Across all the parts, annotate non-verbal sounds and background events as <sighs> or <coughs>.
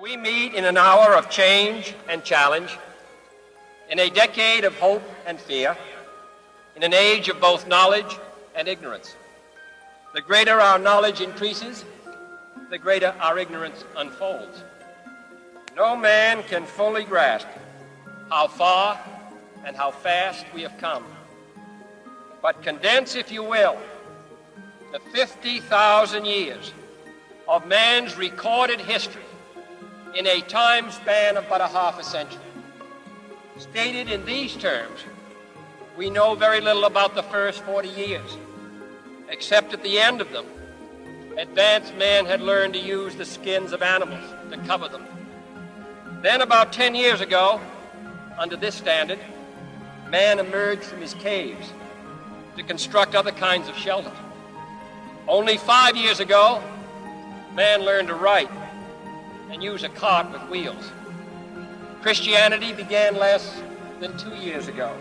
We meet in an hour of change and challenge, in a decade of hope and fear, in an age of both knowledge and ignorance. The greater our knowledge increases, the greater our ignorance unfolds. No man can fully grasp how far and how fast we have come. But condense, if you will, the 50,000 years of man's recorded history in a time span of but a half a century. Stated in these terms, we know very little about the first 40 years, except at the end of them, advanced man had learned to use the skins of animals to cover them. Then, about 10 years ago, under this standard, man emerged from his caves to construct other kinds of shelter. Only five years ago, man learned to write and use a cart with wheels. Christianity began less than two years ago.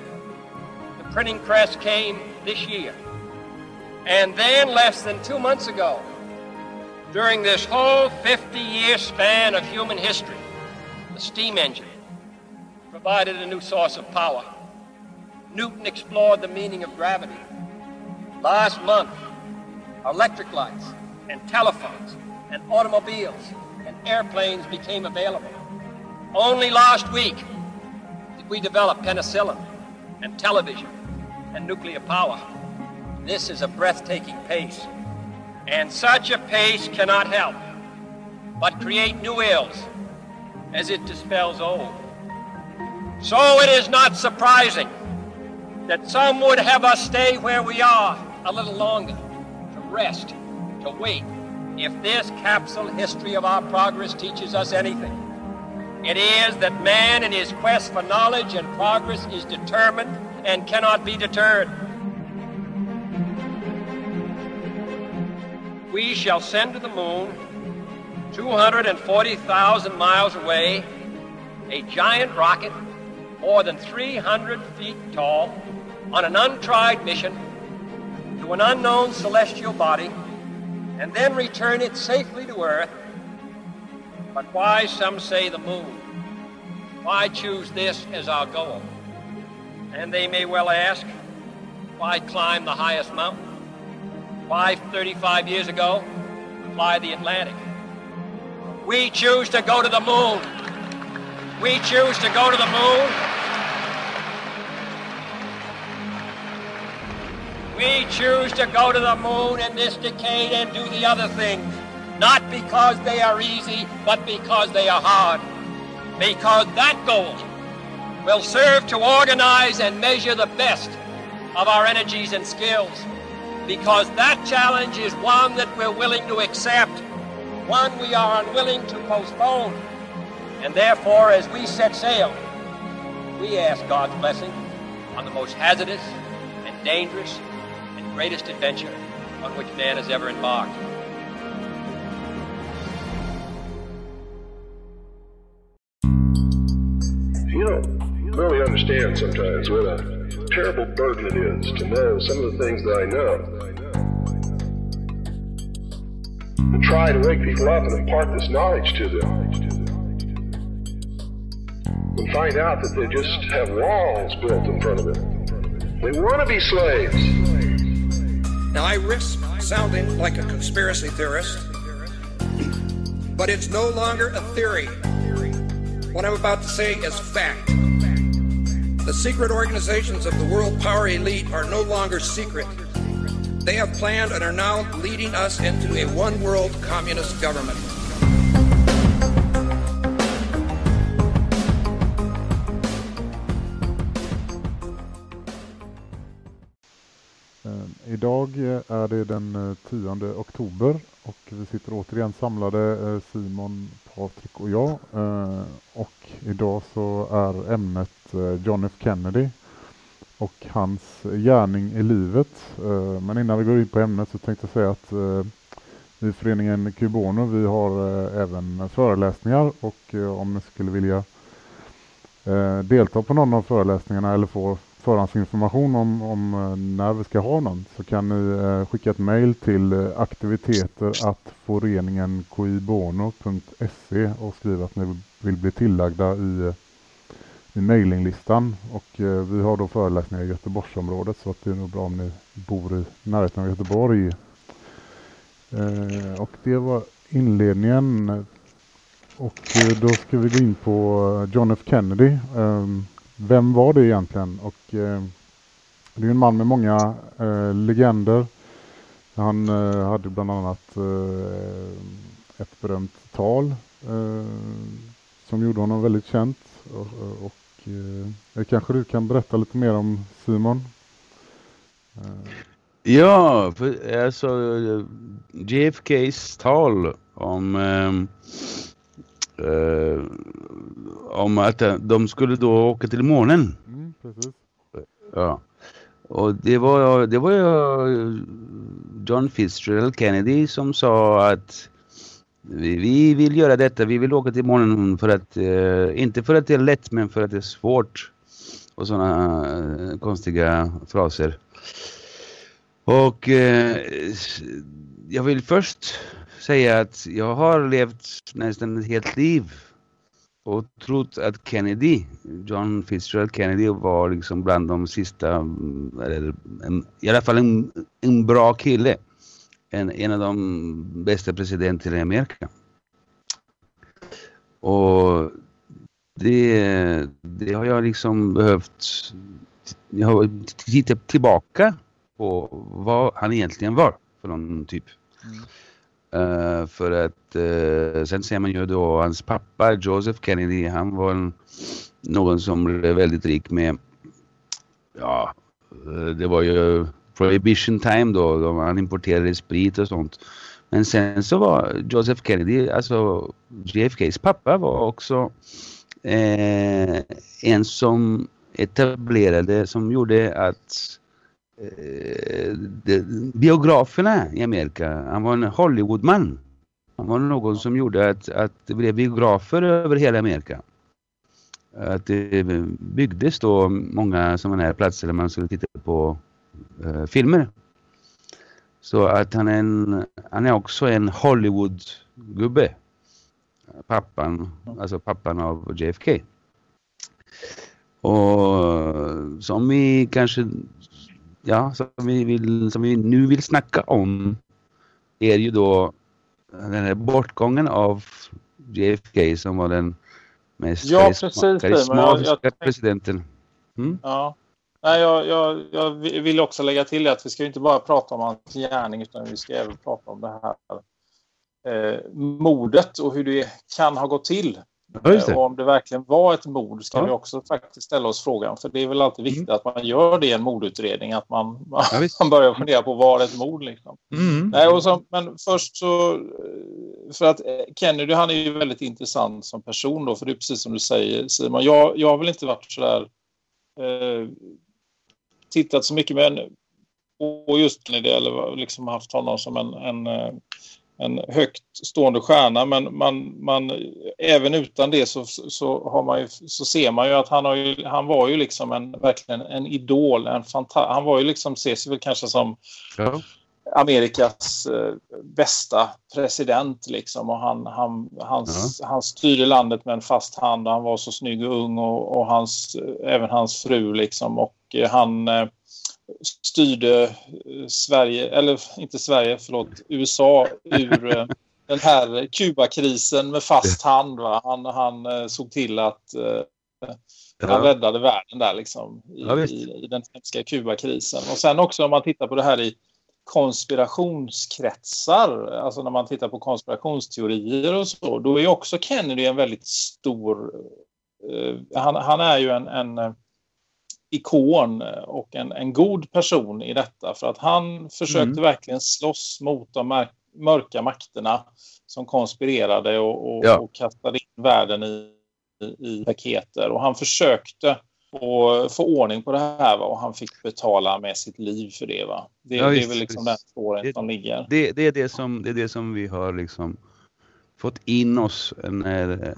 The printing press came this year. And then, less than two months ago, during this whole 50 year span of human history, the steam engine provided a new source of power. Newton explored the meaning of gravity. Last month, electric lights and telephones and automobiles airplanes became available. Only last week did we develop penicillin and television and nuclear power. This is a breathtaking pace. And such a pace cannot help but create new ills as it dispels old. So it is not surprising that some would have us stay where we are a little longer, to rest, to wait, if this capsule history of our progress teaches us anything. It is that man in his quest for knowledge and progress is determined and cannot be deterred. We shall send to the moon, 240,000 miles away, a giant rocket more than 300 feet tall on an untried mission to an unknown celestial body and then return it safely to Earth. But why, some say, the moon? Why choose this as our goal? And they may well ask, why climb the highest mountain? Why, 35 years ago, fly the Atlantic? We choose to go to the moon. We choose to go to the moon. We choose to go to the moon in this decade and do the other things, not because they are easy, but because they are hard. Because that goal will serve to organize and measure the best of our energies and skills. Because that challenge is one that we're willing to accept, one we are unwilling to postpone. And therefore, as we set sail, we ask God's blessing on the most hazardous and dangerous greatest adventure on which man has ever embarked. You don't really understand sometimes what a terrible burden it is to know some of the things that I know. And try to wake people up and impart this knowledge to them. And find out that they just have walls built in front of them. They want to be slaves. Now, I risk sounding like a conspiracy theorist, but it's no longer a theory. What I'm about to say is fact. The secret organizations of the world power elite are no longer secret. They have planned and are now leading us into a one world communist government. Idag eh, är det den eh, 10 oktober och vi sitter återigen samlade eh, Simon, Patrik och jag. Och idag så är ämnet John F Kennedy och hans gärning i livet. Men innan vi går in på ämnet så tänkte jag säga att vi i föreningen Kubono vi har även föreläsningar och om ni skulle vilja delta på någon av föreläsningarna eller få förhandsinformation om, om eh, när vi ska ha någon så kan ni eh, skicka ett mejl till eh, aktiviteter.foreningenkoibono.se och skriva att ni vill bli tillagda i, eh, i mejlinglistan. Och eh, vi har då föreläsningar i Göteborgsområdet så att det är nog bra om ni bor i närheten av Göteborg. Eh, och det var inledningen. Och eh, då ska vi gå in på John F Kennedy. Um, vem var det egentligen? Och, eh, det är en man med många eh, legender. Han eh, hade bland annat eh, ett berömt tal eh, som gjorde honom väldigt känd. Och, och eh, eh, kanske du kan berätta lite mer om Simon? Eh. Ja, alltså eh, JFKs tal om eh, om att de skulle då åka till månen. Mm, ja. Och det var, det var John Fitzgerald Kennedy som sa att vi, vi, vill göra detta, vi vill åka till månen för att, eh, inte för att det är lätt men för att det är svårt. Och sådana eh, konstiga fraser. Och eh, jag vill först säga att jag har levt nästan ett helt liv och trott att Kennedy, John Fitzgerald Kennedy var liksom bland de sista, mm, eller en, i alla fall en, en bra kille. En, en av de bästa presidenterna i Amerika. Och det, det har jag liksom behövt, jag har tittat tillbaka på vad han egentligen var för någon typ. Mm. Uh, för att uh, sen ser man ju då hans pappa Joseph Kennedy, han var en, någon som blev väldigt rik med, ja, eh, det var ju prohibition time då, då han importerade sprit och sånt. Men sen så var Joseph Kennedy, alltså JFKs pappa var också en som etablerade, som gjorde att Eh, biograferna i Amerika. Han var en Hollywoodman. Han var någon som gjorde att, att det blev biografer över hela Amerika. Att det byggdes då många sådana här platser där man skulle titta på eh, filmer. Så att han är, en, han är också en Hollywood-gubbe. Pappan, alltså pappan av JFK. Och som vi kanske ja, som vi, vill, som vi nu vill snacka om är ju då den här bortgången av JFK som var den mest ja, karismatiska jag, jag, presidenten. Mm? Ja. Nej, jag, jag, jag, vill också lägga till att vi ska inte bara prata om hans gärning utan vi ska även prata om det här eh, mordet och hur det kan ha gått till. Ja, och om det verkligen var ett mord ska ja. vi också faktiskt ställa oss frågan. För det är väl alltid viktigt mm. att man gör det i en mordutredning. Att man, ja, <laughs> man börjar fundera på var ett mord. Liksom. Mm. Nej, och så, men först så... För att Kennedy han är ju väldigt intressant som person då. För det är precis som du säger Simon. Jag, jag har väl inte varit sådär... Eh, tittat så mycket men och just Kennedy eller liksom haft honom som en, en eh, en högt stående stjärna men man, man, även utan det så, så, har man ju, så ser man ju att han, har ju, han var ju liksom en, verkligen en idol. En fanta han var ju liksom, ses väl kanske som ja. Amerikas eh, bästa president liksom och han, han, hans, ja. han styrde landet med en fast hand och han var så snygg och ung och, och hans, även hans fru liksom och eh, han eh, styrde eh, Sverige, eller inte Sverige, förlåt, USA ur eh, den här Kubakrisen med fast hand. Va? Han, han eh, såg till att ja. han räddade världen där liksom i, ja, i, i den svenska Kubakrisen. Och sen också om man tittar på det här i konspirationskretsar, alltså när man tittar på konspirationsteorier och så, då är också Kennedy en väldigt stor... Uh, han, han, är ju en, en ikon och en, en god person i detta för att han försökte mm. verkligen slåss mot de mörka makterna som konspirerade och, och, ja. och kastade in världen i, i, i paketer och han försökte att få ordning på det här va? och han fick betala med sitt liv för det. Va? Det, ja, det är väl liksom den spåren som ligger. Det, det, är det, som, det är det som vi har liksom fått in oss när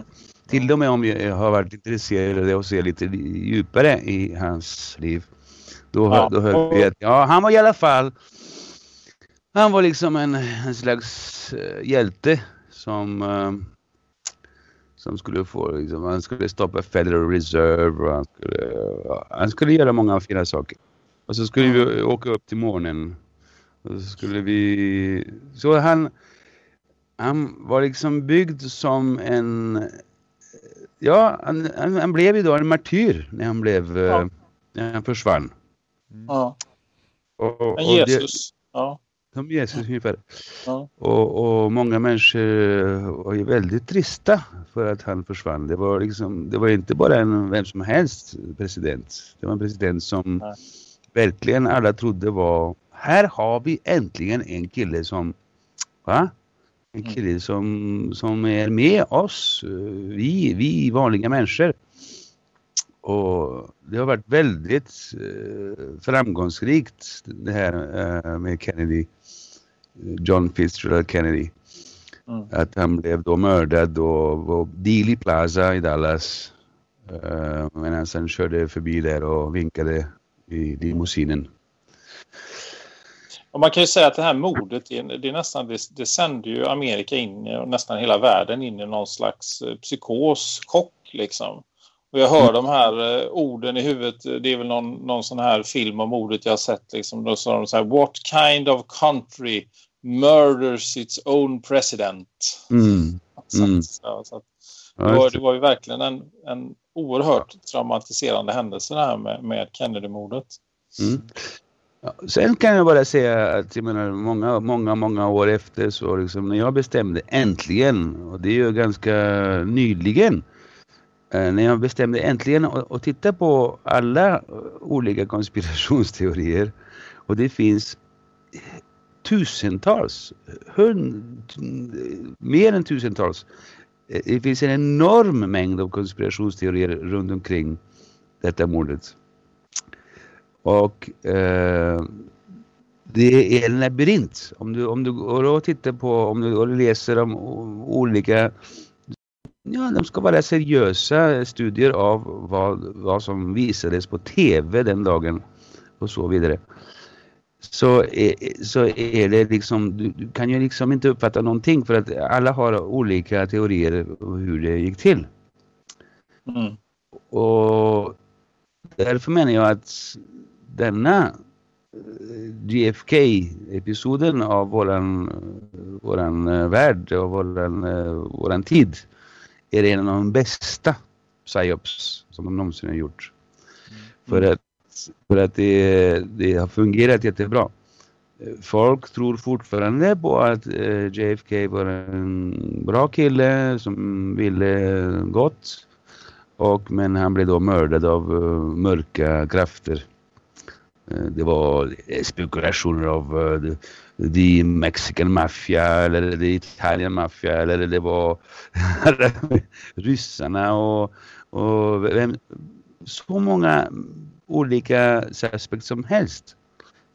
Till och med om jag har varit intresserad av att se lite djupare i hans liv. Då, ja. då hörde vi att ja, han var i alla fall han var liksom en, en slags uh, hjälte som uh, som skulle få, liksom, han skulle stoppa Federal Reserve och han skulle, han skulle göra många fina saker. Och så skulle vi åka upp till månen. Och så skulle vi, så han, han var liksom byggd som en, ja han, han, han blev ju då en martyr när han blev, ja. när han försvann. Ja. Och, och, en Jesus. Det, ja. Som Jesus ungefär. Ja. Och, och, många människor var ju väldigt trista för att han försvann. Det var, liksom, det var inte bara en vem som helst president. Det var en president som Nej. verkligen alla trodde var här har vi äntligen en kille som va? En mm. kille som, som är med oss, vi, vi vanliga människor. Och det har varit väldigt eh, framgångsrikt det här eh, med Kennedy, John Fitzgerald Kennedy. Mm. Att han blev då mördad då på Dealey Plaza i Dallas. Eh, medan han körde förbi där och vinkade i limousinen. Och man kan ju säga att det här mordet, det, det, nästan, det, det sände ju Amerika in och nästan hela världen in i någon slags eh, psykos, chock liksom. Och jag hör mm. de här eh, orden i huvudet. Det är väl någon, någon sån här film om ordet jag har sett. Liksom. Då sa de så här, What kind of country murders its own president? Mm. Mm. Så, så att, det, var, det var ju verkligen en, en oerhört traumatiserande händelse det här med, med Kennedy-mordet. Mm. Sen kan jag bara säga att jag menar, många, många, många år efter så liksom, när jag bestämde äntligen, och det är ju ganska nyligen, eh, när jag bestämde äntligen att titta på alla olika konspirationsteorier och det finns tusentals, hund, mer än tusentals. Eh, det finns en enorm mängd av konspirationsteorier runt omkring detta mordet. Och eh, det är en labyrint. Om du, om du går och tittar på, om du läser om olika Ja, de ska vara seriösa studier av vad, vad som visades på tv den dagen och så vidare. Så är, så är det liksom, du, du, kan ju liksom inte uppfatta någonting för att alla har olika teorier om hur det gick till. Mm. Och därför menar jag att denna eh, JFK-episoden av våran, våran eh, värld och våran, eh, våran tid är en av de bästa psyops som de någonsin har gjort. Mm. För att, för att det, det har fungerat jättebra. Folk tror fortfarande på att JFK var en bra kille som ville gott. Och, men han blev då mördad av mörka krafter. Uh, det var spekulationer av uh, the Mexican Mafia eller the Italian Mafia eller det var <laughs> ryssarna och, och vem, så många olika suspekt som helst.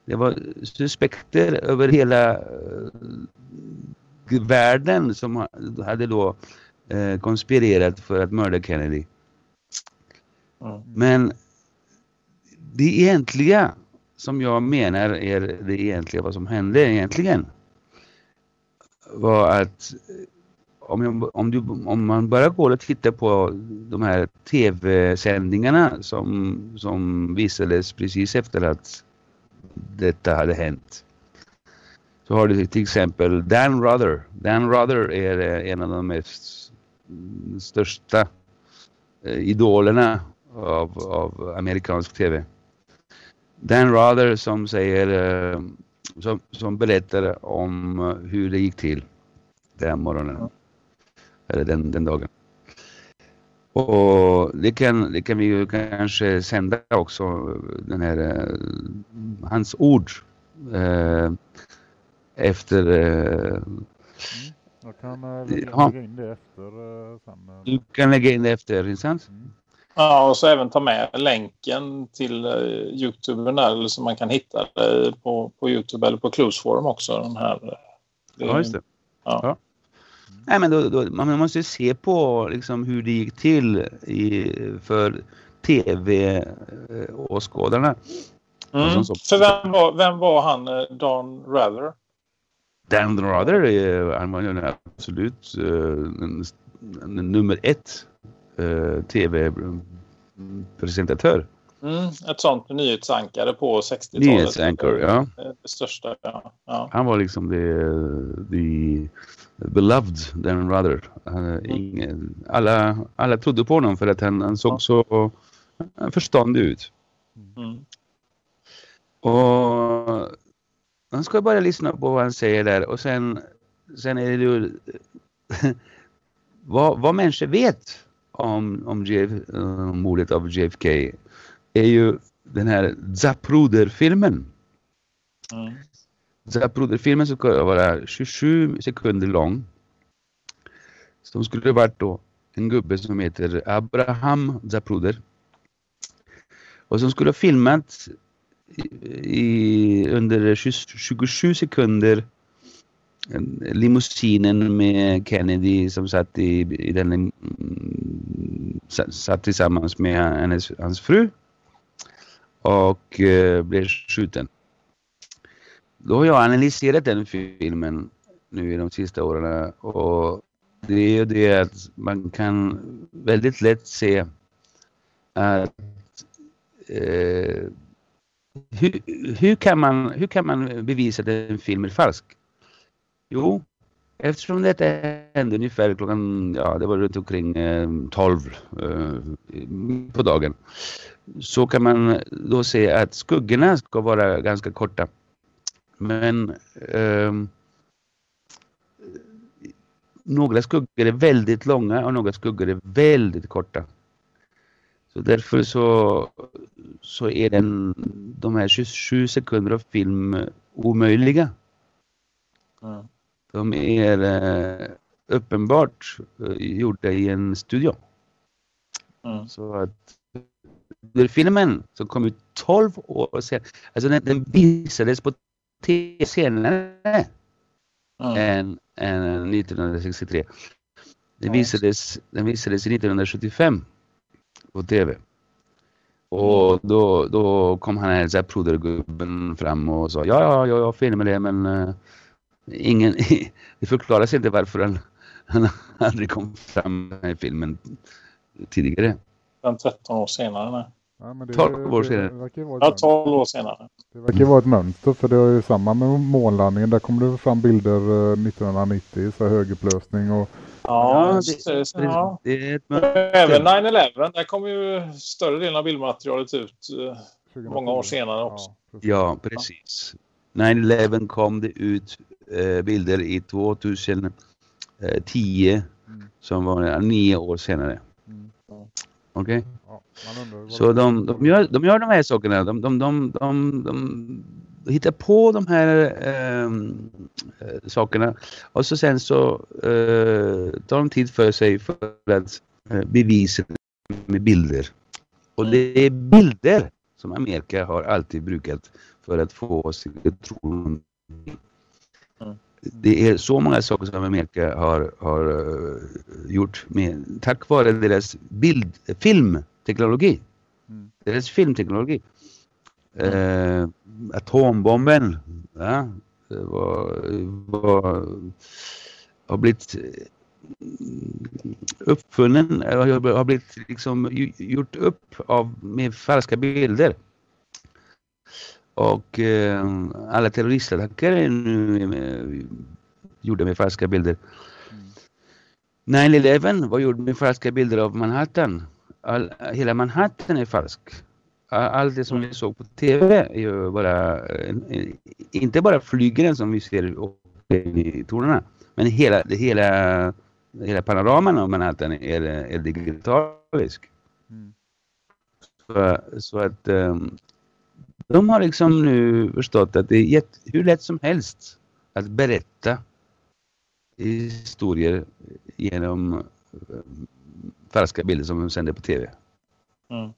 Det var suspekter över hela uh, världen som hade då konspirerat för att mörda Kennedy. Men det egentliga som jag menar är det egentliga vad som hände egentligen var att eh, om, jag, om, du, om man bara går och tittar på de här tv-sändningarna som, som visades precis efter att detta hade hänt. Så har du till exempel Dan Ruther. Dan Ruther är eh, en av de mest mm, största eh, idolerna av, av amerikansk tv. Dan Rather som säger eh, som, som berättar om eh, hur det gick till den morgonen. Eller den, den dagen. Och det kan, det kan vi ju kanske sända också, den här, eh, hans ord eh, efter... Eh, mm. Jag kan lägga in det efter sen. Du kan lägga in det efter, inte sant? Mm. Ja, och så även ta med länken till uh, Youtube där, eller så man kan hitta det på, på Youtube eller på Close Forum också. Den här, det, ja, just det. Ja. ja. Nej, men då, då, man måste se på liksom hur det gick till i, för tv-åskådarna. Mm. För vem var, vem var han, eh, Don Rather? Dan Rather, han var ju absolut uh, nummer ett uh, tv-presentatör. Mm, ett sånt nyhetsankare på 60-talet. Nyhetsankare, ja. Det största, ja. ja. Han var liksom det, the beloved Dan Rather. Mm. alla, alla trodde på honom för att han, han såg så förståndig ut. Mm. Och man ska bara lyssna på vad han säger där och sen, sen är det ju <laughs> vad, vad människor vet om, om JF, uh, mordet av JFK är ju den här Zapruder-filmen. Mm. Zapruder-filmen ska vara 27 sekunder lång. Som skulle varit då en gubbe som heter Abraham Zapruder. Och som skulle ha filmat i, under 27 sekunder limousinen med Kennedy som satt i, i den mm, satt tillsammans med hennes, hans fru och eh, blev skjuten. Då har jag analyserat den filmen nu i de sista åren och det är ju det att man kan väldigt lätt se att eh, hur, hur, kan man, hur kan man bevisa att en film är falsk? Jo, eftersom detta hände ungefär klockan, ja det var runt omkring eh, 12 eh, på dagen. Så kan man då se att skuggorna ska vara ganska korta. Men eh, några skuggor är väldigt långa och några skuggor är väldigt korta. Så därför så, så är den, de här 27 sekunder av film omöjliga. Mm. De är eh, uppenbart eh, gjorda i en studio. Mm. Så att filmen som kom ut 12 år senare, alltså den, den visades på tv senare mm. än, än 1963. Den visades, den visades 1975 på tv. Och då, då kom han här, så prudergubben fram och sa ja, ja, ja, jag filmade det men uh, ingen, <laughs> det förklaras inte varför han, han aldrig kom fram i filmen tidigare. Den 13 år senare, nej. Ja, men det, 12 år senare. Det, det ja, 12 år senare. Det verkar vara ett mönster för det är ju samma med månlandningen. Där kommer det fram bilder 1990 eh, så högupplösning och Ja, just det. Så, ja. det är ett Även 9-11, där kom ju större delen av bildmaterialet ut eh, många år senare också. Ja, precis. 9-11 kom det ut eh, bilder i 2010 mm. som var nio år senare. Mm. Okej? Okay? Ja, så de, de, gör, de gör de här sakerna. De, de, de, de, de hittar på de här eh, sakerna och så sen så eh, tar de tid för sig för att eh, bevisa med bilder. Och det är bilder som Amerika har alltid brukat för att få oss att tro mm. det är så många saker som Amerika har, har uh, gjort med, tack vare deras bild, filmteknologi. Mm. Deras filmteknologi. Eh, atombomben ja, var, var, har blivit uppfunnen, har blivit liksom gjort upp av, med falska bilder. Och eh, alla terroristattacker med, gjorda med falska bilder. 9-11 var gjord med falska bilder av Manhattan. All, hela Manhattan är falsk allt det som vi såg på tv är ju bara, inte bara flygaren som vi ser i tornen, men hela, hela, hela panoraman av Manhattan är, är digitalisk. Mm. Så, så, att um, de har liksom nu förstått att det är jätt, hur lätt som helst att berätta historier genom um, falska bilder som de sänder på tv. Mm.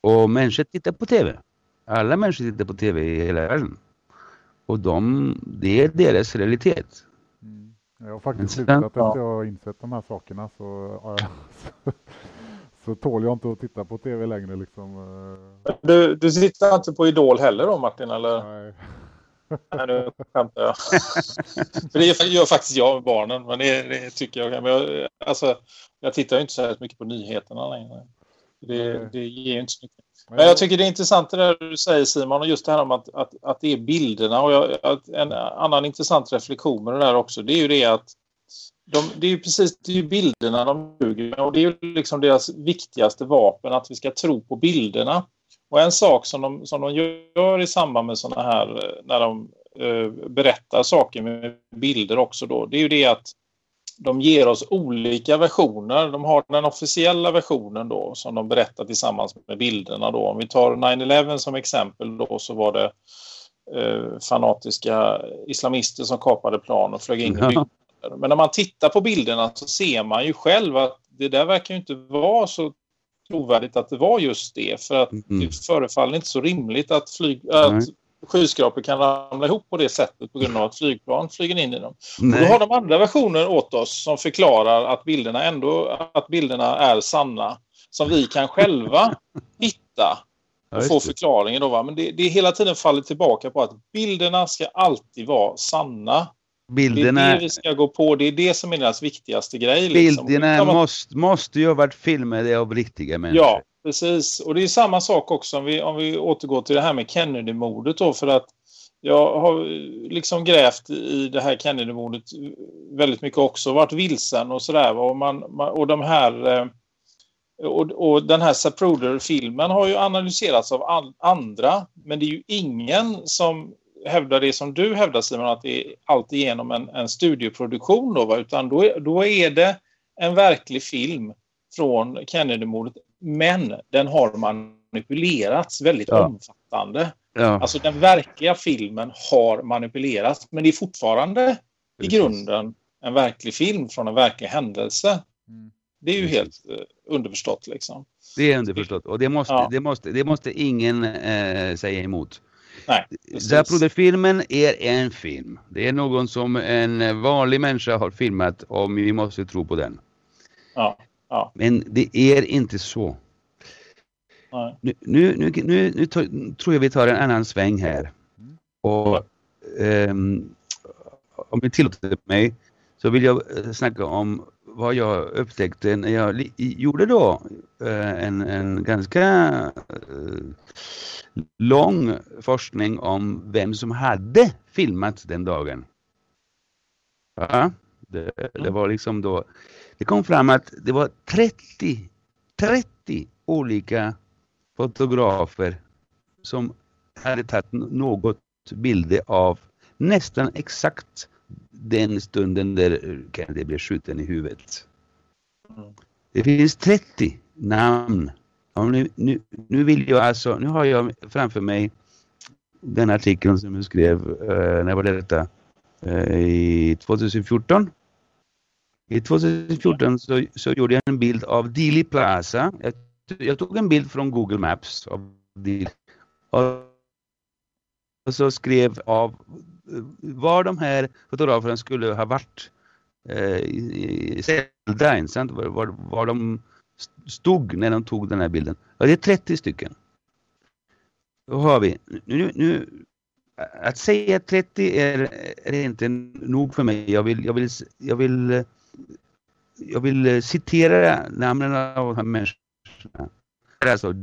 Och människor tittar på tv. Alla människor tittar på tv i hela världen. Och de, det är deras realitet. Mm. Jag har faktiskt slutat att jag har insett de här sakerna så, ja, så, <laughs> så tål jag inte att titta på tv längre liksom. Du, du sitter inte på Idol heller då Martin eller? Nej. <laughs> Nej, nu skämtar jag. <laughs> För det gör faktiskt jag med barnen, men det, det tycker jag. Men jag, alltså, jag tittar ju inte så mycket på nyheterna längre. Det, det ger inte så mycket. Men jag tycker det är intressant det där du säger Simon och just det här om att, att, att det är bilderna och jag, en annan intressant reflektion med det där också det är ju det att de, det är ju precis det är bilderna de ljuger med och det är ju liksom deras viktigaste vapen att vi ska tro på bilderna. Och en sak som de, som de gör i samband med sådana här när de uh, berättar saker med bilder också då det är ju det att de ger oss olika versioner. De har den officiella versionen då som de berättar tillsammans med bilderna då. Om vi tar 9-11 som exempel då så var det eh, fanatiska islamister som kapade plan och flög in i byggnader. Men när man tittar på bilderna så ser man ju själv att det där verkar ju inte vara så trovärdigt att det var just det. För att mm. det förefaller inte så rimligt att, flyg, att skyskrapor kan ramla ihop på det sättet på grund av att flygplan flyger in i dem. Och då har de andra versioner åt oss som förklarar att bilderna ändå att bilderna är sanna. Som vi kan själva <laughs> hitta och få förklaringen. Då, va? Men det, det är hela tiden fallit tillbaka på att bilderna ska alltid vara sanna. Bilderna... Det är det vi ska gå på. Det är det som är deras viktigaste grej. Liksom. Bilderna måste, måste ju ha varit filmade av riktiga människor. Ja, Precis, och det är samma sak också om vi, om vi återgår till det här med Kennedy-mordet då för att jag har liksom grävt i det här Kennedy-mordet väldigt mycket också, varit vilsen och sådär och, man, och de här eh, och, och den här Zapruder-filmen har ju analyserats av all, andra men det är ju ingen som hävdar det som du hävdar Simon att det är alltigenom en, en studioproduktion då, va? utan då, då är det en verklig film från Kennedy-mordet men den har manipulerats väldigt ja. omfattande. Ja. Alltså den verkliga filmen har manipulerats men det är fortfarande Precis. i grunden en verklig film från en verklig händelse. Mm. Det är ju Precis. helt uh, underförstått liksom. Det är underförstått och det måste, ja. det måste, det måste ingen uh, säga emot. Filmen är en film. Det är någon som en vanlig människa har filmat och vi måste tro på den. Ja. Ja. Men det är inte så. Nu, nu, nu, nu, nu tror jag vi tar en annan sväng här. Och um, om ni tillåter mig så vill jag eh, snacka om vad jag upptäckte när jag gjorde då eh, en, en ganska eh, lång forskning om vem som hade filmat den dagen. Ja, det, det var liksom då det kom fram att det var 30, 30 olika fotografer som hade tagit något bilder av nästan exakt den stunden där Kennedy blev skjuten i huvudet. Mm. Det finns 30 namn. Nu, nu, nu, vill jag alltså, nu har jag framför mig den artikeln som jag skrev, uh, när var det detta? Uh, I 2014. I 2014 så, så gjorde jag en bild av Dealey Plaza. Jag, jag, tog en bild från Google Maps av Dealey. Och så skrev av var de här fotograferna skulle ha varit eh, i Seldine. Var, var, var de stod när de tog den här bilden. Ja, det är 30 stycken. Då har vi, nu, nu, att säga 30 är, är inte nog för mig. Jag vill, jag vill, jag vill jag vill citera namnen av de här människorna. Alltså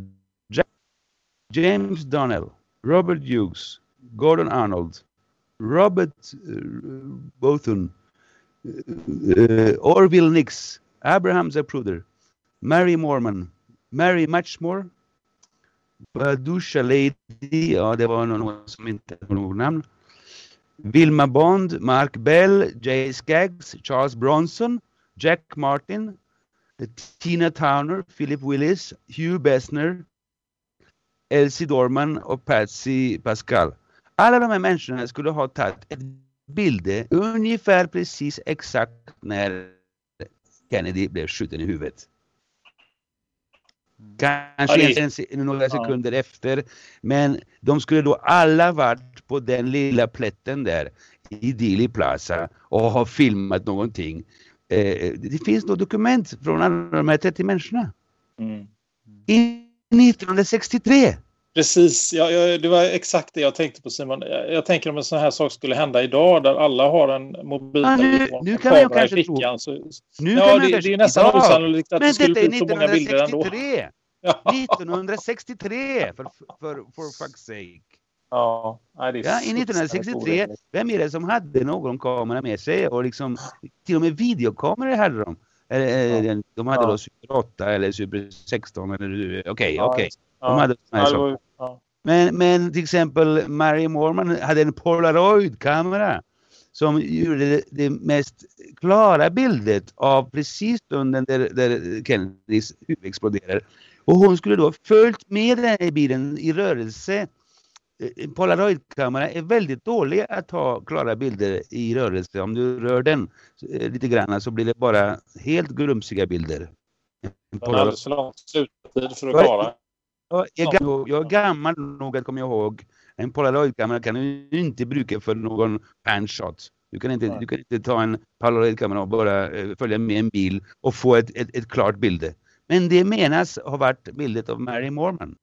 James Donnell, Robert Hughes, Gordon Arnold, Robert uh, Bothun, uh, Orville Nix, Abraham Zapruder, Mary Moorman, Mary Muchmore, Babushka Lady, ja det var någon som inte något namn. Wilma Bond, Mark Bell, Jay Skaggs, Charles Bronson, Jack Martin, Tina Towner, Philip Willis, Hugh Betzner, Elsie Dorman och Patsy Paschall. Alla de här människorna skulle ha tagit ett bilder ungefär precis exakt när Kennedy blev skjuten i huvudet. Kanske ja, det... några sekunder ja. efter. Men de skulle då alla varit på den lilla plätten där i Dili Plaza och har filmat någonting. Eh, det finns något dokument från alla de här 30 människorna. Mm. I 1963! Precis, ja, ja, det var exakt det jag tänkte på Simon. Jag, jag, tänker om en sån här sak skulle hända idag där alla har en mobiltelefon ah, nu, nu kan man kanske fickan. Så, nu ja, kan det, det är nästan idag. osannolikt att Men det skulle bli så många bilder ändå. 1963 <laughs> för, för, for fuck's sake. Ja, nej, det är ja, I 1963, vem är det som hade någon kamera med sig? Och liksom, till och med videokameror hade de. ja. De hade ja. då Super 8 eller Super 16 eller okej, okay, ja, okej. Okay. De hade ja, ja. Men, men till exempel Mary Morman hade en polaroidkamera som gjorde det, mest klara bildet av precis stunden där, där Kennedys huvud exploderar. Och hon skulle då följt med den här bilen i rörelse. Eh, polaroidkamera är väldigt dålig att ta klara bilder i rörelse. Om du rör den eh, lite grann så blir det bara helt grumsiga bilder. Den har alldeles för lång sluttid för att klara. Jag är, gammal, jag är gammal nog att komma ihåg en polaroidkamera kan du inte bruka för någon panshot. Du kan inte, du kan inte ta en polaroidkamera och bara eh, följa med en bil och få ett, ett, ett klart bild. Men det menas ha varit bildet av Mary Morman.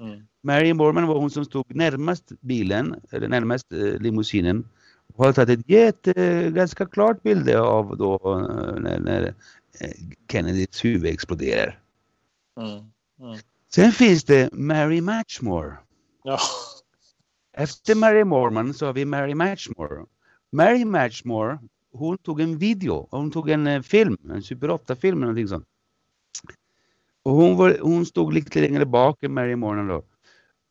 Mm. Mary Morman var hon som stod närmast bilen, eller närmast eh, limousinen. Och har tagit ett jätte, ganska klart bild av då eh, när, när eh, Kennedys huvud exploderar. Mm. Mm. Sen finns det Mary Matchmore. Ja. Efter Mary Morman så har vi Mary Matchmore. Mary Matchmore, hon tog en video, hon tog en eh, film, en Super 8-film eller någonting sånt. Och hon, var, hon stod lite längre bak än Mary Morgan då.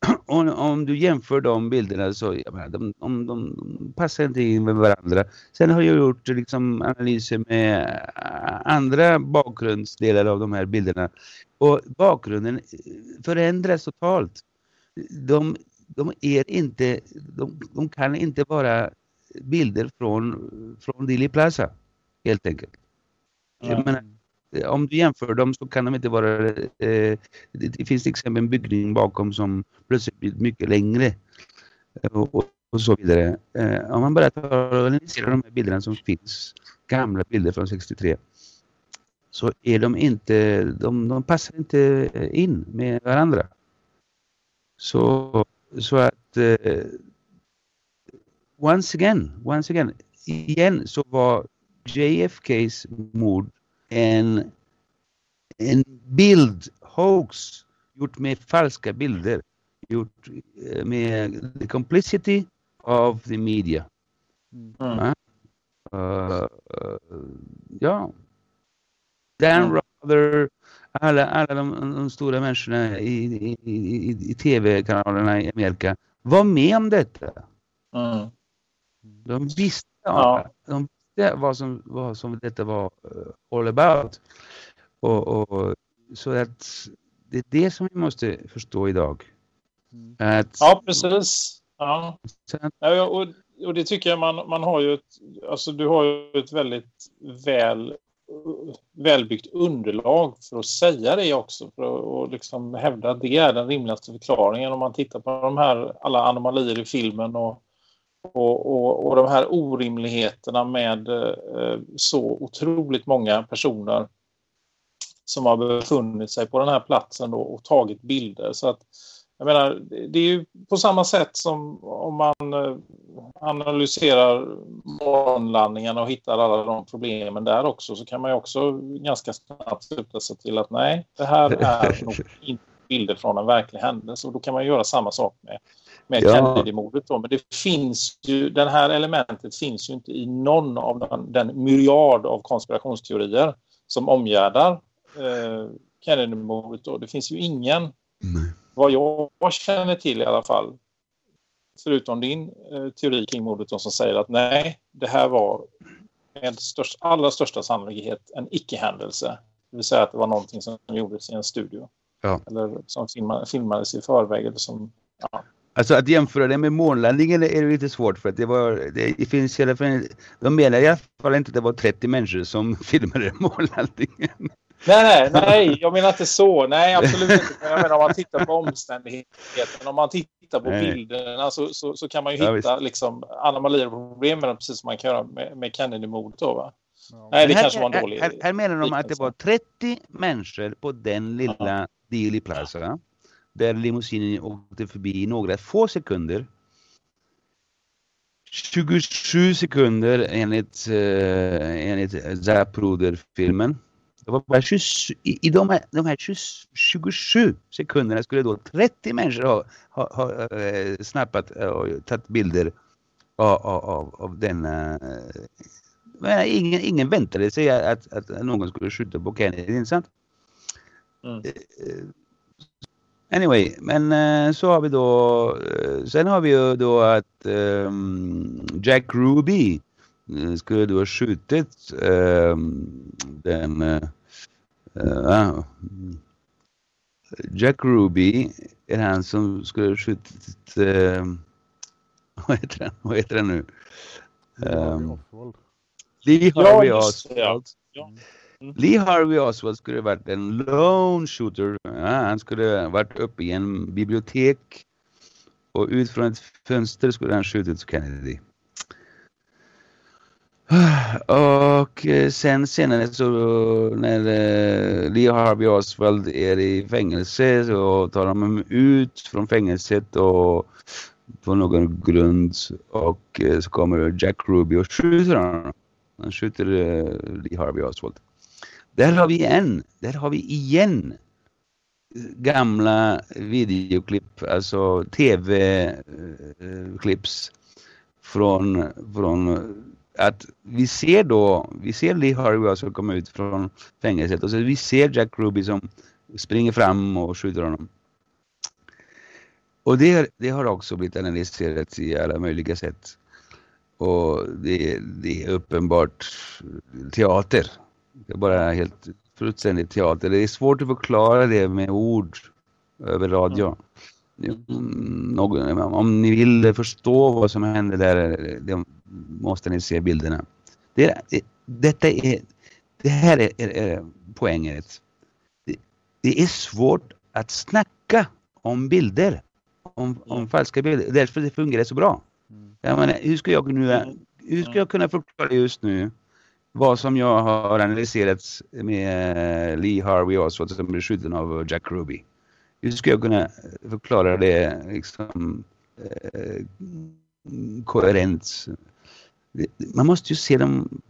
<clears throat> Och om du jämför de bilderna så ja, de, de, de, passar inte in med varandra. Sen har jag gjort liksom, analyser med andra bakgrundsdelar av de här bilderna. Och bakgrunden förändras totalt. De, de är inte, de, de kan inte vara bilder från, från Dili Plaza helt enkelt. Mm. Eh, om du jämför dem så kan de inte vara... Eh, det finns till exempel en byggning bakom som plötsligt blir mycket längre. Eh, och, och, så vidare. Eh, om man bara tar och analyserar de här bilderna som finns, gamla bilder från 63, så är de inte... De, de passar inte in med varandra. Så, så att... Eh, once again, once again, igen så var JFKs mord en, en bild, hoax, gjort med falska bilder. Gjort eh, med the complicity of the media. Mm. Uh, uh, ja. Dan. Rather, alla, alla de, de stora människorna i, i, i, i tv-kanalerna i Amerika var med om detta. Mm. De visste, ja. de visste vad som, vad som detta var uh, all about. Och, och, så att det är det som vi måste förstå idag. Mm. Att, ja, precis. Ja. ja och, och det tycker jag man, man har ju ett, alltså du har ju ett väldigt väl välbyggt underlag för att säga det också för att och liksom hävda att det är den rimligaste förklaringen om man tittar på de här alla anomalier i filmen och och, och, och de här orimligheterna med eh, så otroligt många personer som har befunnit sig på den här platsen då och tagit bilder. Så att, jag menar, det är ju på samma sätt som om man eh, analyserar morgonlandningarna och hittar alla de problemen där också så kan man ju också ganska snabbt sluta sig till att nej, det här <laughs> är nog inte bilder från en verklig händelse och då kan man göra samma sak med med ja. Kennedy-mordet. Men det finns ju, det här elementet finns ju inte i någon av den, den myriad av konspirationsteorier som omgärdar eh, Kennedy-mordet. Det finns ju ingen, Nej. Vad jag känner till i alla fall, förutom din eh, teori kring mordet som säger att nej, det här var med störst, allra största sannolikhet en icke-händelse. Det vill säga att det var någonting som gjordes i en studio. Ja. Eller som filmades i förväg. Eller som, ja. Alltså att jämföra det med månlandningen är det lite svårt för att det var, det finns i alla fall, de menar i alla fall inte att det var 30 människor som <laughs> filmade månlandningen. Nej, nej, nej, jag menar inte så. Nej, absolut inte. Jag menar om man tittar på omständigheterna, om man tittar på Nej. bilderna så, så, så, kan man ju ja, hitta liksom, anomalier och problem med dem precis som man kan göra med, med Kennedy-mordet. Ja. Nej, det här, kanske var en dålig... Här, här menar de att det var 30 människor på den lilla ja. Dealey Plaza där limousinen åkte förbi i några få sekunder. 27 sekunder enligt, uh, enligt Zapruder-filmen. Det var bara 20, i, de, här, de här 20, 27 sekunderna skulle då 30 människor ha, ha, ha uh, snappat och tagit bilder av, av, av denna... Uh, ingen, ingen väntade sig att, att någon skulle skjuta på Kennedy, inte sant? Mm. Anyway, men så har vi då, sen har vi ju då att um, Jack Ruby skulle då ha skjutit ehm, den Jack Ruby är han som skulle ha skjutit <laughs> vad heter han, vad heter han nu? Um, Lee Harvey Oswald. Ja. Mm. Lee Harvey Oswald skulle varit en lone shooter. Ja, han skulle varit uppe i en bibliotek och ut från ett fönster skulle han skjutit Kennedy. Och eh, sen senare så när eh, Lee Harvey Oswald är i fängelse så tar de honom ut från fängelset och på någon grund och eh, så kommer Jack Ruby och skjuter honom. Han skjuter Lee Harvey Oswald. Där har vi en, där har vi igen gamla videoklipp, alltså tv-klipps från, från att vi ser då, vi ser Lee Harvey som kommer ut från fängelset och så vi ser Jack Ruby som springer fram och skjuter honom. Och det, det har också blivit analyserat i alla möjliga sätt. Och det, det är uppenbart teater det är bara helt fullständigt teater. Det är svårt att förklara det med ord över radio. Mm. om ni vill förstå vad som händer där, det måste ni se bilderna. Det, det, detta är, det här är, är, är poängen. Det, det, är svårt att snacka om bilder, om, om mm. falska bilder. Därför det fungerar så bra. Mm. Jag menar, hur, ska jag nu, hur ska jag kunna förklara just nu vad som jag har analyserat med Lee Harvey Oswald som blev skjuten av Jack Ruby. Hur ska jag kunna förklara det liksom eh, koherent? Man måste ju se dem.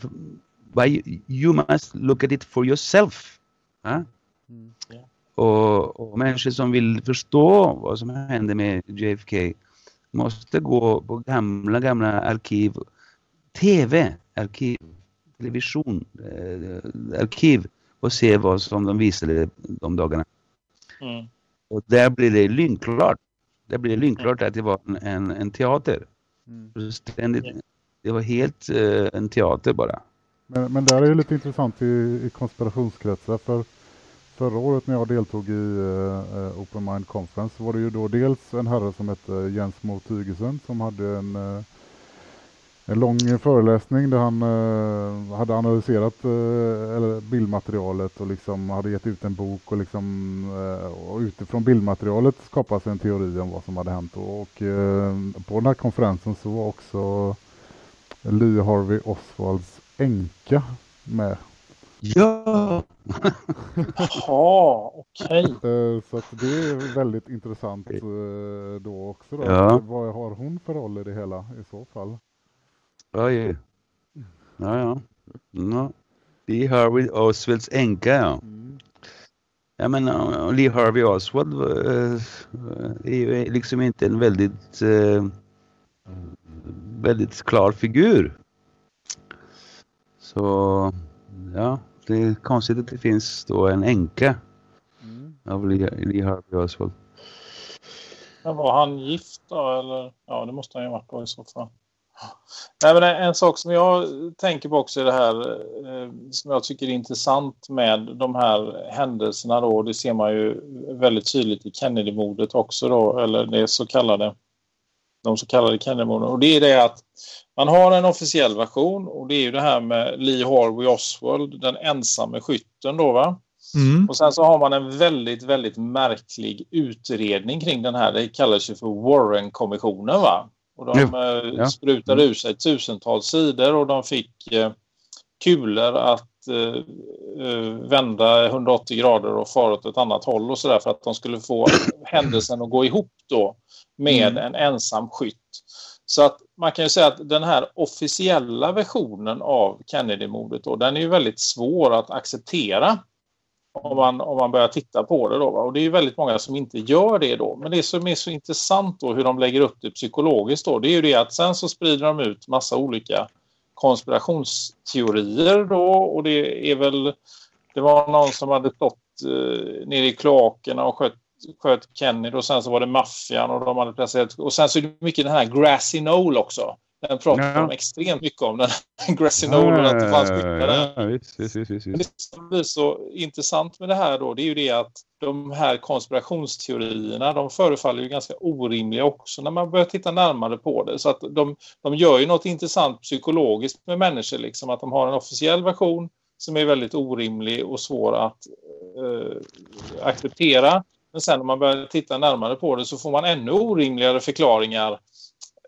You must look at it for yourself. Ja? Mm, yeah. och, och människor som vill förstå vad som hände med JFK måste gå på gamla, gamla arkiv, tv-arkiv television, eh, arkiv och se vad som de visade de dagarna. Mm. Och där blir det lynklart. Där blir det lynklart att det var en, en, en teater. Mm. Ständigt, det var helt eh, en teater bara. Men, men där är ju lite intressant i, i konspirationskretsar för förra året när jag deltog i eh, eh Open Mind Conference var det ju då dels en herre som hette Jens Mo Tygesen som hade en eh, en lång föreläsning där han eh, hade analyserat eh, bildmaterialet och liksom hade gett ut en bok och, liksom, eh, och utifrån bildmaterialet skapas en teori om vad som hade hänt. Och, och eh, på den här konferensen så var också Lee Harvey Oswalds änka med. Ja! Jaha, okej. Okay. <laughs> Eh, så det är väldigt intressant eh, då också. Då. Ja. Vad har hon för roll i det hela i så fall? Oj. Ja, ja. ja. Lee Harvey Oswalds änka, ja. Mm. Ja, men Lee Harvey Oswald äh, är ju liksom inte en väldigt, väldigt klar figur. Så, ja, det är konstigt att det finns då en änka mm. av Lee, Lee Harvey Oswald. Men var han gift då, eller? Ja, det måste han ju ha varit då i så fall. Nej, men en sak som jag tänker på också är det här eh, som jag tycker är intressant med de här händelserna då. Det ser man ju väldigt tydligt i Kennedy-mordet också då, eller det så kallade de så kallade Kennedy-morden. Och det är det att man har en officiell version och det är ju det här med Lee Harvey Oswald, den ensamme skytten då va. Mm. Och sen så har man en väldigt, väldigt märklig utredning kring den här. Det kallas ju för Warren-kommissionen va? Och de. Eh, ja. sprutade ur sig tusentals sidor och de fick eh, kulor att eh, eh vända 180 grader och fara åt ett annat håll och sådär för att de skulle få händelsen att gå ihop då med mm. en ensam skytt. Så att man kan ju säga att den här officiella versionen av Kennedy-mordet då, den är ju väldigt svår att acceptera om man, om man börjar titta på det. Då, va? Och det är ju väldigt många som inte gör det då. Men det som är så intressant då hur de lägger upp det psykologiskt då, det är ju det att sen så sprider de ut massa olika konspirationsteorier då och det är väl det var någon som hade stått eh, nere i kloakerna och skött sköt Kennedy och sen så var det maffian och de hade placerat och sen så är det mycket den här Grassy Knoll också. Den pratar ja. de extremt mycket om, den <laughs> Grassy Knoll och att det fanns mycket där. Ja, visst, visst, visst, visst. Men det som blir så intressant med det här då, det är ju det att de här konspirationsteorierna, de förefaller ju ganska orimliga också när man börjar titta närmare på det. Så att de, de gör ju något intressant psykologiskt med människor, liksom att de har en officiell version som är väldigt orimlig och svår att eh, acceptera. Men sen om man börjar titta närmare på det så får man ännu orimligare förklaringar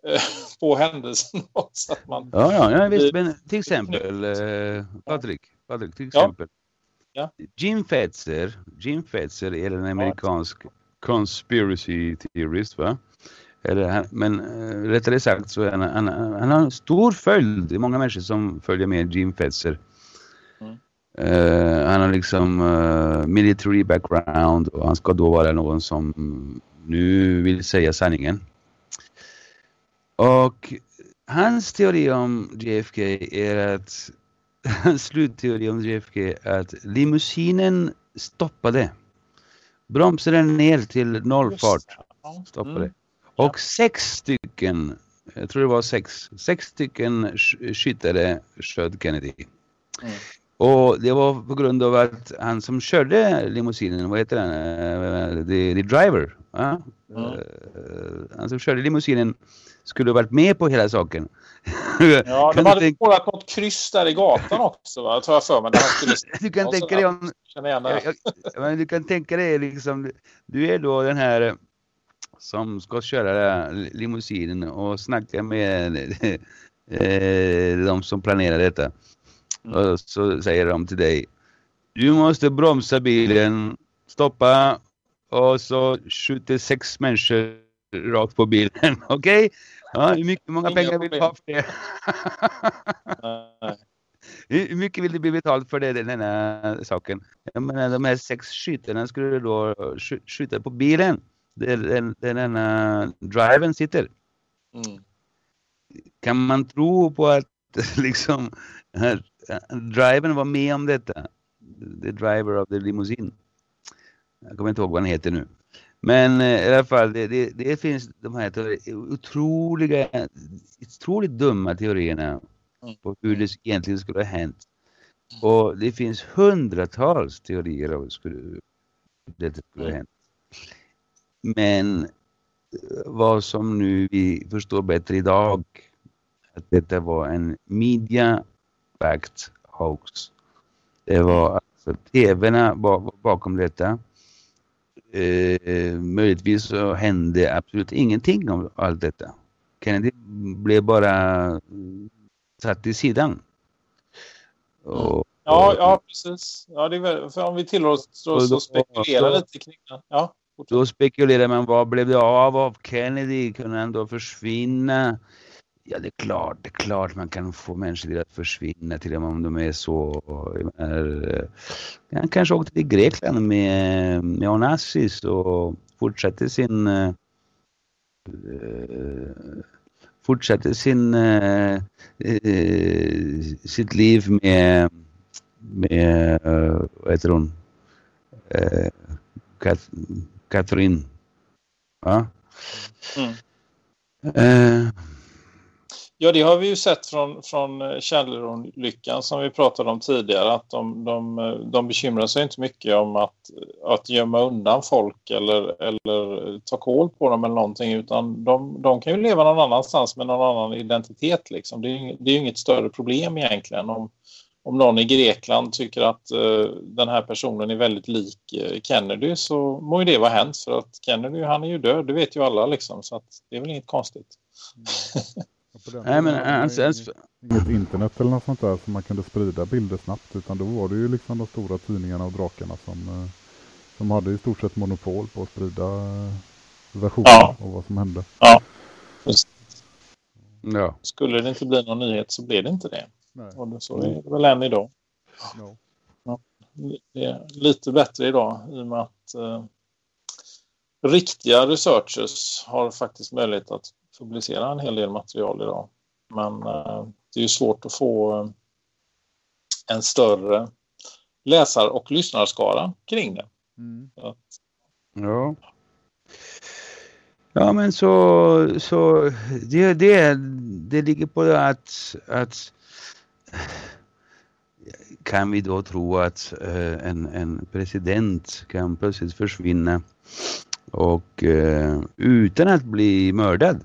eh, på händelsen. <laughs> Så att man ja, ja, ja visst, men till exempel eh, Patrik, Patrik, till exempel. Ja. Jim Fetzer, Jim Fetzer är en amerikansk ja. conspiracy theorist va? Eller, men äh, rättare sagt så är han, han, han har en stor följd. Det är många människor som följer med Jim Fetzer. Uh, han har liksom uh, military background och han ska då vara någon som nu vill säga sanningen. Och hans teori om JFK är att <laughs> hans slutteori om JFK är att limousinen stoppade. Bromsade ner till nollfart. Stoppade. Mm. Och sex stycken, jag tror det var sex, sex stycken skyttare sköt Kennedy. Mm. Och det var på grund av att han som körde limousinen, vad heter han? Uh, the, the driver. Uh, mm. han som körde limousinen skulle ha varit med på hela saken. Ja, de hade tänka... målat något kryss där i gatan också, va? tar jag för mig. Skulle... <laughs> du kan tänka dig om... Jag, du kan tänka dig liksom, du är då den här som ska köra limousinen och snacka med de som planerar detta. Och så säger de till dig. Du måste bromsa bilen, stoppa och så skjuter sex människor rakt på bilen. <laughs> Okej? Okay? Ja, hur mycket många pengar vill du ha för det? <laughs> hur mycket vill du bli betalt för det, den här saken? Jag menar, de här sex skyttarna skulle då skjuta på bilen. Där den, där den uh, driven sitter. Mm. Kan man tro på att <laughs> liksom Drivern var med om detta. The driver of the limousine. Jag kommer inte ihåg vad han heter nu. Men eh, i alla fall, det, det, det finns de här otroliga, otroligt dumma teorierna på hur det egentligen skulle ha hänt. Och det finns hundratals teorier av hur det skulle ha hänt. Men eh, vad som nu vi förstår bättre idag, att detta var en media backed hoax. Det var alltså tvn bakom detta. Eh, möjligtvis så hände absolut ingenting om allt detta. Kennedy blev bara satt i sidan. Och, ja, ja, precis. Ja, det är för om vi tillåter oss att spekulera lite kring det. Ja, då spekulerar man, vad blev det av av Kennedy? Kunde han då försvinna? Ja, det är klart, det är klart man kan få människor att försvinna till och med om de är så. Är, han kanske åkte till Grekland med, med Onassis och fortsatte sin uh, fortsatte sin uh, uh, sitt liv med med vad heter hon? Kat Katrin. Ja? Mm. Ja, det har vi ju sett från, från Kärleron-lyckan som vi pratade om tidigare. Att de, de, de bekymrar sig inte mycket om att, att gömma undan folk eller, eller ta koll på dem eller någonting. Utan de, de kan ju leva någon annanstans med någon annan identitet. Liksom. Det, är, det är ju inget större problem egentligen om, om någon i Grekland tycker att uh, den här personen är väldigt lik uh, Kennedy så må ju det vara hänt för att Kennedy han är ju död, det vet ju alla liksom så att det är väl inget konstigt. Mm. <laughs> Nej, men alltså, alltså, inget internet eller något sånt där som man kunde sprida bilder snabbt utan då var det ju liksom de stora tidningarna och drakarna som, uh, som hade i stort sett monopol på att sprida versioner ja. av vad som hände. Ja, Ja. Skulle det inte bli någon nyhet så blir det inte det. Nej. Och så är det väl än idag. No. Ja, det är lite bättre idag i och med att eh, riktiga researchers har faktiskt möjlighet att publicera en hel del material idag. Men eh, det är ju svårt att få eh, en större läsar- och lyssnarskara kring det. Mm. Att, ja. Ja men så, så det, det, det ligger på att, att kan vi då tro att uh, en, en president kan plötsligt försvinna och utan att bli mördad?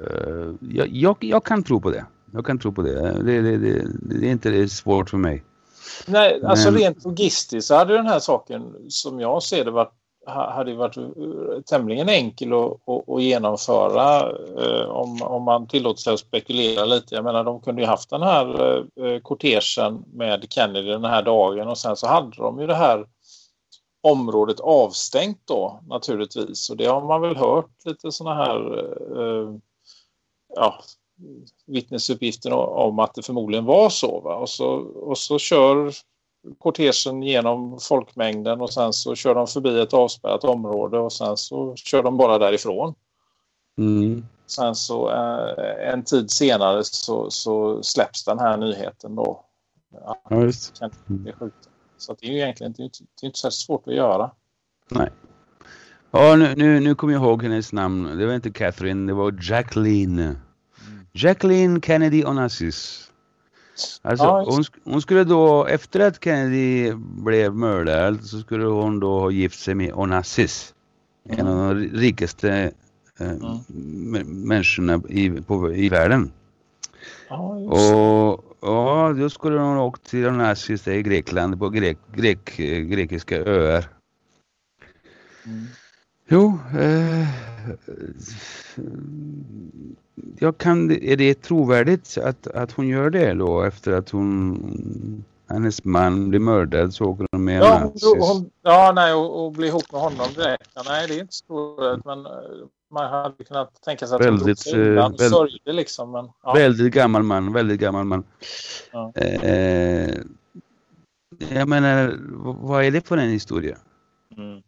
Uh, jag, jag, jag, kan tro på det. Jag kan tro på det. Det, det, det, det är inte svårt för mig. Nej, alltså Men... rent logistiskt så hade den här saken som jag ser det varit hade varit eh, tämligen enkel att, att, att genomföra eh, om, om man tillåter sig att spekulera lite. Jag menar, de kunde ju haft den här eh, kortegen med Kennedy den här dagen och sen så hade de ju det här området avstängt då naturligtvis och det har man väl hört lite sådana här eh, ja, vittnesuppgifter om att det förmodligen var så. Va? Och, så och så kör kortegen genom folkmängden och sen så kör de förbi ett avspärrat område och sen så kör de bara därifrån. Mm. Sen så eh, en tid senare så, så släpps den här nyheten då. Ja, just. Det så det är ju egentligen det är inte, det är inte så svårt att göra. Nej. Ja, nu, nu, nu kommer jag ihåg hennes namn. Det var inte Catherine, det var Jacqueline. Jacqueline Kennedy Onassis. Alltså, ja, hon, hon, skulle då, efter att Kennedy blev mördad, så skulle hon då ha gift sig med Onassis. Mm. En av de rikaste eh, mm. människorna i, på, i världen. Ja, och ja, då skulle hon åkt till Onassis i Grekland på grek, grek, grekiska öar. Mm. Jo, eh, jag kan, är det trovärdigt att, att hon gör det då efter att hon hennes man blir mördad så åker hon med ja, hon, hon, ja, nej och, och blir ihop med honom direkt. Ja, nej, det är inte så trovärdigt men eh, man hade kunnat tänka sig att väldigt, hon drog sig undan och sörjde liksom. Men, ja. Väldigt gammal man, väldigt gammal man. Ja. Eh, jag menar, vad är det för en historia? Mm.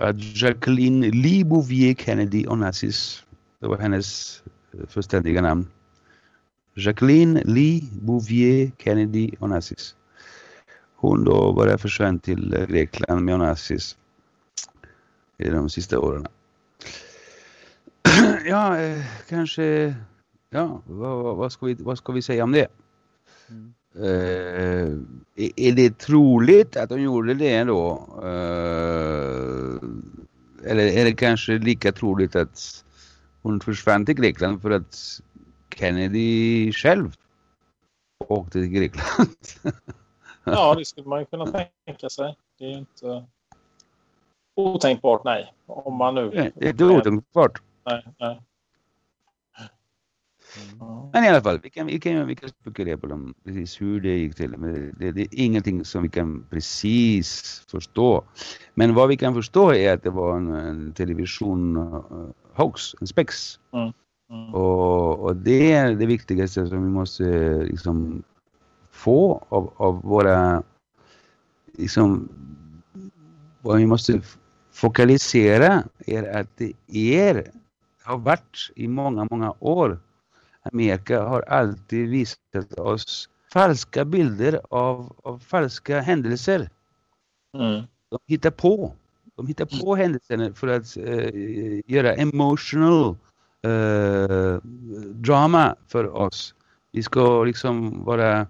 Att Jacqueline Lee Bouvier Kennedy Onassis, det var hennes fullständiga namn. Jacqueline Lee Bouvier Kennedy Onassis. Hon då bara försvann till Grekland med Onassis i de sista åren. <clears throat> ja, eh, kanske, ja, vad, vad, ska vi, vad ska vi säga om det? Mm. Uh, är det troligt att de gjorde det då? Uh, eller är det kanske lika troligt att hon försvann till Grekland för att Kennedy själv åkte till Grekland. <laughs> ja, det skulle man ju kunna tänka sig. Det är inte otänkbart, nej. Om man nu... Det är inte otänkbart. Nej, nej. Mm. Men i alla fall, vi kan, vi kan, vi kan spekulera på dem, precis hur det gick till. Men det, det, är ingenting som vi kan precis förstå. Men vad vi kan förstå är att det var en, en television uh, hoax, en spex. Mm. Mm. Och, och, det är det viktigaste som vi måste liksom få av, av våra liksom vad vi måste fokalisera är att det är har varit i många, många år Amerika har alltid visat oss falska bilder av, av falska händelser. Mm. De hittar på. De hittar på händelserna för att uh, göra emotional uh, drama för oss. Vi ska liksom vara...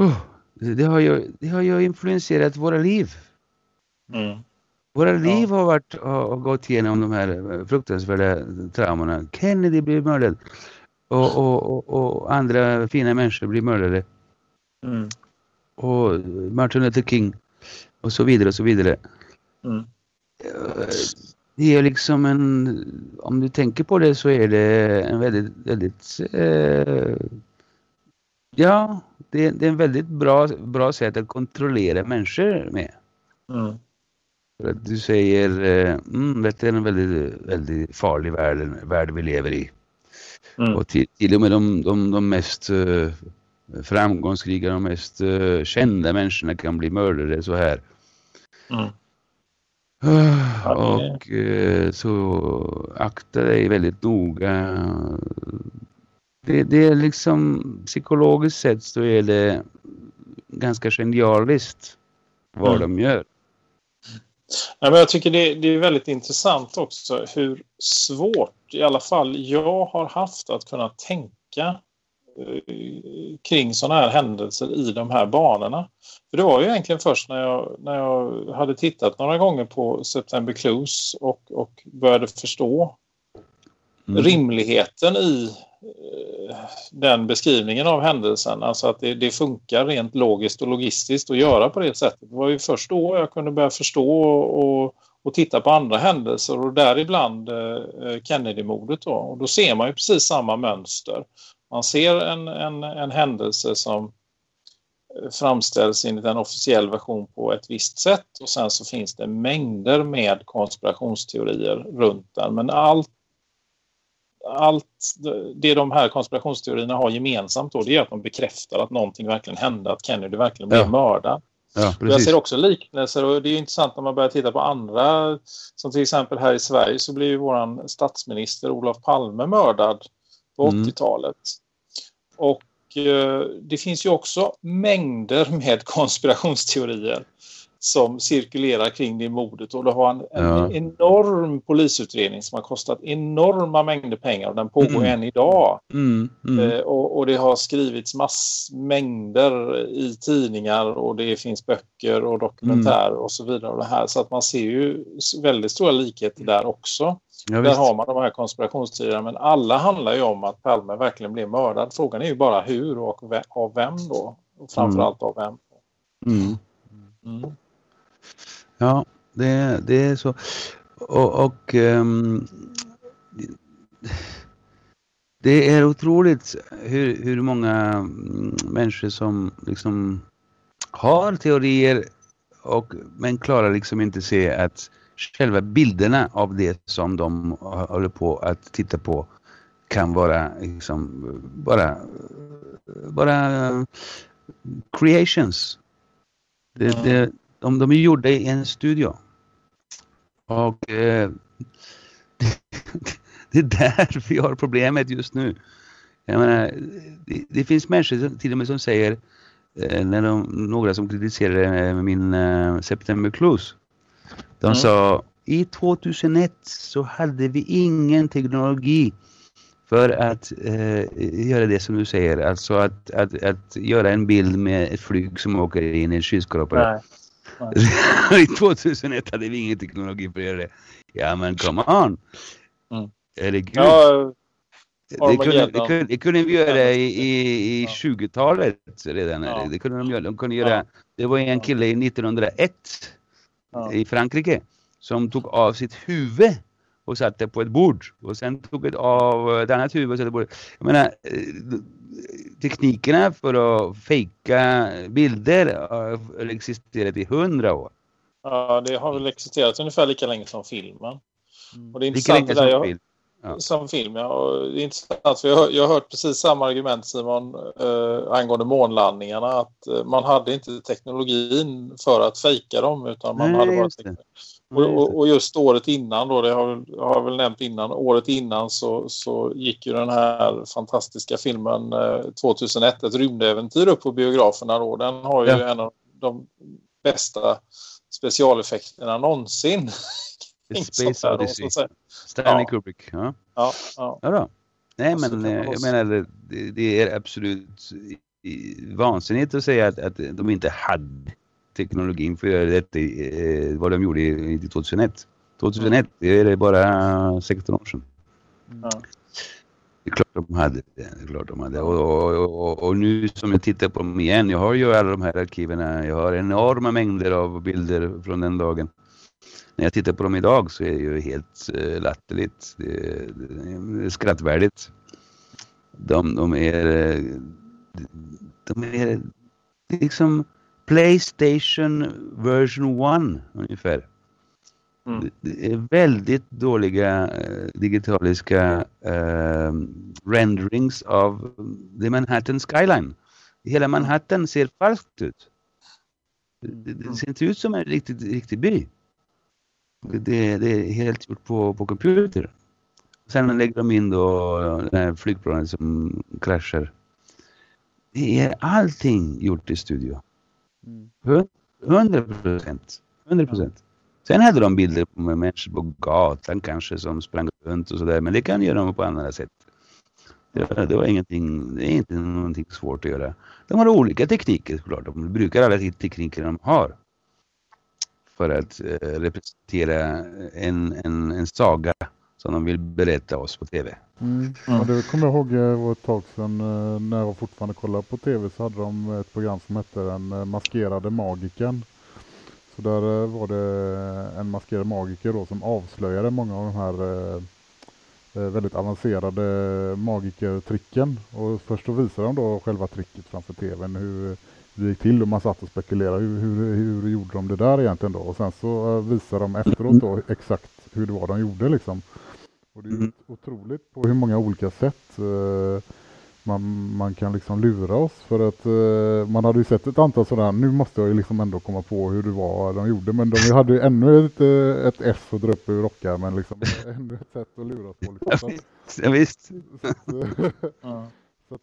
Uh, det, har ju, det har ju influenserat våra liv. Mm. Våra liv har, varit, har gått igenom de här fruktansvärda traumorna. Kennedy blev mördad och, och, och, och, andra fina människor blir mördade. Mm. Och Martin Luther King och så vidare och så vidare. Mm. Det är liksom en, om du tänker på det så är det en väldigt, väldigt eh, ja, det, det, är en väldigt bra, bra sätt att kontrollera människor med. Mm. För att du säger, eh, mm, det är en väldigt, väldigt farlig värld, värld vi lever i. Mm. Och till, till och med de, de, de mest uh, framgångsrika, de mest uh, kända människorna kan bli mördade så här. Mm. Uh, och uh, så akta dig väldigt noga. Det, det är liksom psykologiskt sett så är det ganska genialiskt vad mm. de gör. Nej, men jag tycker det, det, är väldigt intressant också hur svårt i alla fall jag har haft att kunna tänka eh, kring sådana här händelser i de här banorna. För det var ju egentligen först när jag, när jag hade tittat några gånger på September Clues och, och började förstå mm. rimligheten i eh, den beskrivningen av händelsen. Alltså att det, det, funkar rent logiskt och logistiskt att göra på det sättet. Det var ju först då jag kunde börja förstå och, och titta på andra händelser och däribland eh, Kennedy-mordet. Då. Och då ser man ju precis samma mönster. Man ser en, en, en händelse som eh, framställs enligt en officiell version på ett visst sätt och sen så finns det mängder med konspirationsteorier runt den. Men allt allt det de här konspirationsteorierna har gemensamt då, det är att de bekräftar att någonting verkligen hände, att Kennedy verkligen blev ja. mördad. Ja, jag ser också liknelser och det är intressant när man börjar titta på andra, som till exempel här i Sverige så blev ju våran statsminister Olof Palme mördad på mm. 80-talet. Och eh, det finns ju också mängder med konspirationsteorier som cirkulerar kring det mordet och det har en, ja. en, enorm polisutredning som har kostat enorma mängder pengar och den pågår mm. än idag. Mm. Mm. Eh, och, och, det har skrivits massmängder i tidningar och det finns böcker och dokumentärer mm. och så vidare. Och det här. Så att man ser ju väldigt stora likheter där också. Ja, där har man de här konspirationsteorierna men alla handlar ju om att Palme verkligen blev mördad. Frågan är ju bara hur och av vem då? Och framförallt av vem. Ja, det, det är så. Och, och um, det är otroligt hur, hur många mm, människor som liksom har teorier och, men klarar liksom inte se att själva bilderna av det som de håller på att titta på kan vara liksom bara, bara ehm, creations. Det, det, de, de är gjorda i en studio. Och eh, <laughs> det är där vi har problemet just nu. Jag menar, det, det finns människor till och med som säger, eh, när de, några som kritiserade min eh, September Clues. De mm. sa, i 2001 så hade vi ingen teknologi för att eh, göra det som du säger, alltså att, att, att göra en bild med ett flyg som åker in i en skyskrapa. <laughs> I 2001 hade vi ingen teknologi för att göra det. Ja men come on. Mm. Ja, det, kunde, det, kunde, det kunde vi göra i, i, i 20-talet redan. Ja. Det kunde de göra. De kunde göra. Det var en kille i 1901 ja. i Frankrike som tog av sitt huvud och satte på ett bord. Och sen tog ett av ett annat huvud och satte på det. Jag menar, eh, teknikerna för att fejka bilder har existerat i hundra år. Ja, det har väl existerat ungefär lika länge som filmen. Mm. Och det är intressant lika länge som film. Ja. Som film, ja. Och det är intressant för jag, har, jag har hört precis samma argument Simon eh, angående månlandningarna. Att eh, man hade inte teknologin för att fejka dem utan man Nej, hade bara teknologi. Och, och, just året innan då, det har, har jag väl nämnt innan, året innan så, så gick ju den här fantastiska filmen eh, 2001, ett rymdäventyr upp på biograferna då. Den har ju ja. en av de bästa specialeffekterna någonsin. Space Odyssey. Stanley ja. Kubrick. Ja. Ja, ja. ja. Nej men eh, jag menar det, det är absolut vansinnigt att säga att, att de inte hade teknologin för att göra detta eh, vad de gjorde i, 2001. 2001, det är bara 16 år sedan. Ja. Det är klart de hade det. klart de hade. Och, och, och, och, nu som jag tittar på dem igen, jag har ju alla de här arkiven. Jag har enorma mängder av bilder från den dagen. När jag tittar på dem idag så är det ju helt uh, latterligt. Det, det, är skrattvärdigt. De, de är... De är liksom Playstation version 1 ungefär. Mm. Det är väldigt dåliga eh, digitaliska eh, renderings av the Manhattan skyline. Hela Manhattan ser falskt ut. Det, det, ser inte ut som en riktig, riktig by. Det, det, är helt gjort på, på computer. Sen lägger de in då här flygplanet som kraschar. Det är allting gjort i studio. 100 mm. procent. 100 procent. Sen hade de bilder med människor på gatan kanske som sprang runt och sådär. Men det kan göra de på andra sätt. Det var, det var ingenting, det är inte någonting svårt att göra. De har olika tekniker såklart. De brukar alla tekniker de har. För att eh, representera en, en, en saga som de vill berätta oss på tv. Mm. Ja, det kommer jag ihåg det var ett tag sedan eh, när jag fortfarande kollade på tv så hade de ett program som hette Den eh, maskerade magiken. Så där eh, var det en maskerad magiker då som avslöjade många av de här väldigt avancerade magikertricken. Och först så visade de då själva tricket framför tvn hur det gick till och man satt och spekulerade hur, hur, hur gjorde de det där egentligen då. Och sen så visade de efteråt då exakt hur det var de gjorde liksom. Och det är mm. otroligt på hur många olika sätt eh, man, man kan liksom lura oss. För att eh, man hade ju sett ett antal sådana, nu måste jag ju liksom ändå komma på hur det var de gjorde. Men de hade ju ännu ett, eh, ett S att dra upp ur rockärmen liksom. <laughs> ännu ett sätt att lura oss på. Liksom. Ja, visst. <laughs> Så, ja. Så att,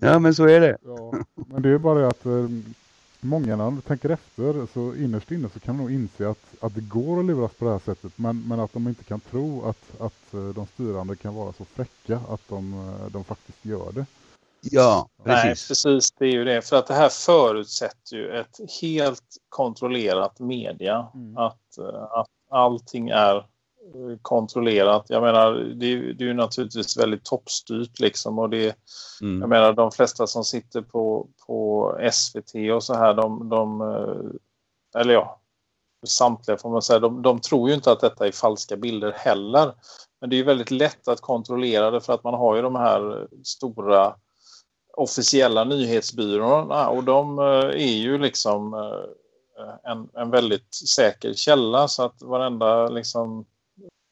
ja, men så är det. Ja, men det är bara att många när de tänker efter så innerst inne så kan de nog inse att, att det går att luras på det här sättet men, men att de inte kan tro att, att eh, de styrande kan vara så fräcka att de, eh, de faktiskt gör det. Ja, precis. Nej, precis. Det är ju det. För att det här förutsätter ju ett helt kontrollerat media. Mm. Att, eh, att allting är kontrollerat. Jag menar, det, är, det är ju naturligtvis väldigt toppstyrt liksom och det mm. jag menar de flesta som sitter på, på SVT och så här de, de eh, eller ja, samtliga får man säga, de, de tror ju inte att detta är falska bilder heller. Men det är väldigt lätt att kontrollera det för att man har ju de här stora officiella nyhetsbyråerna och de eh, är ju liksom eh, en, en väldigt säker källa så att varenda liksom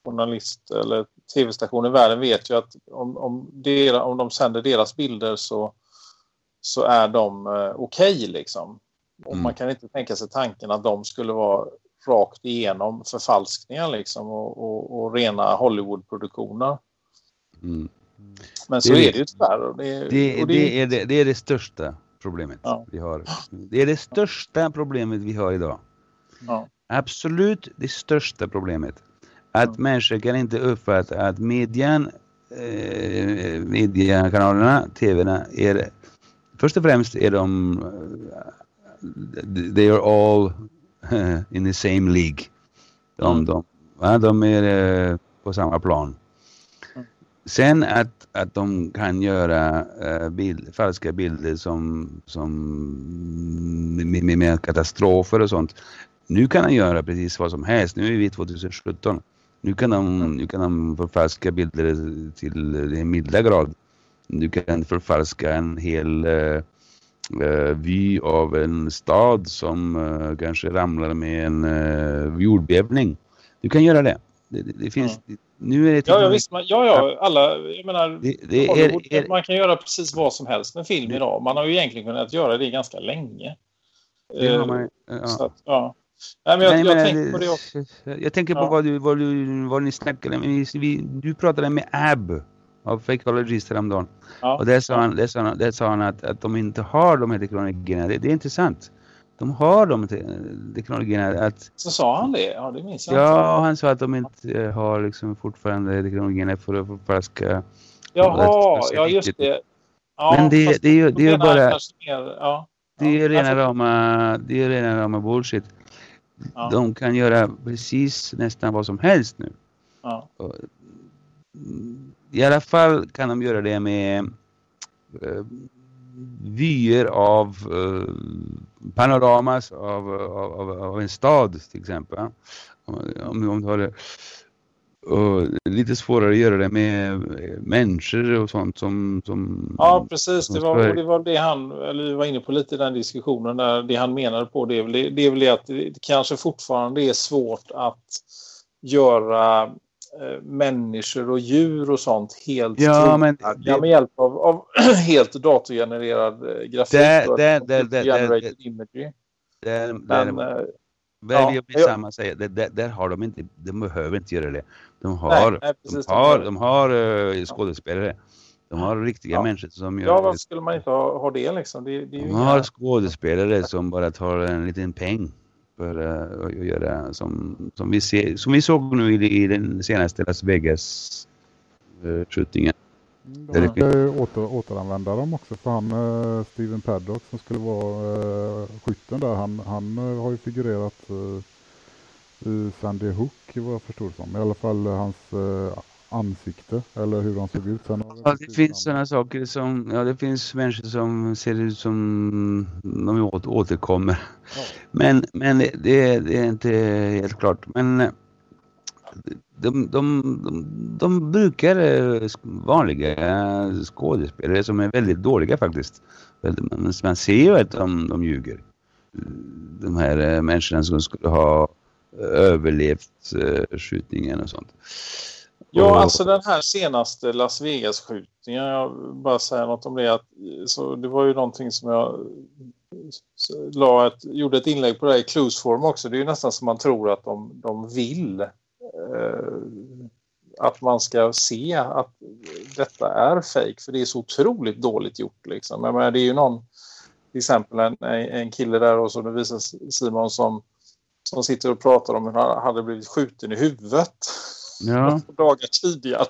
journalist eller tv-station i världen vet ju att om, om, dera, om de sänder deras bilder så, så är de eh, okej okay, liksom. Och mm. man kan inte tänka sig tanken att de skulle vara rakt igenom förfalskningar liksom och, och, och rena Hollywoodproduktioner. Mm. Men så det är, är det ju tyvärr. Det, det, det, är det, det är det största problemet ja. vi har. Det är det största problemet vi har idag. Ja. Absolut det största problemet. Att människor kan inte uppfatta att median, eh, mediekanalerna, tvna, är först och främst är de they are all in the same League. De, mm. de, ja, de är eh, på samma plan. Sen att, att de kan göra uh, bild, falska bilder som, som med, med, med, katastrofer och sånt. Nu kan han göra precis vad som helst. Nu är vi 2017. Nu kan de, nu kan de förfalska bilder till en milda grad. Du kan förfalska en hel uh, vy av en stad som uh, kanske ramlar med en uh, jordbävning. Du kan göra det. Det, det, det finns... Ja. Nu är det ja, ja, visst, man, ja, ja, alla, jag menar, det, det är, är, man kan göra precis vad som helst med film idag. Man har ju egentligen kunnat göra det ganska länge. Man, ja. Att, ja. Nej, men jag, Nej, jag, jag tänker på det också. Jag tänker på ja. vad, du, vad, du, vad ni snackade om. Du pratade med Ab av Fakeologist häromdagen. Ja. Och där sa han, där sa han, där sa han att, att de inte har de här teknologierna. Det, det är intressant. De har de teknologierna. Att, Så sa han det? Ja, det minns jag Ja, han sa att de inte har liksom fortfarande teknologierna för att förfalska. Jaha, ja just det. Ja, Men det, det, är ju, det är ju bara... Mer, ja. Det är ju rena rama, det är rena rama bullshit. Ja. De kan göra precis nästan vad som helst nu. Ja. I alla fall kan de göra det med uh, vyer av uh, panoramas av, av, av, av, en stad till exempel. Om, om du har och lite svårare att göra det med människor och sånt som... som ja, precis. Det var, det var det han eller vi var inne på lite i den diskussionen. Där det han menade på det, det, det är väl att det kanske fortfarande är svårt att göra eh, människor och djur och sånt helt ja, men det, med hjälp av, av <clears throat> helt datorgenererad eh, grafik det, det, det, generated imagery. Det, men, det, Välj att bli samma säger, det, där har de inte, de behöver inte göra det. De har, nej, nej, precis, de har, de har uh, skådespelare. De har riktiga ja. människor som gör... Ja, varför skulle man inte ha, ha det liksom? Det, det de inga... har skådespelare som bara tar en liten peng för uh, att göra som, som, vi ser, som vi såg nu i, i den senaste Las Vegas-skjutningen. Uh, de ska åter, återanvända dem också för han uh, Steven Paddock som skulle vara uh, skytten där. Han, han uh, har ju figurerat uh, i Sandy Hook vad jag förstår som. I alla fall hans ansikte eller hur han såg ut. Sen ja, det finns sådana saker som, ja det finns människor som ser ut som de åter, återkommer. Ja. Men, men det, det, är inte helt klart. Men de, de, de, de brukar eh, vanliga skådespelare som är väldigt dåliga faktiskt. Man ser ju att de, de ljuger. De här eh, människorna som skulle ha överlevt uh, skjutningen och sånt. Ja, alltså den här senaste Las Vegas-skjutningen, jag bara säga något om det. Att, så det var ju någonting som jag la ett, gjorde ett inlägg på det i Clues-form också. Det är ju nästan som man tror att de, de vill Eh, att man ska se att detta är fake för det är så otroligt dåligt gjort liksom. Men det är ju någon till exempel en, en kille där och så nu visar Simon som, som sitter och pratar om hur han hade blivit skjuten i huvudet ja. <laughs> dagar tidigare.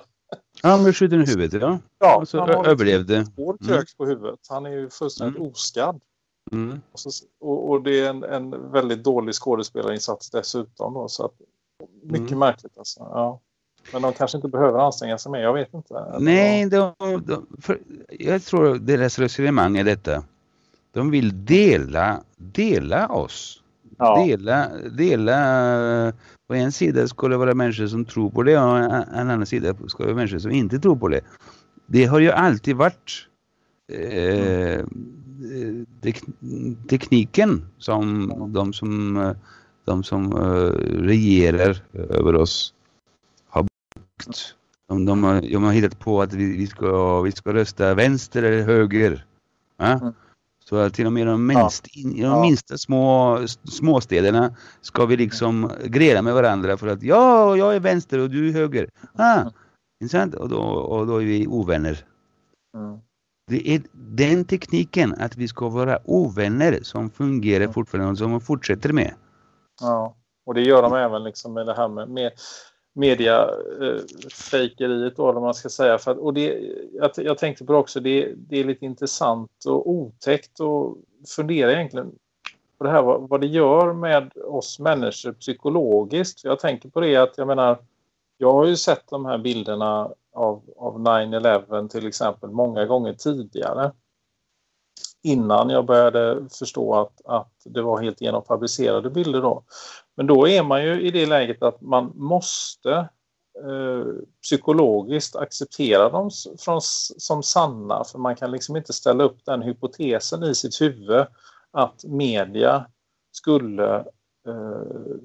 Ja, han blev skjuten i huvudet, ja. Ja, och så han har överlevde. Hård mm. på huvudet. Han är ju fullständigt mm. oskadd. Mm. Och, så, och, och, det är en, en väldigt dålig skådespelarinsats dessutom. Då, så att mycket mm. märkligt alltså. Ja. Men de kanske inte behöver anstränga sig mer, jag vet inte. Nej, de, de, för, jag tror deras resonemang är detta. De vill dela, dela oss. Ja. Dela, dela, på en sida ska det vara människor som tror på det och en, en annan sida ska det vara människor som inte tror på det. Det har ju alltid varit eh, tek, tekniken som de som de som uh, regerar över oss har byggt. De, de, har, de har hittat på att vi, vi, ska, vi ska rösta vänster eller höger. Mm. Så att till och med de, minst, ja. de minsta små småstäderna ska vi liksom gräla med varandra för att ja, jag är vänster och du är höger. Ah, intressant. Och då, och då är vi ovänner. Mm. Det är den tekniken att vi ska vara ovänner som fungerar mm. fortfarande och som man fortsätter med. Ja, och det gör de även liksom med det här med, med mediafejkeriet eh, då, eller man ska säga. För att, och det, jag, jag tänkte på det också, det, det är lite intressant och otäckt att fundera egentligen på det här, vad, vad det gör med oss människor psykologiskt. För jag tänker på det att jag menar, jag har ju sett de här bilderna av, av 9-11 till exempel många gånger tidigare innan jag började förstå att, att det var helt genomfabricerade bilder då. Men då är man ju i det läget att man måste eh, psykologiskt acceptera dem från, som sanna för man kan liksom inte ställa upp den hypotesen i sitt huvud att media skulle eh,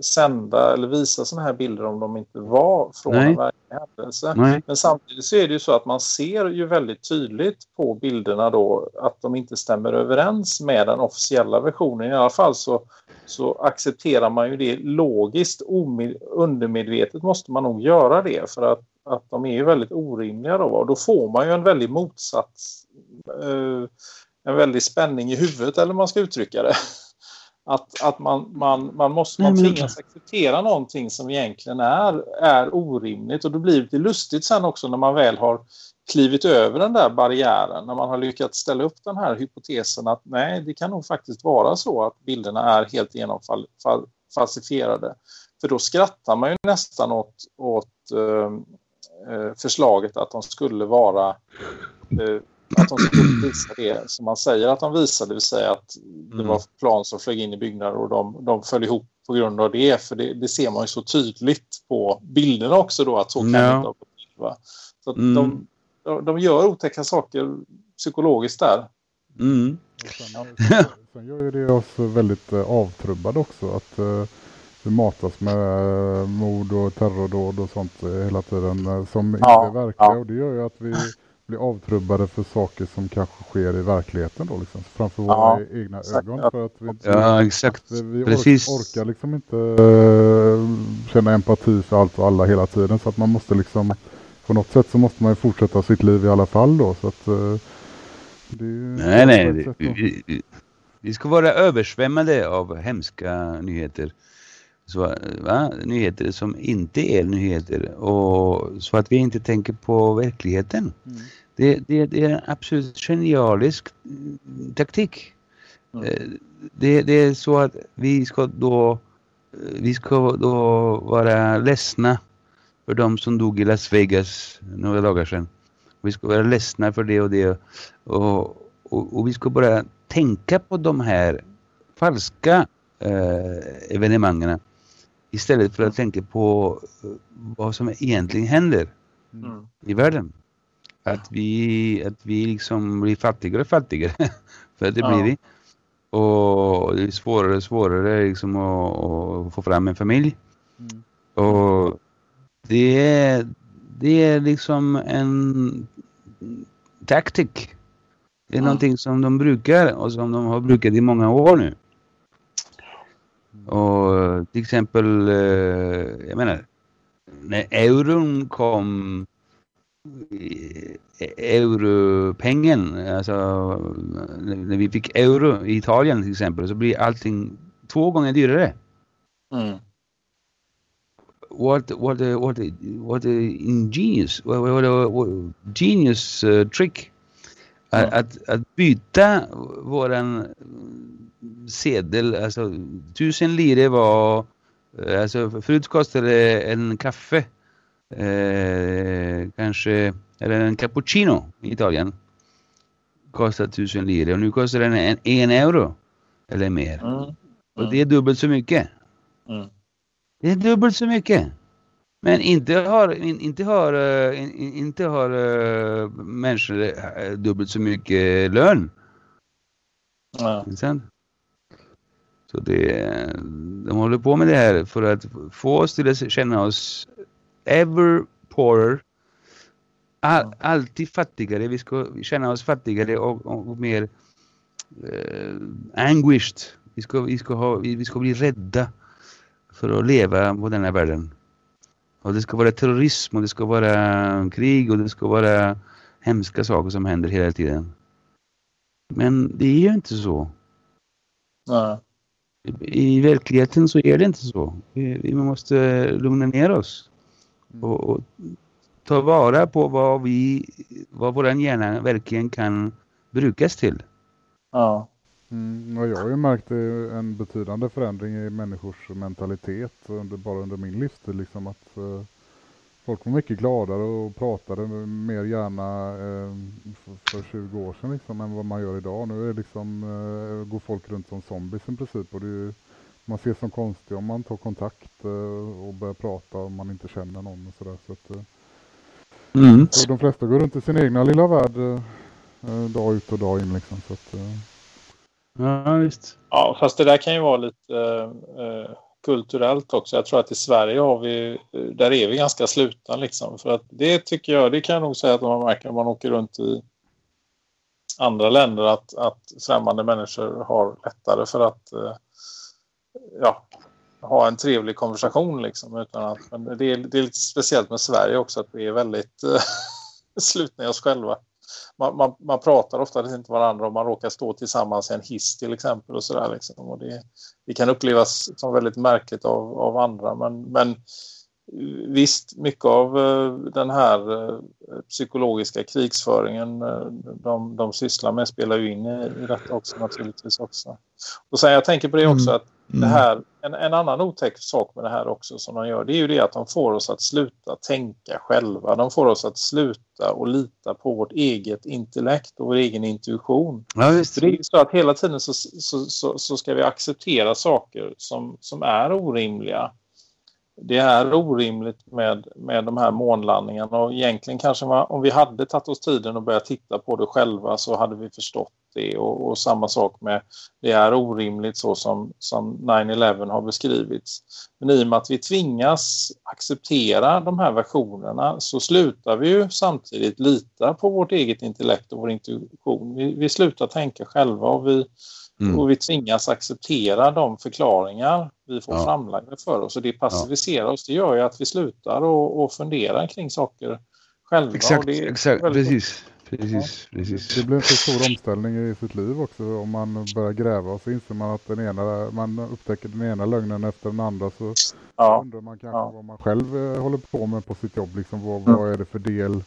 sända eller visa sådana här bilder om de inte var från Nej. en verklig händelse. Nej. Men samtidigt så är det ju så att man ser ju väldigt tydligt på bilderna då att de inte stämmer överens med den officiella versionen. I alla fall så, så accepterar man ju det logiskt, undermedvetet måste man nog göra det för att, att de är ju väldigt orimliga då. Och då får man ju en väldigt motsats eh, en väldig spänning i huvudet eller man ska uttrycka det. <laughs> Att, att man, man, man måste man tvingas acceptera någonting som egentligen är, är orimligt. Och då blir det lite lustigt sen också när man väl har klivit över den där barriären när man har lyckats ställa upp den här hypotesen att nej, det kan nog faktiskt vara så att bilderna är helt genomfalsifierade. För då skrattar man ju nästan åt, åt uh, eh, förslaget att de skulle vara eh, att de skulle visa det som man säger att de visade, det vill säga att det mm. var plan som flög in i byggnader och de, de föll ihop på grund av det. För det, det ser man ju så tydligt på bilderna också då att så kan no. det inte ha gått Så att mm. de, de, de gör otäcka saker psykologiskt där. Mm. Sen, sen, gör ju det oss väldigt eh, avtrubbade också. Att uh, vi matas med uh, mord och terrordåd och sånt hela tiden som ja, inte är verkliga. Ja. Och det gör ju att vi blir avtrubbade för saker som kanske sker i verkligheten då liksom. Framför våra ja, egna exakt, ögon. För att vi, ja, exakt. vi Precis. Orkar, orkar liksom inte uh, känna empati för allt och alla hela tiden. Så att man måste liksom, på något sätt så måste man ju fortsätta sitt liv i alla fall då. Så att, uh, nej, nej. Vi, vi, vi ska vara översvämmade av hemska nyheter. Så, va? Nyheter som inte är nyheter och så att vi inte tänker på verkligheten. Mm. Det, det, det, är en absolut genialisk mm, taktik. Mm. Eh, det, det, är så att vi ska då vi ska då vara ledsna för de som dog i Las Vegas några dagar sedan. Vi ska vara ledsna för det och det. Och, och, och vi ska bara tänka på de här falska eh, evenemangen istället för att tänka på eh, vad som egentligen händer mm. i världen. Att vi, att vi liksom blir fattigare och fattigare. <laughs> för det blir vi. Och det är svårare och svårare liksom att, att få fram en familj. Mm. Och det är, det är liksom en taktik. Det är mm. någonting som de brukar och som de har brukat i många år nu. Och till exempel, eh, jag menar, när euron kom, europengen, alltså när vi fick euro i Italien till exempel så blir allting två gånger dyrare. Mm. What what a, what a, what a ingenious what what a genius uh, trick mm. att, att, byta våran sedel, alltså tusen lire var, alltså förut kostade en kaffe eh, kanske, eller en cappuccino i Italien kostade tusen lire och nu kostar den en, en euro eller mer. Mm. Mm. Och det är dubbelt så mycket. Mm. Det är dubbelt så mycket. Men inte har, inte har, eh, inte har uh, människor eh, dubbelt så mycket lön. Ja. Så det, de håller på med det här för att få oss till att känna oss ever poorer. All, alltid fattigare. Vi ska känna oss fattigare och, och mer uh, anguished. Vi ska, vi, ska ha, vi, vi ska bli rädda för att leva på den här världen. Och det ska vara terrorism och det ska vara krig och det ska vara hemska saker som händer hela tiden. Men det är ju inte så. Nej. I verkligheten så är det inte så. Vi, vi måste lugna ner oss. Mm. Och, och, ta vara på vad vi, vad våran hjärna verkligen kan brukas till. Ja. Mm, jag har ju märkt en betydande förändring i människors mentalitet under, bara under min livstid. Liksom att uh, folk var mycket gladare och pratade mer gärna uh, för, för, 20 år sedan liksom, än vad man gör idag. Nu är liksom, uh, går folk runt som zombies i princip. Och det är, man ser som konstigt om man tar kontakt och börjar prata om man inte känner någon. Och sådär, så att, mm. så de flesta går runt i sin egna lilla värld dag ut och dag in. Liksom, så att, Ja, visst. Ja, fast det där kan ju vara lite eh, kulturellt också. Jag tror att i Sverige har vi, eh, där är vi ganska slutna liksom. För att det tycker jag, det kan jag nog säga att man märker när man åker runt i andra länder att, att främmande människor har lättare för att eh, ja, ha en trevlig konversation liksom. Utan att, men det, är, det är lite speciellt med Sverige också att vi är väldigt eh, <laughs> slutna i oss själva man, man, man, pratar ofta inte varandra om man råkar stå tillsammans i en hiss till exempel och sådär liksom. Och det, det kan upplevas som väldigt märkligt av, av andra men, men visst, mycket av uh, den här uh, psykologiska krigsföringen uh, de, de sysslar med spelar ju in i, i detta också naturligtvis också. Och sen jag tänker på det också mm. att det här, en, en, annan otäck sak med det här också som de gör det är ju det att de får oss att sluta tänka själva. De får oss att sluta och lita på vårt eget intellekt och vår egen intuition. Ja, det är så att hela tiden så, så, så, så, ska vi acceptera saker som, som är orimliga. Det är orimligt med, med de här månlandningarna och egentligen kanske man, om vi hade tagit oss tiden och börjat titta på det själva så hade vi förstått det och, och, samma sak med det är orimligt så som, som 9-11 har beskrivits. Men i och med att vi tvingas acceptera de här versionerna så slutar vi ju samtidigt lita på vårt eget intellekt och vår intuition. Vi, vi slutar tänka själva och vi, mm. och vi tvingas acceptera de förklaringar vi får ja. framlagda för oss. Och det passiviserar ja. oss. Det gör ju att vi slutar och, och fundera kring saker själva. Exakt, exakt precis. Precis, ja. precis. Det blir en så stor omställning i sitt liv också om man börjar gräva så inser man att den ena, man upptäcker den ena lögnen efter den andra så ja. undrar man kanske ja. vad man själv eh, håller på med på sitt jobb. Liksom, vad, mm. vad är det för del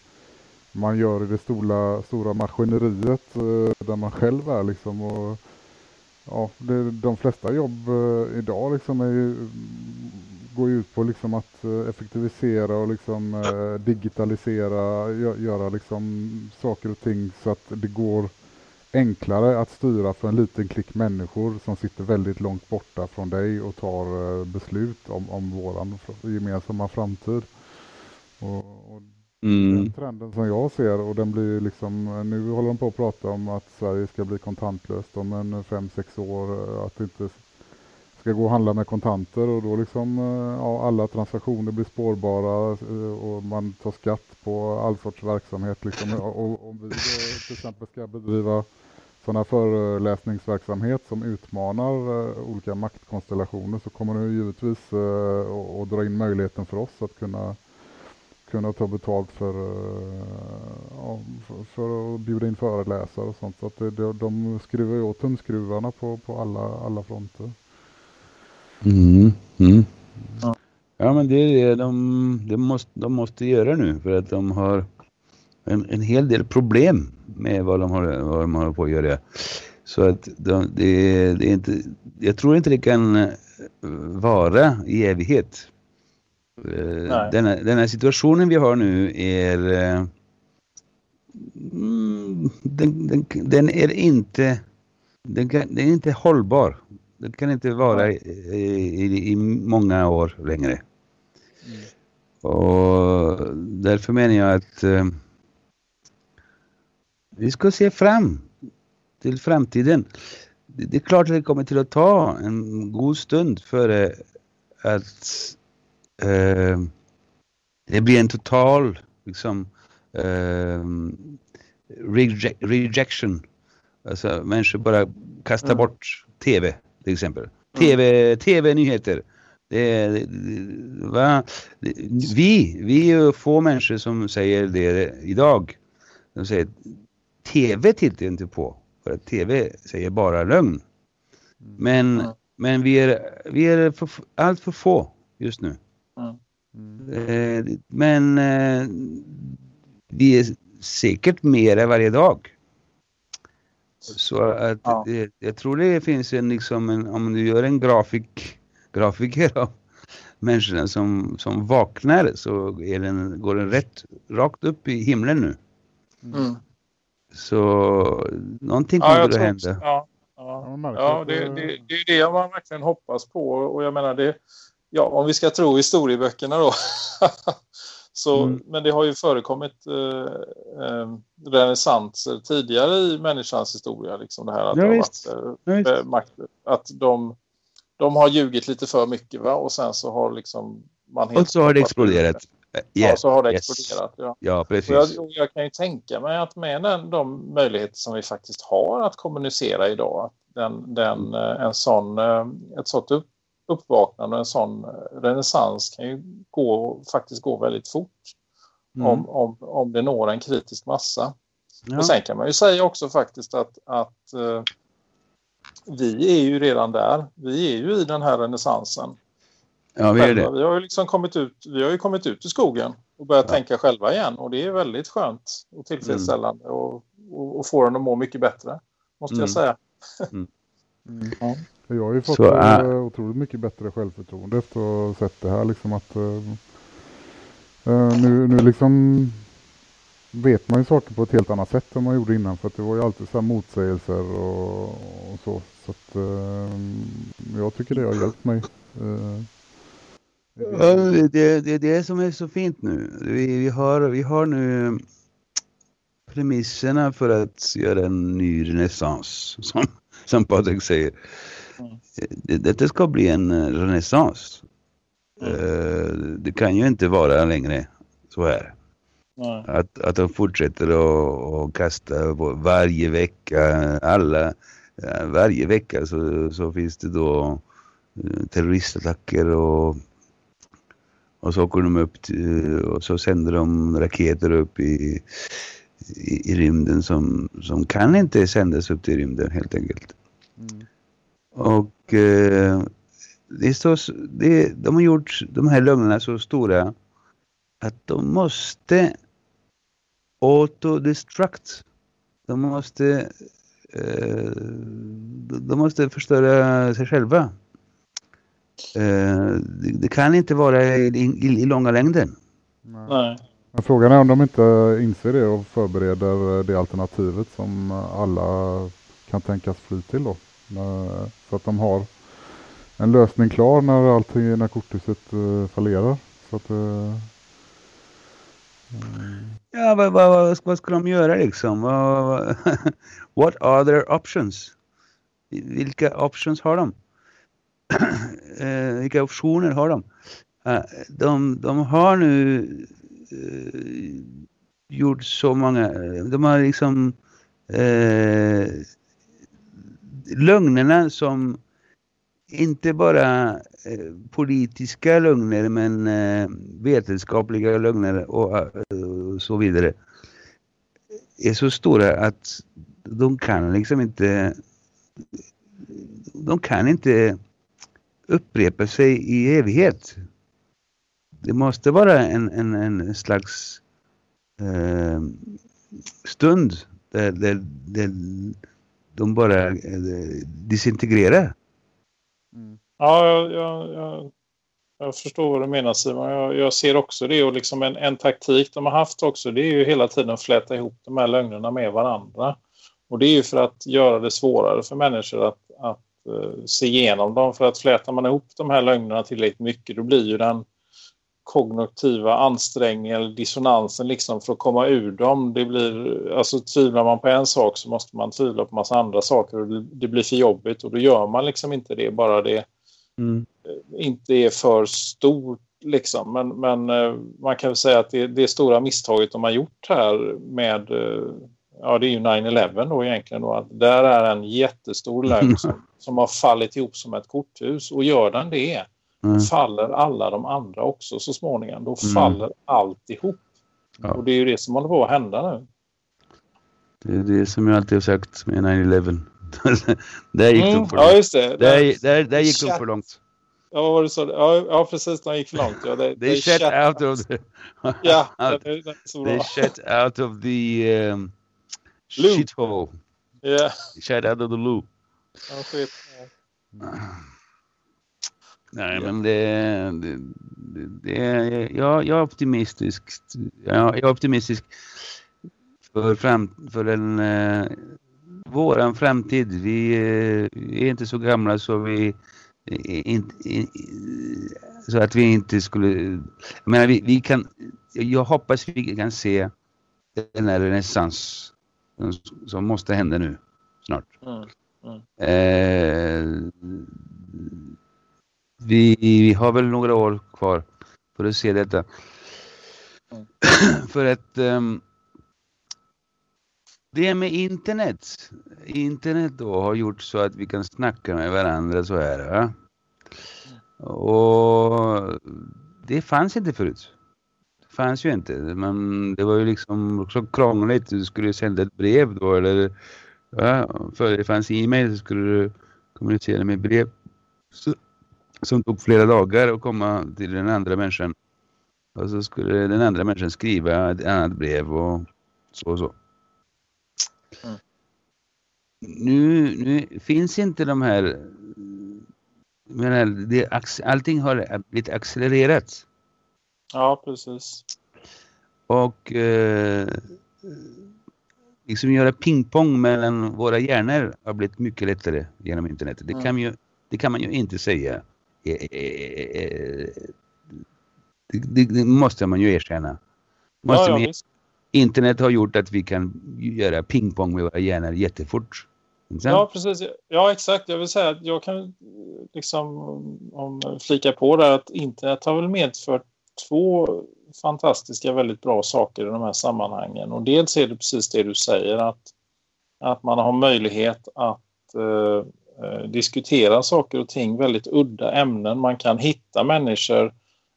man gör i det stora, stora maskineriet eh, där man själv är liksom och ja, det, de flesta jobb eh, idag liksom är ju går ut på liksom att eh, effektivisera och liksom eh, digitalisera, göra liksom saker och ting så att det går enklare att styra för en liten klick människor som sitter väldigt långt borta från dig och tar eh, beslut om, om vår gemensamma framtid. Och mm. Den trenden som jag ser och den blir liksom, nu håller de på att prata om att Sverige ska bli kontantlöst om en fem sex år, eh, att det inte ska gå och handla med kontanter och då liksom eh, ja, alla transaktioner blir spårbara eh, och man tar skatt på all sorts verksamhet. Liksom. Och om vi till exempel ska bedriva sådana föreläsningsverksamhet som utmanar olika maktkonstellationer så kommer det givetvis att dra in möjligheten för oss att kunna kunna ta betalt för, uh, ja, för, för, att bjuda in föreläsare och sånt. Så att det, de, de skruvar ju åt tumskruvarna på, på alla, alla fronter. Mm. Mm. Ja. ja. men det är det de, de, måste, de måste göra nu för att de har en, en hel del problem med vad de, har, vad de håller på att göra. Så att de, det, det är inte, jag tror inte det kan eh, vara i evighet. Eh, denna, denna situationen vi har nu är eh, mm, den, den, den, är inte den, kan, den är inte hållbar det kan inte vara i, i, i många år längre. Mm. Och därför menar jag att eh, vi ska se fram till framtiden. Det, det, är klart att det kommer till att ta en god stund före att eh, det blir en total liksom, eh, rejection. Alltså människor bara kastar mm. bort tv till exempel. TV, TV-nyheter. Det, va? Vi, vi är få människor som säger det idag. De säger TV tittar inte på. För att TV säger bara lögn. Men, mm. men vi är, vi är för, allt för få just nu. Mm. Eh, men eh, vi är säkert mer varje dag. Så att ja. det, jag tror det finns en liksom en, om du gör en grafik, grafiker <laughs> av människorna som, som vaknar så är den, går den rätt rakt upp i himlen nu. Mm. Så någonting kommer ja, att hända. Ja, ja. ja det, det, det är det man verkligen hoppas på och jag menar det, ja om vi ska tro historieböckerna då <laughs> Så, mm. Men det har ju förekommit eh, eh, renässanser tidigare i människans historia. Liksom det här att, ja, varit, eh, makt, att de, de har ljugit lite för mycket va? och sen så har liksom man helt Och så har det exploderat. Yeah. Ja, så har det yes. exploderat. Ja, ja precis. Och jag, och jag, kan ju tänka mig att med den, de möjligheter som vi faktiskt har att kommunicera idag, den, den, mm. en sån, eh, ett sånt upp, uppvaknande och en sån eh, renässans kan ju gå, faktiskt gå väldigt fort mm. om, om, om det når en kritisk massa. Ja. Och sen kan man ju säga också faktiskt att, att uh, vi är ju redan där. Vi är ju i den här renässansen. Ja, vi är det. Vi har ju liksom kommit ut, vi har ju kommit ut i skogen och börjat ja. tänka själva igen. Och det är väldigt skönt och tillfredsställande mm. och, och, och får en att må mycket bättre, måste mm. jag säga. Mm. Mm. Ja. Jag har ju fått så, äh, otroligt mycket bättre självförtroende efter att ha sett det här. Liksom att, uh, nu, nu liksom vet man ju saker på ett helt annat sätt än man gjorde innan. För att det var ju alltid så här motsägelser och, och så. Så att, uh, jag tycker det har hjälpt mig. Ja, det, det är det som är så fint nu. Vi, vi, har, vi har nu premisserna för att göra en ny renässans, som, som Patrik säger. Mm. Detta ska bli en renässans. Mm. Det kan ju inte vara längre så här. Mm. Att, att de fortsätter att kasta varje vecka, alla, varje vecka så, så finns det då eh, terroristattacker och och så åker de upp till, och så sänder de raketer upp i, i, i, rymden som, som kan inte sändas upp till rymden helt enkelt. Mm. Och eh, det är så, det, de har gjort de här lögnerna så stora att de måste autodestruct. De måste eh, de måste förstöra sig själva. Eh, det kan inte vara i, i, i långa längden. Nej. Men frågan är om de inte inser det och förbereder det alternativet som alla kan tänkas fly till då. Så att de har en lösning klar när allting, när korthuset eh, fallerar. Så att, uh, Ja, vad, vad, vad, ska de göra liksom? <laughs> What are their options? Vilka options har de? <clears throat> Eh, vilka optioner har de? De, de har nu eh, gjort så många, de har liksom eh, lögnerna som inte bara eh, politiska lögner men eh, vetenskapliga lögner och och, så vidare är så stora att de kan liksom inte de kan inte upprepa sig i evighet. Det måste vara en, en, en slags eh, stund där, där, där de bara eh, disintegrerar. Mm. Ja, jag, jag, jag, förstår vad du menar Simon. Jag, jag ser också det och liksom en, en taktik de har haft också det är ju hela tiden att fläta ihop de här lögnerna med varandra. Och det är ju för att göra det svårare för människor att, att eh, se igenom dem. För att flätar man ihop de här lögnerna tillräckligt mycket då blir ju den kognitiva ansträngningen eller dissonansen liksom för att komma ur dem. Det blir, alltså tvivlar man på en sak så måste man tvivla på massa andra saker och det, blir för jobbigt och då gör man liksom inte det, bara det mm. Eh, inte är för stort liksom. Men, men eh, man kan väl säga att det, det stora misstaget de har gjort här med ja det är ju 9-11 då egentligen då, att där är en jättestor lögn som, som har fallit ihop som ett korthus och gör den det mm. faller alla de andra också så småningom. Då mm. faller allt ihop. Ja. Och det är ju det som håller på att hända nu. Det är det som jag alltid har sagt med 9-11. <laughs> där gick mm, de för långt. Ja, just det. Där, där, där gick de för långt. Ja, vad var det så? Ja, ja, precis. De gick för långt. Ja, det, they, they shut out of the... <laughs> ja, <laughs> det, det är så bra. They shut out of the... Um, Shithole. Yeah. Shout out of the loo. Ja, skit. Nej, men det, det, det, jag, jag är optimistisk. Jag är optimistisk för, fram, för en, eh, våran framtid. Vi, eh, vi, är inte så gamla så vi inte, så att vi inte skulle... Jag menar, vi, vi kan... Jag hoppas vi kan se den här renässans som måste hända nu snart. Mm. Mm. Eh, vi, vi, har väl några år kvar för att se detta. Mm. <clears throat> för att um, det med internet. Internet då har gjort så att vi kan snacka med varandra så här. Va? Och det fanns inte förut fanns ju inte. Men det var ju liksom också krångligt. Du skulle sända ett brev då eller ja, för det fanns e-mail så skulle du kommunicera med brev så, som tog flera dagar att komma till den andra människan. Och så skulle den andra människan skriva ett annat brev och så och så. Mm. nu, nu finns inte de här men det, allting har blivit accelererat. Ja, precis. Och eh, liksom göra pingpong mellan våra hjärnor har blivit mycket lättare genom internet. Det, mm. kan, ju, det kan man ju inte säga. Eh, eh, eh, det, det, måste man ju erkänna. Måste ja, ja, internet har gjort att vi kan göra pingpong med våra hjärnor jättefort. Sen... Ja, precis. Ja, exakt. Jag vill säga att jag kan liksom om, flika på där att internet har väl medfört två fantastiska, väldigt bra saker i de här sammanhangen. Och dels är det precis det du säger att, att man har möjlighet att eh diskutera saker och ting, väldigt udda ämnen. Man kan hitta människor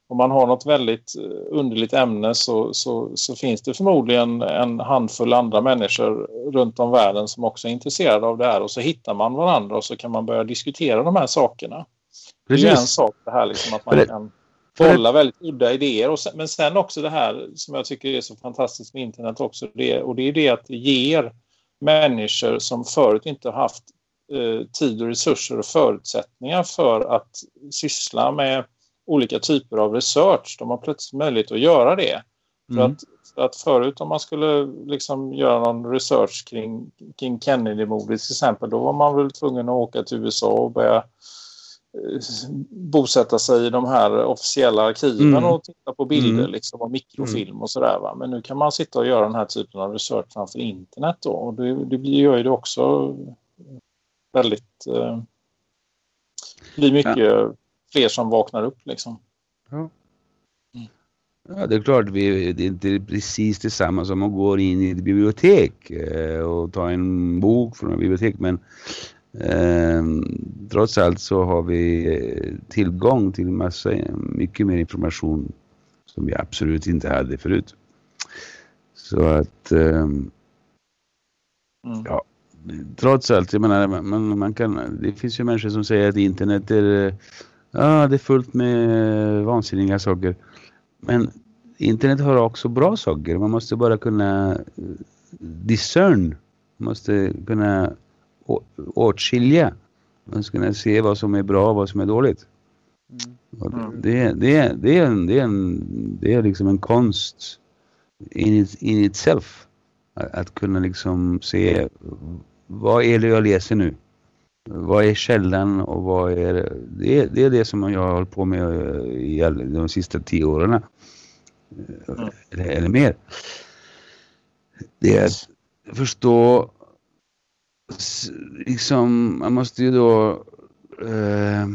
om man har något väldigt eh, underligt ämne så, så, så, finns det förmodligen en handfull andra människor runt om världen som också är intresserade av det här och så hittar man varandra och så kan man börja diskutera de här sakerna. Precis. Det är en sak det här liksom att man kan bolla väldigt udda idéer och sen, men sen också det här som jag tycker är så fantastiskt med internet också det, och det är det att det ger människor som förut inte haft eh, tid och resurser och förutsättningar för att syssla med olika typer av research. De har plötsligt möjlighet att göra det. Mm. För, att, för att förut om man skulle liksom göra någon research kring, kring Kennedy-mordet till exempel, då var man väl tvungen att åka till USA och börja eh, bosätta sig i de här officiella arkiven mm. och titta på bilder mm. liksom, och mikrofilm mm. och sådär. Va? Men nu kan man sitta och göra den här typen av research framför internet då och det, det gör ju det också väldigt... Eh, blir mycket ja fler som vaknar upp liksom. Ja. Mm. Ja, det är klart, vi, det är inte precis detsamma som att gå in i ett bibliotek eh, och ta en bok från ett bibliotek, men eh, trots allt så har vi tillgång till massa, mycket mer information som vi absolut inte hade förut. Så att eh, mm. ja, trots allt, jag menar, man, man kan, det finns ju människor som säger att internet är Ja, det är fullt med vansinniga saker. Men internet har också bra saker. Man måste bara kunna eh, discern. Man måste kunna åtskilja. Man måste kunna se vad som är bra och vad som är dåligt. Mm. Det, det, det, är en, det, är en, det är liksom en konst in, it, in itself. Att, att kunna liksom se vad är det jag läser nu? vad är källan och vad är det? Det är det som jag har hållit på med eh, i de sista tio åren. Mm. Eller, eller, mer. Det är att förstå liksom, man måste ju då eh,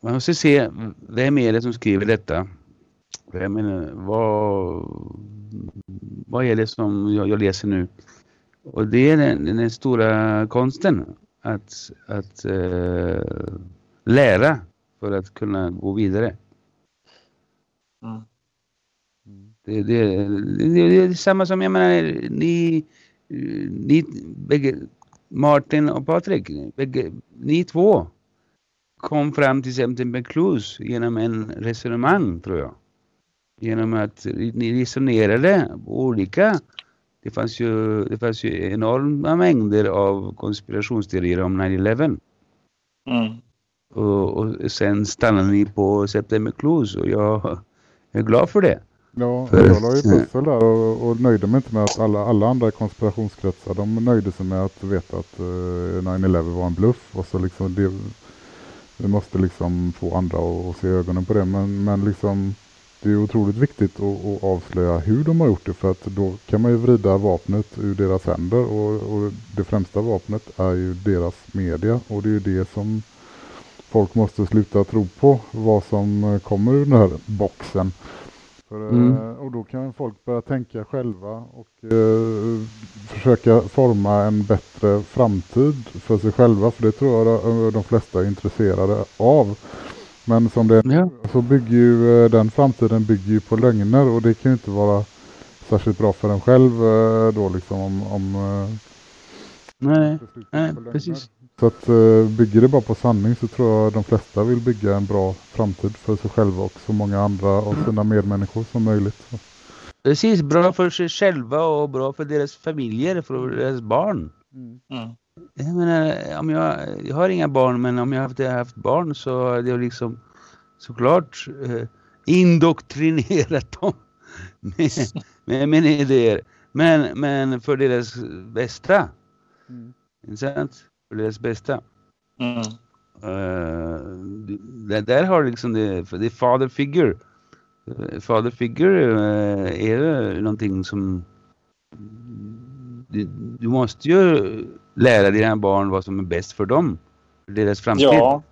man måste se vem är det som skriver detta? Vem är det, vad, vad är det som jag, jag läser nu? Och det är den, den stora konsten att, att uh, lära för att kunna gå vidare. Mm. Det, det, det, det, är samma som jag menar, ni, ni bägge, Martin och Patrik, bägge, ni två kom fram till September Clues genom en resonemang tror jag. Genom att ni resonerade på olika det fanns ju, det fanns ju enorma mängder av konspirationsteorier om 9-11. Mm. Och, och, sen stannade ni på September Clues och jag, jag är glad för det. Ja, för, jag la ju pussel där och, och nöjde mig inte med att alla, alla andra konspirationskretsar, de nöjde sig med att veta att uh, eh, 9-11 var en bluff och så liksom det, vi måste liksom få andra att se ögonen på det. Men, men liksom det är otroligt viktigt att, att, avslöja hur de har gjort det för att då kan man ju vrida vapnet ur deras händer och, och, det främsta vapnet är ju deras media och det är ju det som folk måste sluta tro på vad som kommer ur den här boxen. För, mm. Eh, och då kan folk börja tänka själva och eh, försöka forma en bättre framtid för sig själva för det tror jag de flesta är intresserade av. Men som det är ja. så bygger ju eh, den framtiden bygger ju på lögner och det kan ju inte vara särskilt bra för en själv eh, då liksom om... om eh, nej, nej precis. Så att bygger det bara på sanning så tror jag de flesta vill bygga en bra framtid för sig själva och så många andra och sina medmänniskor som möjligt. Precis, bra för sig själva och bra för deras familjer, för deras barn. Mm. Jag menar, om jag, jag har inga barn men om jag hade haft barn så hade jag liksom såklart eh, indoktrinerat dem <laughs> med, med mina idéer. Men, men för deras bästa. Mm. Sant? För deras bästa. Mm. Uh, det, där har liksom det, det är father figure. Father figure uh, är någonting som du, du, måste ju lära dina barn vad som är bäst för dem. För deras framtid. Ja,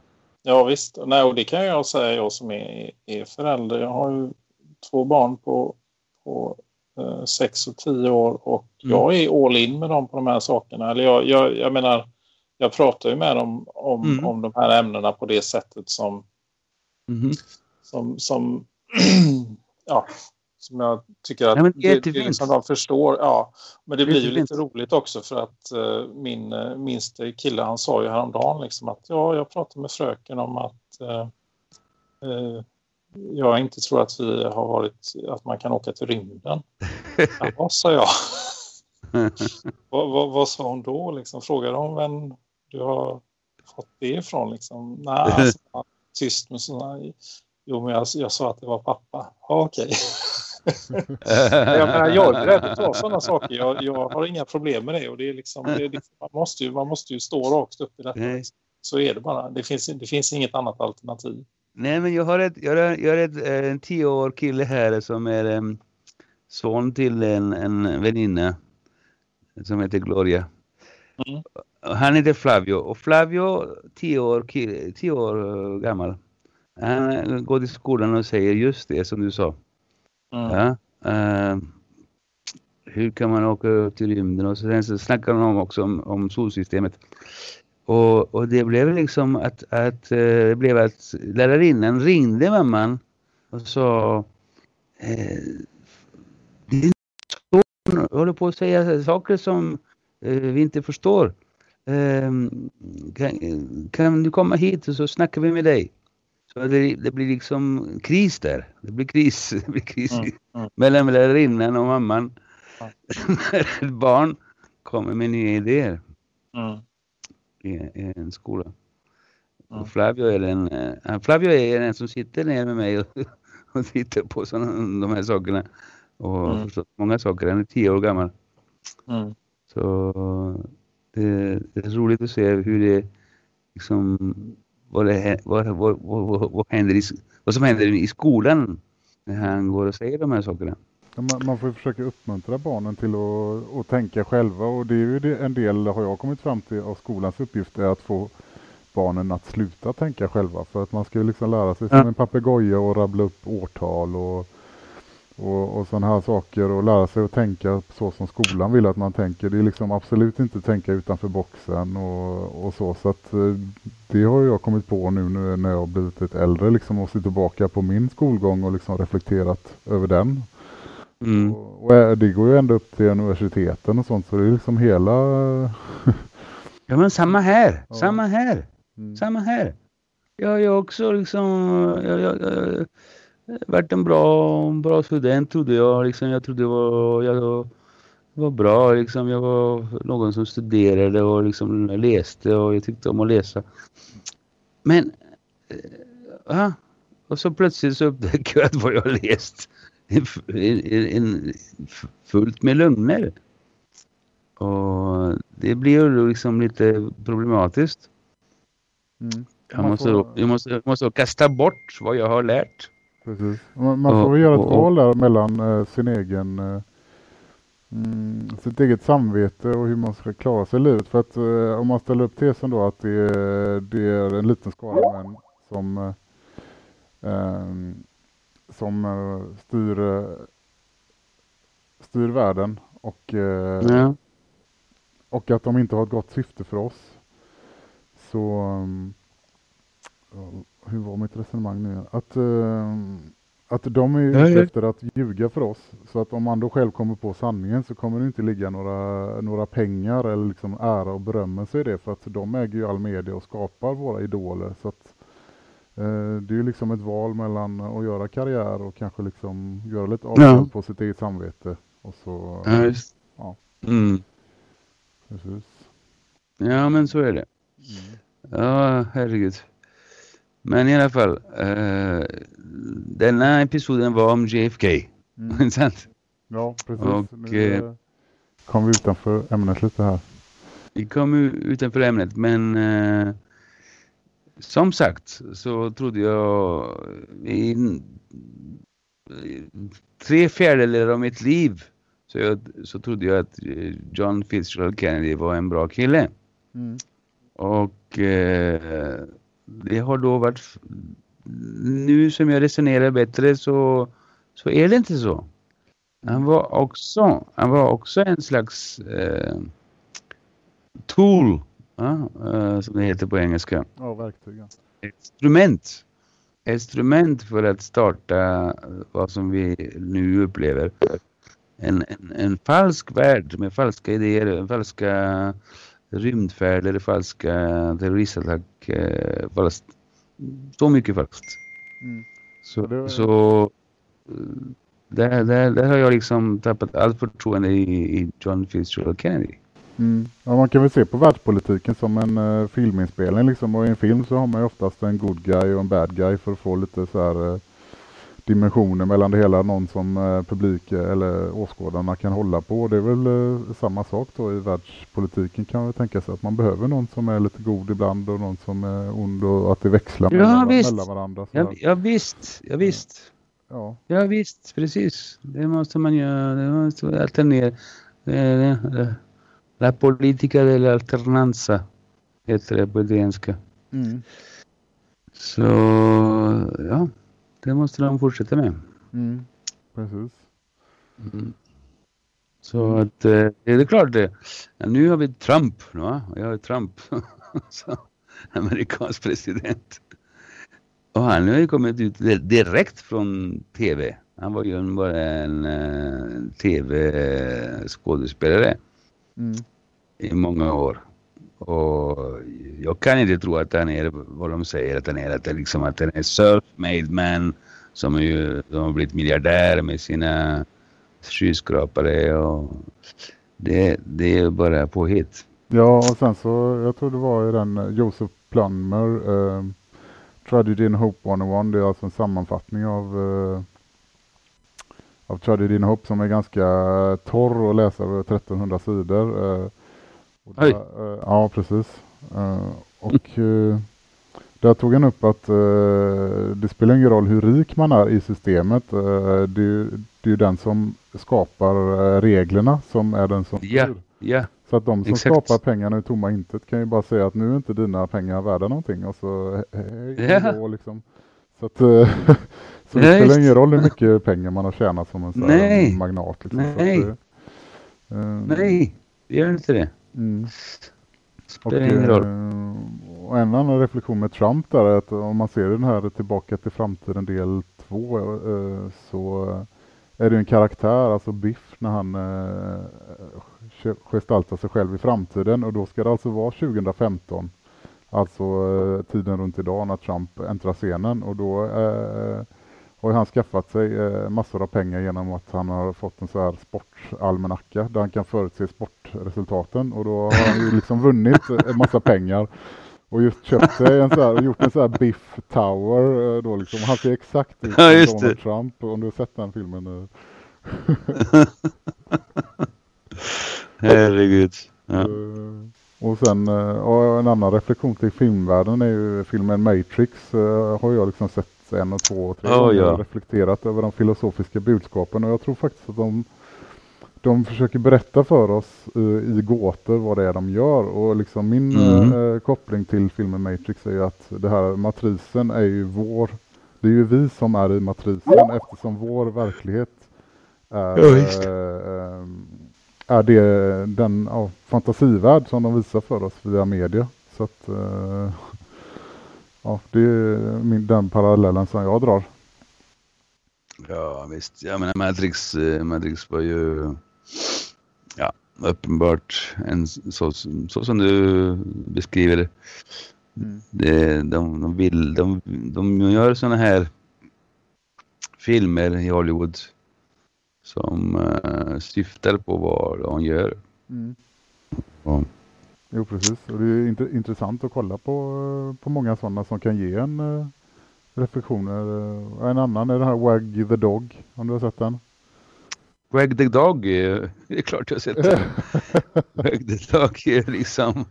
ja visst. Nej, och det kan jag säga jag som är, är förälder. Jag har ju två barn på, på eh, sex och tio år och mm. jag är all in med dem på de här sakerna. Eller jag, jag, jag menar, jag pratar ju med dem om, mm. om de här ämnena på det sättet som, mm. som, som <clears throat> ja, som jag tycker att ja, det, det, det som de förstår. Ja, men det, det blir ju lite roligt också för att uh, min uh, minste kille han sa ju häromdagen liksom att ja, jag pratade med fröken om att uh, jag inte tror att vi har varit att man kan åka till rymden. <laughs> vad sa jag? <laughs> vad, vad, vad, sa hon då? Liksom, frågade hon vem du har fått det ifrån? Liksom, Nej, <laughs> alltså, tyst med sådana Jo, men jag, jag sa att det var pappa. Ja, okej. Jag, menar, jag är beredd att ta sådana <laughs> saker. Jag, jag, har inga problem med det. Och det är liksom, det är liksom, man, måste ju, man måste ju stå rakt upp i detta. Nej. Så är det bara. Det finns, det finns inget annat alternativ. Nej, men jag har, ett, jag har, jag har ett, eh, en tio år kille här som är um, son till en, en väninna som heter Gloria. Mm. Han heter Flavio och Flavio, tio år, tio år gammal, han går till skolan och säger just det som du sa. Mm. Ja, uh, hur kan man åka upp till rymden? Och sen så snackade de också om, om solsystemet. Och, och det blev liksom att, att, uh, det blev att lärarinnan ringde mamman och sa uh, din son håller på att säga saker som vi inte förstår. Ehm, kan, kan du komma hit och så snackar vi med dig? Så det, det, blir liksom kris där. Det blir kris, <laughs> det blir kris mm, mm. mellan lärarinnan och mamman. Mm. När <laughs> ett barn kommer med nya idéer mm. i, i, en skola. Och mm. Flavio är den, äh, Flavio är den som sitter ner med mig och, <laughs> och tittar på såna, de här sakerna. Och har mm. förstått många saker. Han är tio år gammal. Så det, det, är roligt att se hur det liksom vad, det, vad, vad, vad, vad, händer i, vad som händer i skolan när han går och säger de här sakerna. Man, får försöka uppmuntra barnen till att, att tänka själva. Och det är ju det, en del har jag kommit fram till av skolans uppgift är att få barnen att sluta tänka själva. För att man ska liksom lära sig som en papegoja och rabbla upp årtal och och, och sådana här saker och lära sig att tänka så som skolan vill att man tänker. Det är liksom absolut inte tänka utanför boxen och, och så. Så att eh, det har jag kommit på nu, nu när jag blivit lite äldre liksom och ser tillbaka på min skolgång och liksom reflekterat över den. Mm. Och, och, det går ju ända upp till universiteten och sånt så det är liksom hela... <laughs> ja men samma här, ja. samma här, mm. samma här. Jag är också liksom... Jag, jag, jag, varit en bra, bra student trodde jag. Liksom, jag trodde var, jag var bra. Liksom, jag var någon som studerade och liksom läste och jag tyckte om att läsa. Men, ja, och så plötsligt så upptäcker jag att vad jag läst är fullt med lögner. Och det blir ju liksom lite problematiskt. Mm. Jag, måste, jag, måste, jag måste kasta bort vad jag har lärt. Precis. Man, man får och, göra ett och, val där mellan uh, sin egen uh, mm, sitt eget samvete och hur man ska klara sig i livet. För att uh, om man ställer upp tesen då att det är, det är en liten skala män som ehm, som styr styr världen och ja. och att de inte har ett gott syfte för oss. Så um, hur var mitt resonemang nu? Att, uh, att de är ute efter att ljuga för oss. Så att om man då själv kommer på sanningen så kommer det inte ligga några, några pengar eller liksom ära och berömmelse i det. För att de äger ju all media och skapar våra idoler. Så att, uh, det är ju liksom ett val mellan att göra karriär och kanske liksom göra lite avstånd ja. på sitt eget samvete. Och så, ja, just. Ja. Mm. Precis. Ja, men så är det. Mm. Ja, herregud. Men i alla fall, uh, denna episoden var om JFK. Mm. <laughs> ja, precis. Och, nu uh, kom vi utanför ämnet lite här. Vi kom utanför ämnet, men uh, som sagt så trodde jag i tre fjärdedelar av mitt liv så, jag, så trodde jag att John Fitzgerald Kennedy var en bra kille. Mm. Och eh, det har då varit nu som jag resonerar bättre så, så är det inte så. Han var också, han var också en slags eh, tool, eh, som det heter på engelska. Ja, verktyg. Instrument. Instrument för att starta vad som vi nu upplever. En, en, en falsk värld med falska idéer, falska rymdfärder, falska terroristattack, eh, falskt, så mycket falskt. Mm. Så, det... så eh, där, där, där har jag liksom tappat allt förtroende i, i John Fitzgerald Kennedy. Mm. Ja, man kan väl se på världspolitiken som en uh, filminspelning liksom. Och i en film så har man ju oftast en good guy och en bad guy för att få lite så här uh, dimensioner mellan det hela. Någon som uh, publik eller åskådarna kan hålla på. Det är väl uh, samma sak då i världspolitiken kan man tänka sig att man behöver någon som är lite god ibland och någon som är ond och att det växlar ja, mellan, mellan varandra. Ja, ja visst, ja visst. Ja. ja visst, precis. Det måste man göra. Det måste alternera. La politica dell'alternanza heter det på italienska. Mm. Så ja, det måste de fortsätta med. Mm. Precis. Mm. Så att eh, det är klart det. Nu har vi Trump. Va? Jag har Trump. <laughs> amerikansk president. Och han har ju kommit ut direkt från tv. Han var ju bara en uh, tv-skådespelare mm. i många år. Och jag kan inte tro att han är vad de säger att han är. Att, det liksom, att han är self-made man som, är ju, som har blivit miljardär med sina skyskrapare. Och det, det är bara påhitt. Ja, och sen så, jag tror det var i den eh, Josef Plummer, eh, Tragedy in Hope 101, det är alltså en sammanfattning av eh, av Tragedy in Hope som är ganska torr att läsa över 1300 sidor. Eh. Uh, Oj. Uh, ja, precis. och <laughs> där tog han upp att det spelar ingen roll hur rik man är i systemet. det, är, ju den som skapar reglerna som är den som styr. Yeah, yeah. Så att de som Exakt. skapar pengarna i tomma intet kan ju bara säga att nu är inte dina pengar värda någonting och så hej yeah. liksom. Så att <laughs> så det spelar ingen roll hur mycket pengar man har tjänat som en Nej. magnat. Liksom. Nej. Att, uh, Nej, det gör inte det. Mm. Och. Uh, och en annan reflektion med Trump där är att om man ser den här tillbaka till framtiden del två uh, så är det en karaktär, alltså Biff, när han gestalta sig själv i framtiden och då ska det alltså vara 2015. Alltså eh, tiden runt idag när Trump äntrar scenen och då eh, har han skaffat sig eh, massor av pengar genom att han har fått en så här sportalmanacka där han kan förutse sportresultaten och då har han ju <laughs> liksom vunnit en massa pengar och just köpt sig en så här, och gjort en så här Biff Tower eh, då liksom. Han ser exakt ut <laughs> som ja, Donald Trump om du har sett den filmen. <laughs> Herregud. Ja. Uh, och sen och en annan reflektion till filmvärlden är ju filmen Matrix. Har jag liksom sett en och två och tre oh, ja. reflekterat över de filosofiska budskapen. Och jag tror faktiskt att de, de försöker berätta för oss i gåtor vad det är de gör. Och liksom min mm. koppling till filmen Matrix är ju att det här matrisen är ju vår det är ju vi som är i matrisen eftersom vår verklighet är ja, är det den ja, fantasivärld som de visar för oss via media. Så att eh, ja, det är min, den parallellen som jag drar. Ja visst, jag menar Matrix, eh, Matrix var ju ja, uppenbart en, så, så som du beskriver det. Mm. det de, de, vill, de, de gör sådana här filmer i Hollywood som uh, syftar på vad hon gör. Mm. Och, Jo, precis. Och det är int intressant att kolla på, på många sådana som kan ge en uh, reflektioner. En annan är den här Wag the Dog, om du har sett den? Wag the Dog, är, <laughs> det är klart jag har sett den. <laughs> Wag the Dog är liksom...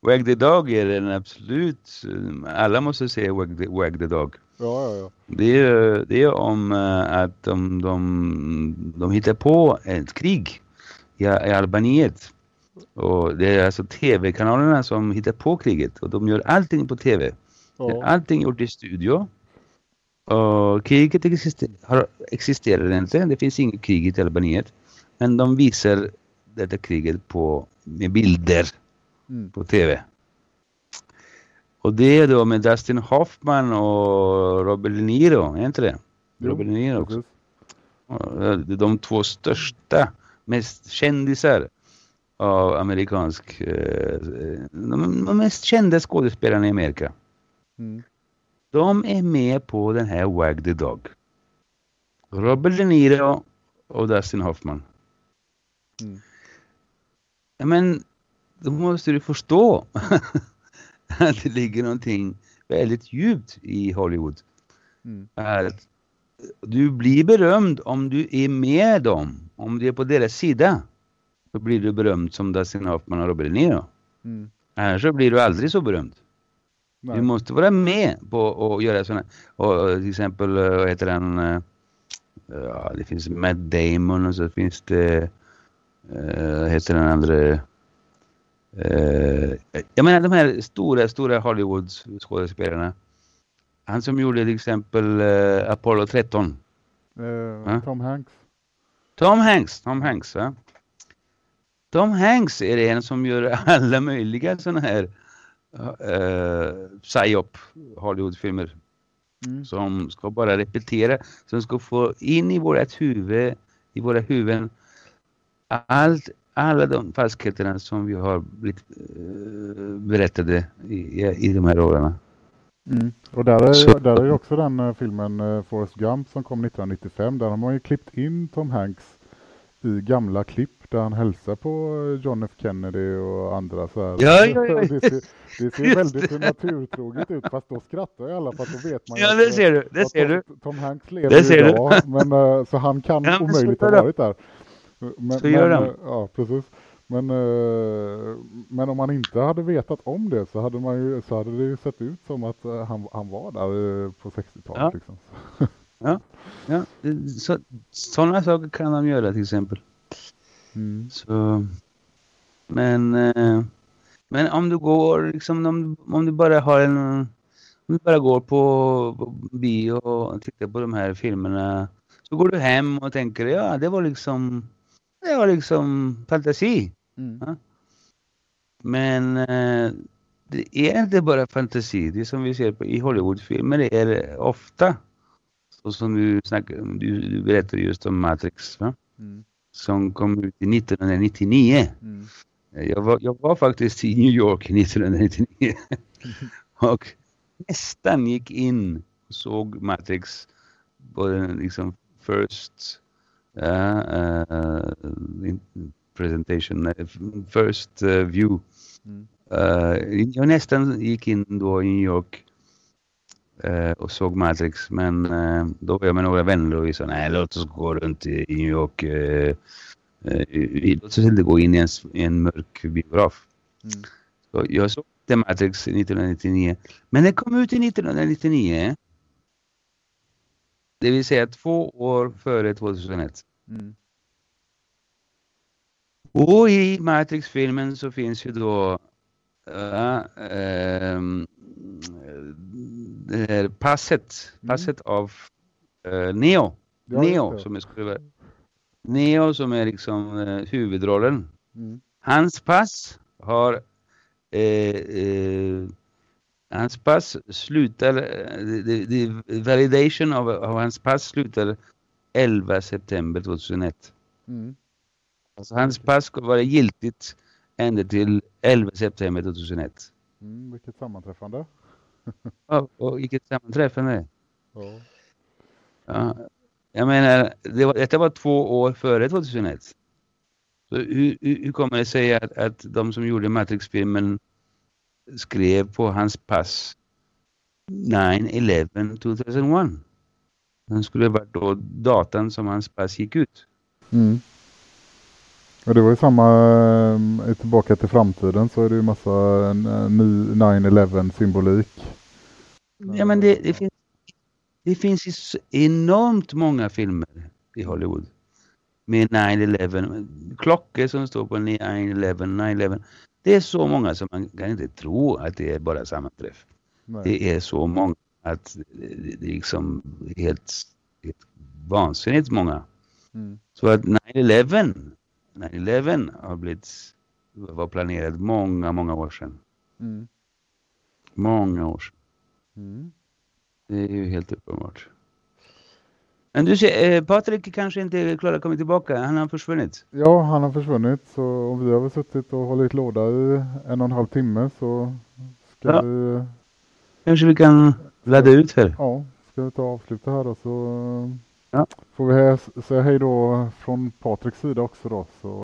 Wag the Dog är den absolut... Alla måste säga Wag the, Wag the Dog. Ja, ja, ja. Det är, det är om uh, att de, de, de hittar på ett krig i, i Albaniet. Och det är alltså tv-kanalerna som hittar på kriget och de gör allting på tv. Ja. Allting gjort i studio. Och kriget exister har, existerar inte. Det finns inget krig i Albaniet. Men de visar detta kriget på, med bilder mm. på tv. Och det är då med Dustin Hoffman och Robert De Niro, är inte det? Jo, Robert De Niro också. De två största, mest kändisar av amerikansk, eh, de, mest kända skådespelarna i Amerika. Mm. De är med på den här Wag the Dog. Robert De Niro och Dustin Hoffman. Mm. Men då måste du förstå <laughs> att det ligger någonting väldigt djupt i Hollywood. Mm. Att du blir berömd om du är med dem, om du är på deras sida. Då blir du berömd som Dustin Hoffman och Robert De Niro. Mm. Annars så blir du aldrig så berömd. Nej. Du måste vara med på att göra sådana. Och till exempel, eh, vad heter den? Eh, ja, det finns Matt Damon och så finns det, uh, heter den andra? Jag menar de här stora, stora Hollywood skådespelarna. Han som gjorde till exempel Apollo 13. Uh, Tom Hanks. Tom Hanks, Tom Hanks va? Tom Hanks är en som gör <laughs> alla möjliga sådana här uh, psyop Hollywoodfilmer. Mm. Som ska bara repetera, som ska få in i vårat huvud, i våra huvuden allt, alla de falskheterna som vi har blivit uh, berättade i, i de här åren. Mm. Och där är, Så. där är också den uh, filmen uh, Forrest Gump som kom 1995. Där har man ju klippt in Tom Hanks i gamla klipp där han hälsar på John F Kennedy och andra så här. Ja, <laughs> ja, ja. Det ser, det ser väldigt naturtroget ut fast då skrattar jag alla fall då vet man Ja, det ser du. Det ser Tom, du. Tom Hanks lever idag du. men uh, så han kan ja, omöjligt ha varit där. Men, så gör men, uh, Ja, precis. Men, uh, men om man inte hade vetat om det så hade, man ju, så hade det ju sett ut som att han, han var där på 60-talet. Ja. Liksom. ja, ja. Så, sådana saker kan de göra till exempel. Mm. Så, men, eh, men om du går, liksom, om, om du bara har en, om du bara går på, bio och tittar på de här filmerna så går du hem och tänker ja det var liksom, det var liksom fantasi. Mm. Ja. Men eh, det är inte bara fantasi. Det som vi ser på, i Hollywoodfilmer det är ofta så som du, snackar, du, du berättade just om Matrix. Va? Mm som kom ut 1999. Mm. Jag, var, jag var faktiskt i New York 1999 <laughs> och nästan gick in och såg Matrix på den liksom first uh, uh, presentation, uh, first view. Mm. jag nästan gick in då i New York eh, och såg Matrix. Men eh, då var jag med några vänner och vi sa nej låt oss gå runt i New York. Eh, eh, låt oss inte gå in i en, i en mörk biograf. Mm. Så jag såg The Matrix 1999. Men den kom ut 1999. Det vill säga två år före 2001. Mm. Och i Matrix-filmen så finns ju då uh, um, eh, passet, mm. passet mm. av eh, Neo. Ja, Neo som är skulle Neo som är liksom eh, huvudrollen. Mm. Hans pass har eh, eh, hans pass slutar, the, the, the validation av, av, hans pass slutar 11 september 2001. Mm. Alltså hans pass ska vara giltigt ända till 11 september 2001. Mm, vilket sammanträffande ja, och vilket sammanträffande. Ja. ja. Jag menar, det var, detta var två år före 2001. Så hur, hur kommer det sig att, att de som gjorde Matrix-filmen skrev på hans pass 9-11 2001? Den skulle varit då datan som hans pass gick ut. Mm. Och det var ju samma, äh, tillbaka till framtiden så är det ju massa 9-11 eh, symbolik. Ja men det, det, finns, det finns enormt många filmer i Hollywood med 9-11. Klockor som står på 9-11, 9-11. Det är så många som man kan inte tro att det är bara sammanträff. Nej. Det är så många att det är liksom helt, helt vansinnigt många. Mm. Så att 9-11 9-11 har blivit var planerat många, många år sedan. Mm. Många år sedan. Mm. Det är ju helt uppenbart. Men du ser, eh, Patrik kanske inte är klar att komma tillbaka. Han har försvunnit. Ja, han har försvunnit. Så vi har väl suttit och hållit låda i en och en halv timme så ska ja. vi... Kanske vi kan ladda ut här. Ja, ska vi ta och avsluta här då så ja. får vi säga hej då från Patriks sida också då. Så,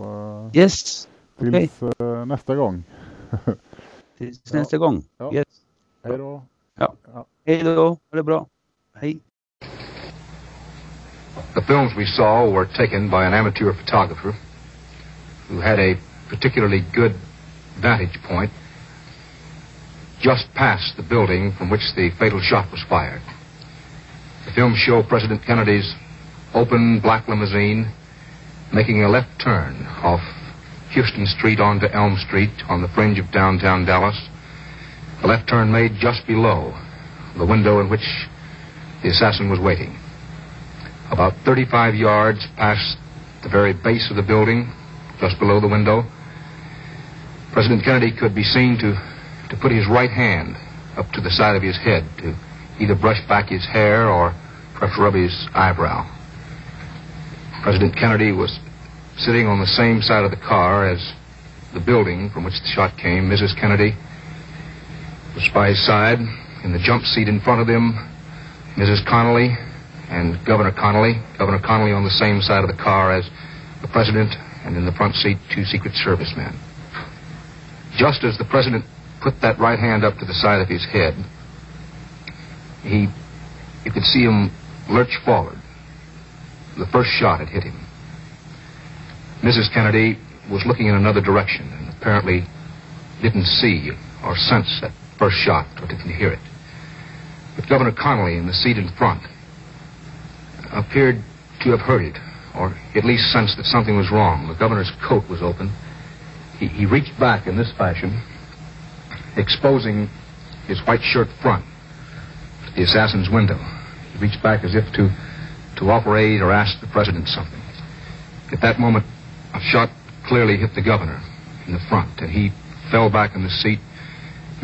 eh, yes. Tills okay. nästa gång. tills ja. nästa gång. Ja. Yes. Hej då. Oh. Ja. ja. Hej då. Ha det bra. Hej. The films we saw were taken by an amateur photographer who had a particularly good vantage point just past the building from which the fatal shot was fired. The films show President Kennedy's open black limousine making a left turn off Houston Street onto Elm Street on the fringe of downtown Dallas. A left turn made just below the window in which the assassin was waiting. About 35 yards past the very base of the building, just below the window, President Kennedy could be seen to, to put his right hand up to the side of his head to either brush back his hair or perhaps rub his eyebrow. President Kennedy was sitting on the same side of the car as the building from which the shot came. Mrs. Kennedy by his side in the jump seat in front of them. Mrs. Connolly and Governor Connolly. Governor Connolly on the same side of the car as the president, and in the front seat, two Secret Service men. Just as the president put that right hand up to the side of his head, he, you could see him lurch forward. The first shot had hit him. Mrs. Kennedy was looking in another direction and apparently didn't see or sense that first shot or didn't hear it. But Governor Connolly in the seat in front appeared to have heard it, or at least sensed that something was wrong. The governor's coat was open. He, he reached back in this fashion, exposing his white shirt front to the assassin's window. He reached back as if to, to offer aid or ask the president something. At that moment, a shot clearly hit the governor in the front, and he fell back in the seat.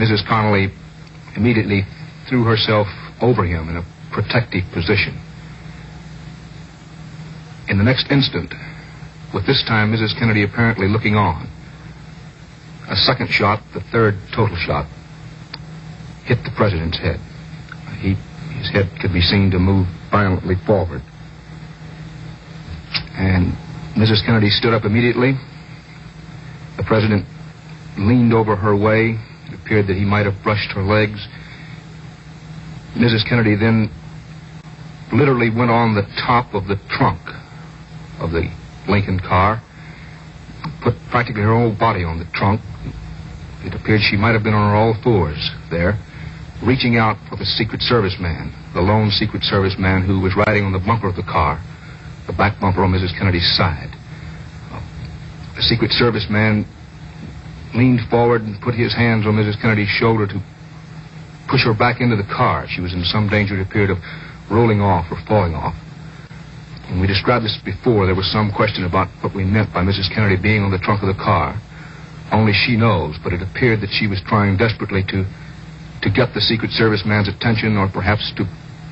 Mrs. Connolly immediately threw herself over him in a protective position. In the next instant, with this time Mrs. Kennedy apparently looking on, a second shot, the third total shot, hit the president's head. He, his head could be seen to move violently forward. And Mrs. Kennedy stood up immediately. The president leaned over her way. Appeared that he might have brushed her legs. Mrs. Kennedy then literally went on the top of the trunk of the Lincoln car, put practically her whole body on the trunk. It appeared she might have been on her all fours there, reaching out for the Secret Service man, the lone Secret Service man who was riding on the bumper of the car, the back bumper on Mrs. Kennedy's side. The Secret Service man leaned forward and put his hands on Mrs. Kennedy's shoulder to push her back into the car. She was in some danger, it appeared, of rolling off or falling off. When we described this before, there was some question about what we meant by Mrs. Kennedy being on the trunk of the car. Only she knows, but it appeared that she was trying desperately to, to get the Secret Service man's attention or perhaps to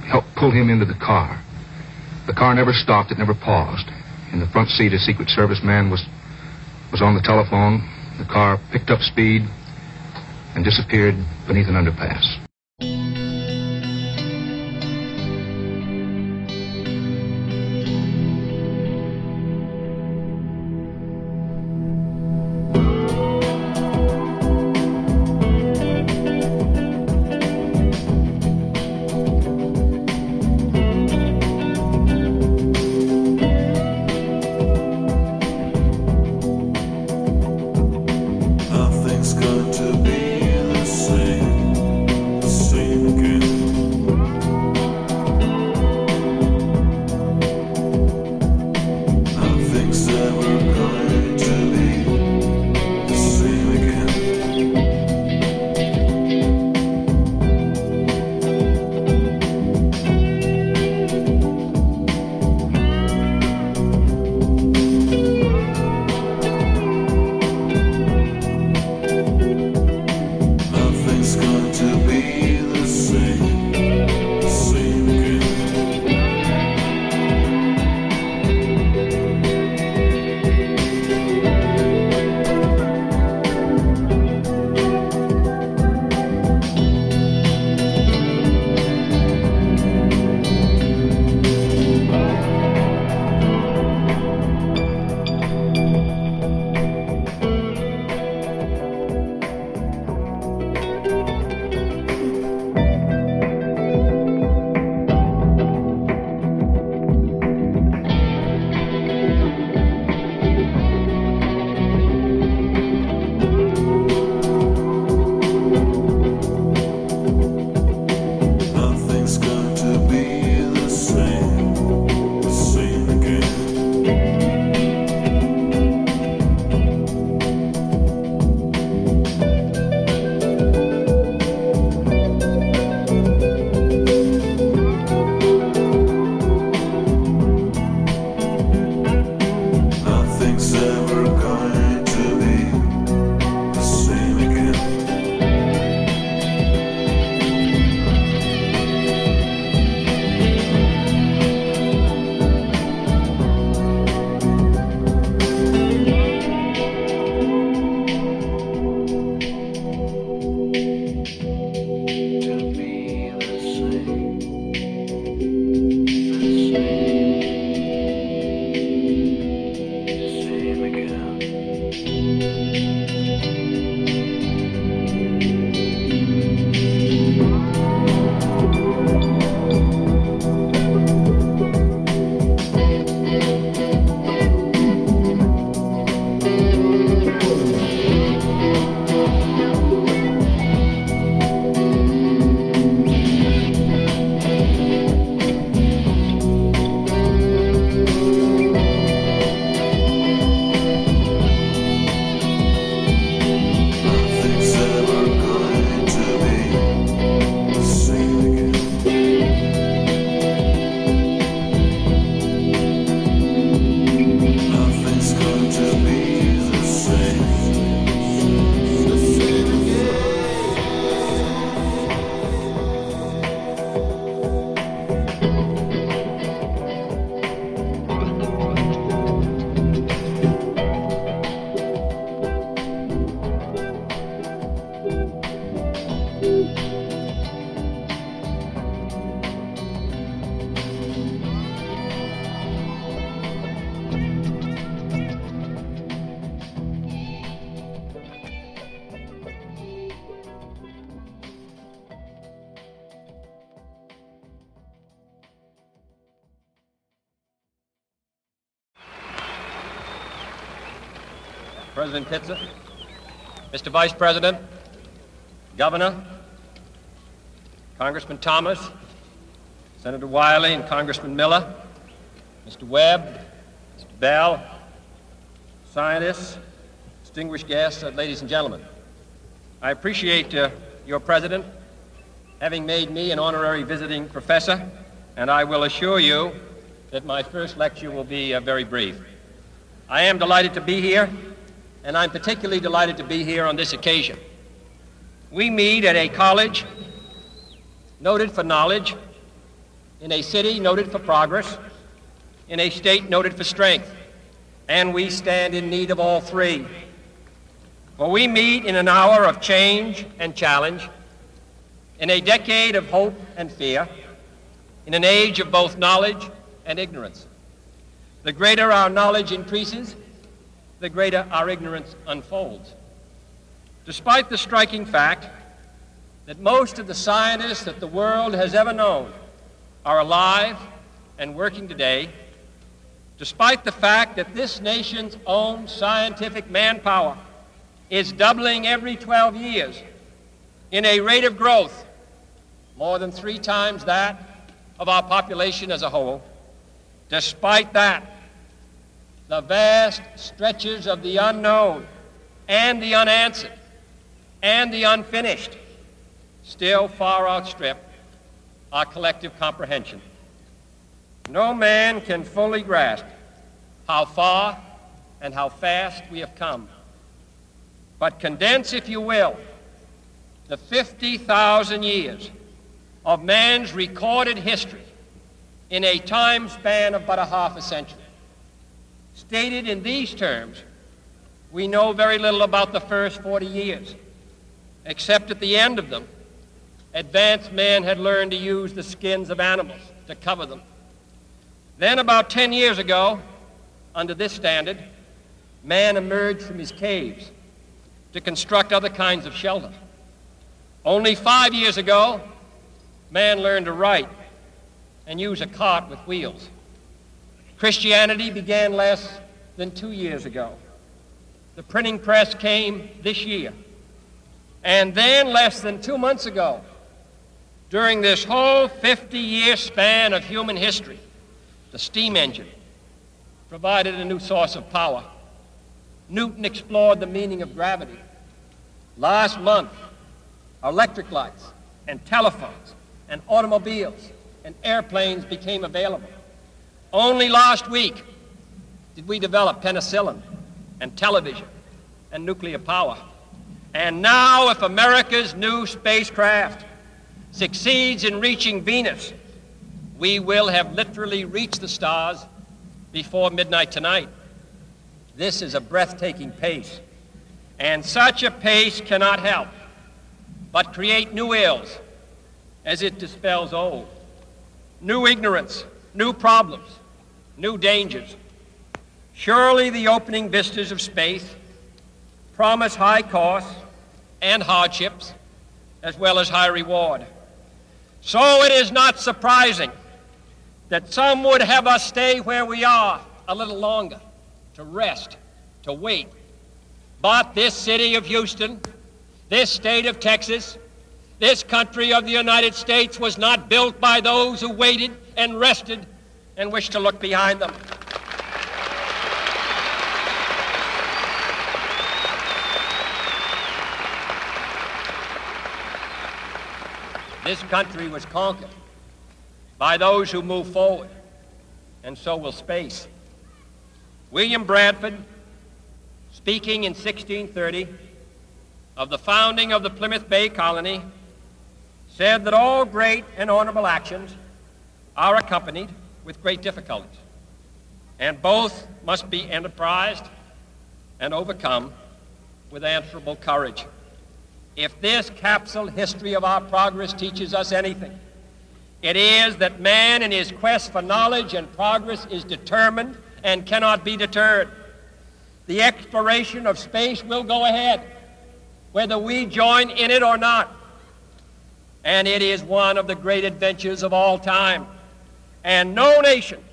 help pull him into the car. The car never stopped, it never paused. In the front seat, a Secret Service man was, was on the telephone. The car picked up speed and disappeared beneath an underpass. President Pitzer, Mr. Vice President, Governor, Congressman Thomas, Senator Wiley, and Congressman Miller, Mr. Webb, Mr. Bell, scientists, distinguished guests, uh, ladies and gentlemen. I appreciate uh, your president having made me an honorary visiting professor, and I will assure you that my first lecture will be uh, very brief. I am delighted to be here, and I'm particularly delighted to be here on this occasion. We meet at a college noted for knowledge, in a city noted for progress, in a state noted for strength, and we stand in need of all three. For we meet in an hour of change and challenge, in a decade of hope and fear, in an age of both knowledge and ignorance. The greater our knowledge increases, the greater our ignorance unfolds. Despite the striking fact that most of the scientists that the world has ever known are alive and working today, despite the fact that this nation's own scientific manpower is doubling every 12 years in a rate of growth more than three times that of our population as a whole. Despite that, the vast stretches of the unknown and the unanswered and the unfinished still far outstrip our collective comprehension. No man can fully grasp how far and how fast we have come. But condense, if you will, the 50,000 years of man's recorded history in a time span of but a half a century. Stated in these terms, we know very little about the first 40 years, except at the end of them, advanced man had learned to use the skins of animals to cover them. Then, about 10 years ago, under this standard, man emerged from his caves to construct other kinds of shelter. Only five years ago, man learned to write and use a cart with wheels. Christianity began less than two years ago. The printing press came this year. And then, less than two months ago, during this whole 50 year span of human history, the steam engine provided a new source of power. Newton explored the meaning of gravity. Last month, electric lights and telephones and automobiles and airplanes became available. Only last week did we develop penicillin and television and nuclear power. And now, if America's new spacecraft succeeds in reaching Venus, we will have literally reached the stars before midnight tonight. This is a breathtaking pace. And such a pace cannot help but create new ills as it dispels old. New ignorance, new problems, new dangers. Surely the opening vistas of space promise high costs and hardships, as well as high reward. So it is not surprising that some would have us stay where we are a little longer, to rest, to wait. But this city of Houston, this state of Texas, this country of the United States was not built by those who waited and rested and wish to look behind them. This country was conquered by those who move forward, and so will space. William Bradford, speaking in 1630 of the founding of the Plymouth Bay Colony, said that all great and honorable actions are accompanied with great difficulties, and both must be enterprised and overcome with answerable courage. If this capsule history of our progress teaches us anything, it is that man in his quest for knowledge and progress is determined and cannot be deterred. The exploration of space will go ahead, whether we join in it or not and it is one of the great adventures of all time. And no nation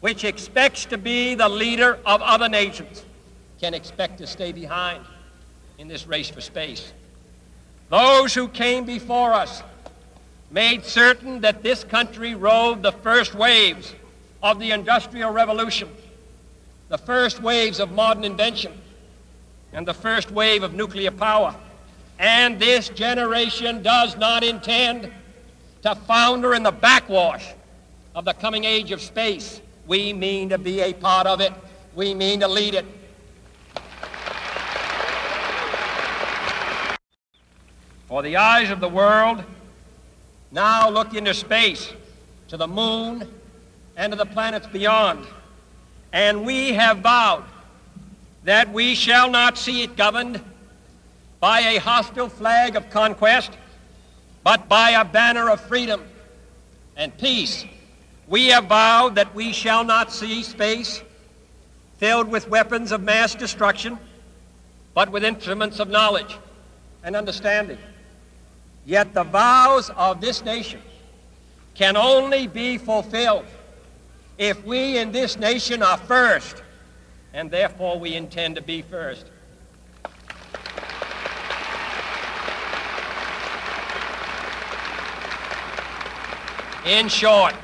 which expects to be the leader of other nations can expect to stay behind in this race for space. Those who came before us made certain that this country rode the first waves of the Industrial Revolution, the first waves of modern invention, and the first wave of nuclear power. And this generation does not intend to founder in the backwash of the coming age of space. We mean to be a part of it. We mean to lead it. For the eyes of the world now look into space, to the moon, and to the planets beyond. And we have vowed that we shall not see it governed by a hostile flag of conquest, but by a banner of freedom and peace. We have vowed that we shall not see space filled with weapons of mass destruction, but with instruments of knowledge and understanding. Yet the vows of this nation can only be fulfilled if we in this nation are first, and therefore we intend to be first. In short,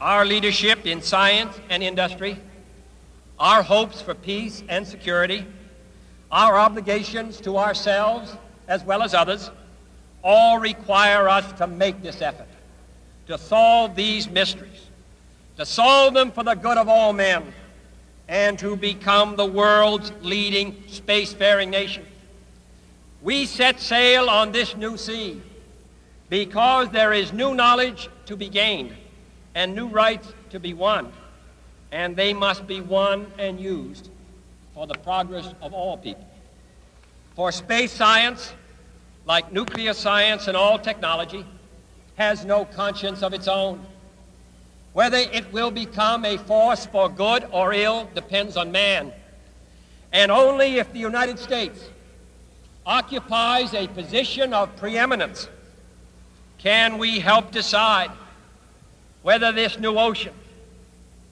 our leadership in science and industry, our hopes for peace and security, our obligations to ourselves as well as others, all require us to make this effort, to solve these mysteries, to solve them for the good of all men, and to become the world's leading spacefaring nation. We set sail on this new sea because there is new knowledge to be gained and new rights to be won, and they must be won and used for the progress of all people. For space science, like nuclear science and all technology, has no conscience of its own. Whether it will become a force for good or ill depends on man. And only if the United States occupies a position of preeminence can we help decide whether this new ocean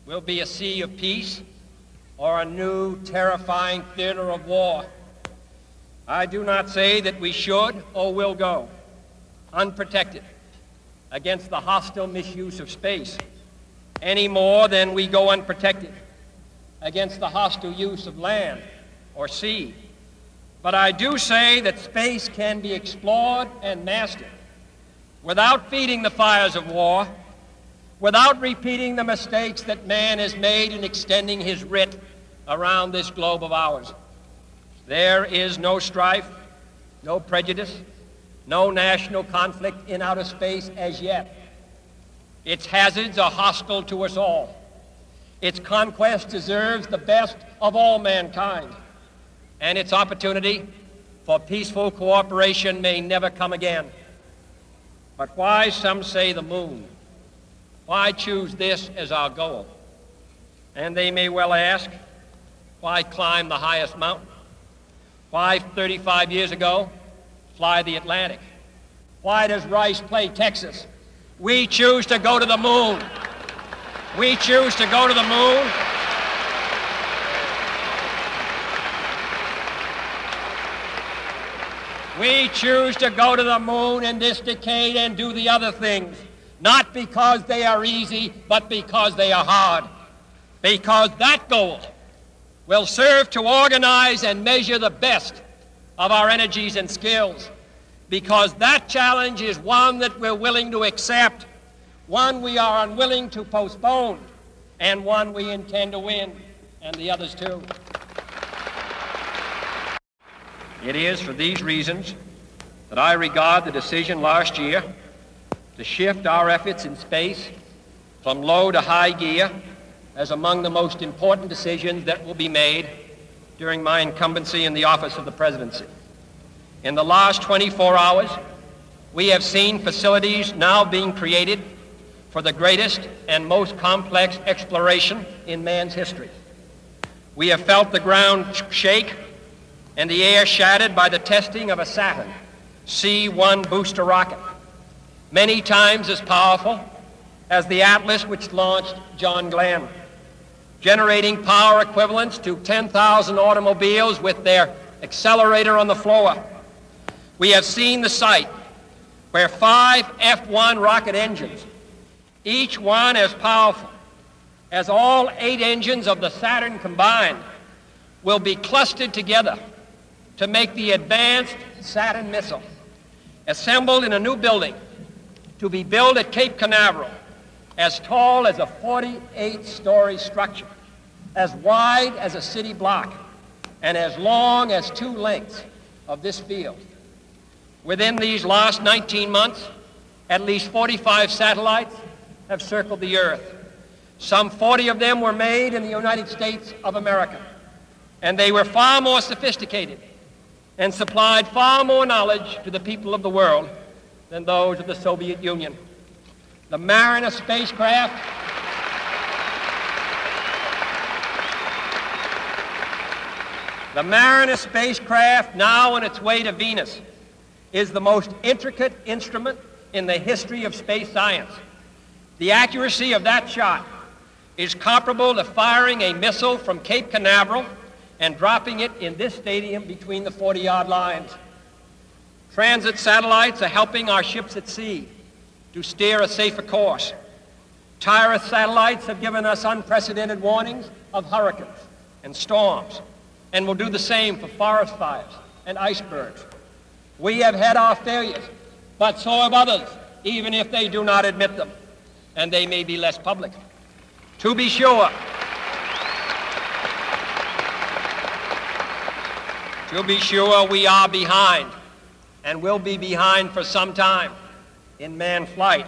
will be a sea of peace or a new terrifying theater of war. I do not say that we should or will go unprotected against the hostile misuse of space any more than we go unprotected against the hostile use of land or sea. But I do say that space can be explored and mastered without feeding the fires of war, without repeating the mistakes that man has made in extending his writ around this globe of ours. There is no strife, no prejudice, no national conflict in outer space as yet. Its hazards are hostile to us all. Its conquest deserves the best of all mankind, and its opportunity for peaceful cooperation may never come again. But why, some say, the moon? Why choose this as our goal? And they may well ask, why climb the highest mountain? Why, 35 years ago, fly the Atlantic? Why does Rice play Texas? We choose to go to the moon. We choose to go to the moon. We choose to go to the moon in this decade and do the other things, not because they are easy, but because they are hard. Because that goal will serve to organize and measure the best of our energies and skills because that challenge is one that we're willing to accept, one we are unwilling to postpone, and one we intend to win, and the others too. It is for these reasons that I regard the decision last year to shift our efforts in space from low to high gear as among the most important decisions that will be made during my incumbency in the office of the presidency. In the last 24 hours, we have seen facilities now being created for the greatest and most complex exploration in man's history. We have felt the ground shake and the air shattered by the testing of a Saturn C-1 booster rocket, many times as powerful as the Atlas which launched John Glenn. generating power equivalents to 10,000 automobiles with their accelerator on the floor. We have seen the site where five F-1 rocket engines, each one as powerful as all eight engines of the Saturn combined, will be clustered together to make the advanced Saturn missile, assembled in a new building to be built at Cape Canaveral, as tall as a 48-story structure, as wide as a city block, and as long as two lengths of this field. Within these last 19 months, at least 45 satellites have circled the Earth. Some 40 of them were made in the United States of America, and they were far more sophisticated and supplied far more knowledge to the people of the world than those of the Soviet Union. The Mariner spacecraft The Mariner spacecraft, now on its way to Venus, is the most intricate instrument in the history of space science. The accuracy of that shot is comparable to firing a missile from Cape Canaveral and dropping it in this stadium between the 40 yard lines. Transit satellites are helping our ships at sea to steer a safer course. TIROS satellites have given us unprecedented warnings of hurricanes and storms and will do the same for forest fires and icebergs. We have had our failures, but so have others, even if they do not admit them, and they may be less public. To be sure, To be sure, we are behind and will be behind for some time in manned flight.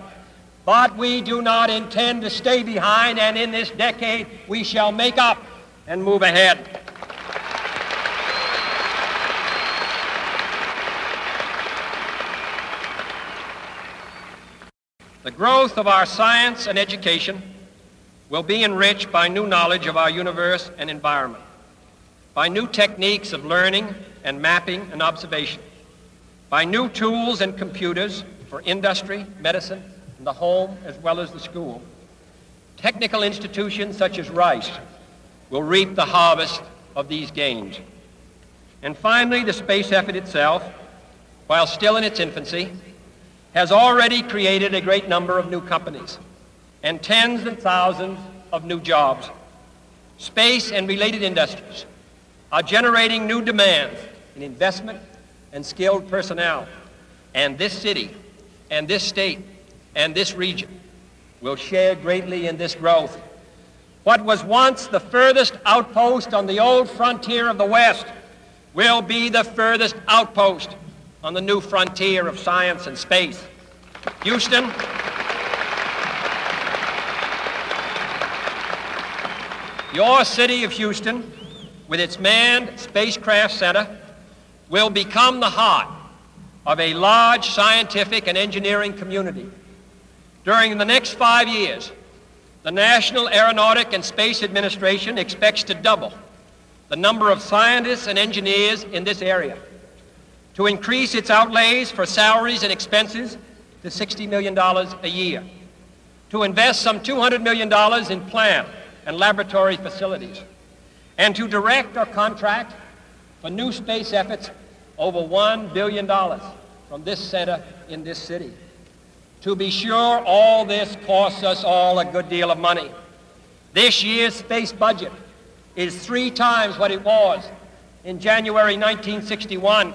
But we do not intend to stay behind, and in this decade we shall make up and move ahead. The growth of our science and education will be enriched by new knowledge of our universe and environment by new techniques of learning and mapping and observation, by new tools and computers for industry, medicine, and the home as well as the school. Technical institutions such as Rice will reap the harvest of these gains. And finally, the space effort itself, while still in its infancy, has already created a great number of new companies and tens and thousands of new jobs. Space and related industries are generating new demands in investment and skilled personnel. And this city and this state and this region will share greatly in this growth. What was once the furthest outpost on the old frontier of the West will be the furthest outpost on the new frontier of science and space. Houston, your city of Houston with its manned spacecraft center, will become the heart of a large scientific and engineering community. During the next five years, the National Aeronautic and Space Administration expects to double the number of scientists and engineers in this area, to increase its outlays for salaries and expenses to $60 million a year, to invest some $200 million in plant and laboratory facilities, and to direct or contract for new space efforts over $1 billion from this center in this city. To be sure, all this costs us all a good deal of money. This year's space budget is three times what it was in January 1961,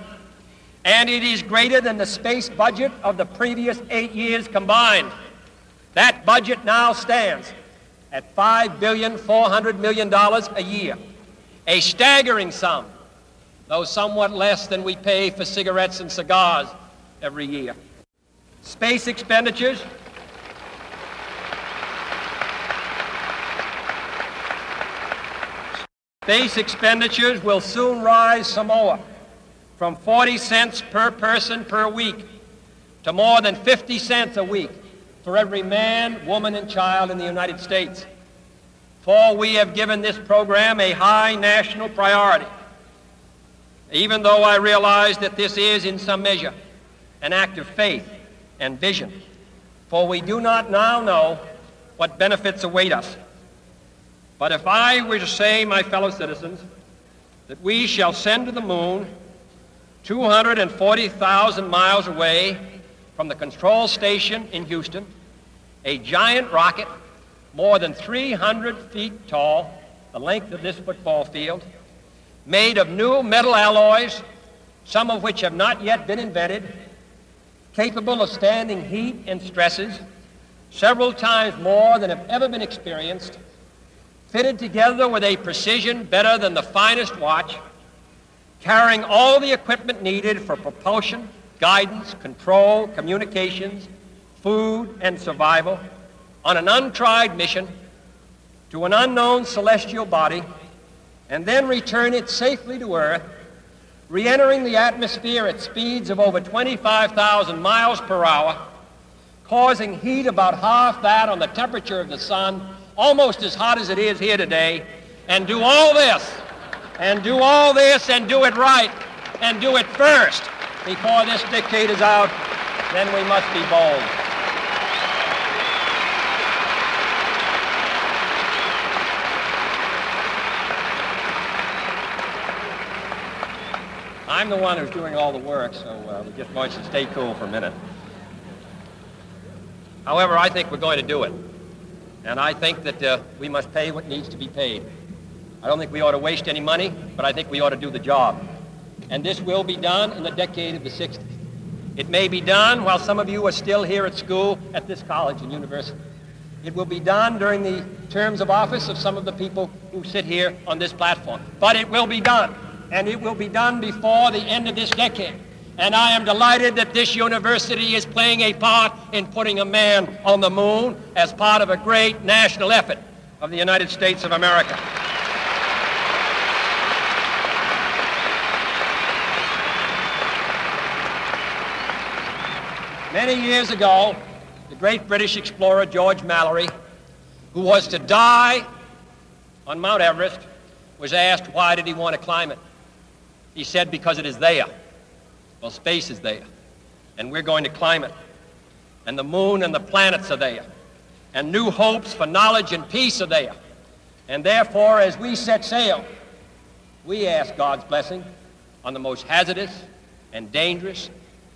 and it is greater than the space budget of the previous eight years combined. That budget now stands at $5,400,000,000 a year a staggering sum, though somewhat less than we pay for cigarettes and cigars every year. Space expenditures? Space expenditures will soon rise some more from 40 cents per person per week to more than 50 cents a week for every man, woman, and child in the United States. For we have given this program a high national priority, even though I realize that this is, in some measure, an act of faith and vision, for we do not now know what benefits await us. But if I were to say, my fellow citizens, that we shall send to the moon 240,000 miles away from the control station in Houston a giant rocket more than 300 feet tall, the length of this football field, made of new metal alloys, some of which have not yet been invented, capable of standing heat and stresses several times more than have ever been experienced, fitted together with a precision better than the finest watch, carrying all the equipment needed for propulsion, guidance, control, communications, food, and survival on an untried mission to an unknown celestial body and then return it safely to Earth, re-entering the atmosphere at speeds of over 25,000 miles per hour, causing heat about half that on the temperature of the sun almost as hot as it is here today, and do all this, and do all this, and do it right, and do it first before this decade is out, then we must be bold. I'm the one who's doing all the work, so uh, we're just going to stay cool for a minute. However, I think we're going to do it. And I think that uh, we must pay what needs to be paid. I don't think we ought to waste any money, but I think we ought to do the job. And this will be done in the decade of the 60s. It may be done while some of you are still here at school at this college and university. It will be done during the terms of office of some of the people who sit here on this platform. But it will be done, and it will be done before the end of this decade. And I am delighted that this university is playing a part in putting a man on the moon as part of a great national effort of the United States of America. Many years ago, the great British explorer George Mallory, who was to die on Mount Everest, was asked why did he want to climb it. He said, because it is there. Well, space is there, and we're going to climb it. And the moon and the planets are there. And new hopes for knowledge and peace are there. And therefore, as we set sail, we ask God's blessing on the most hazardous and dangerous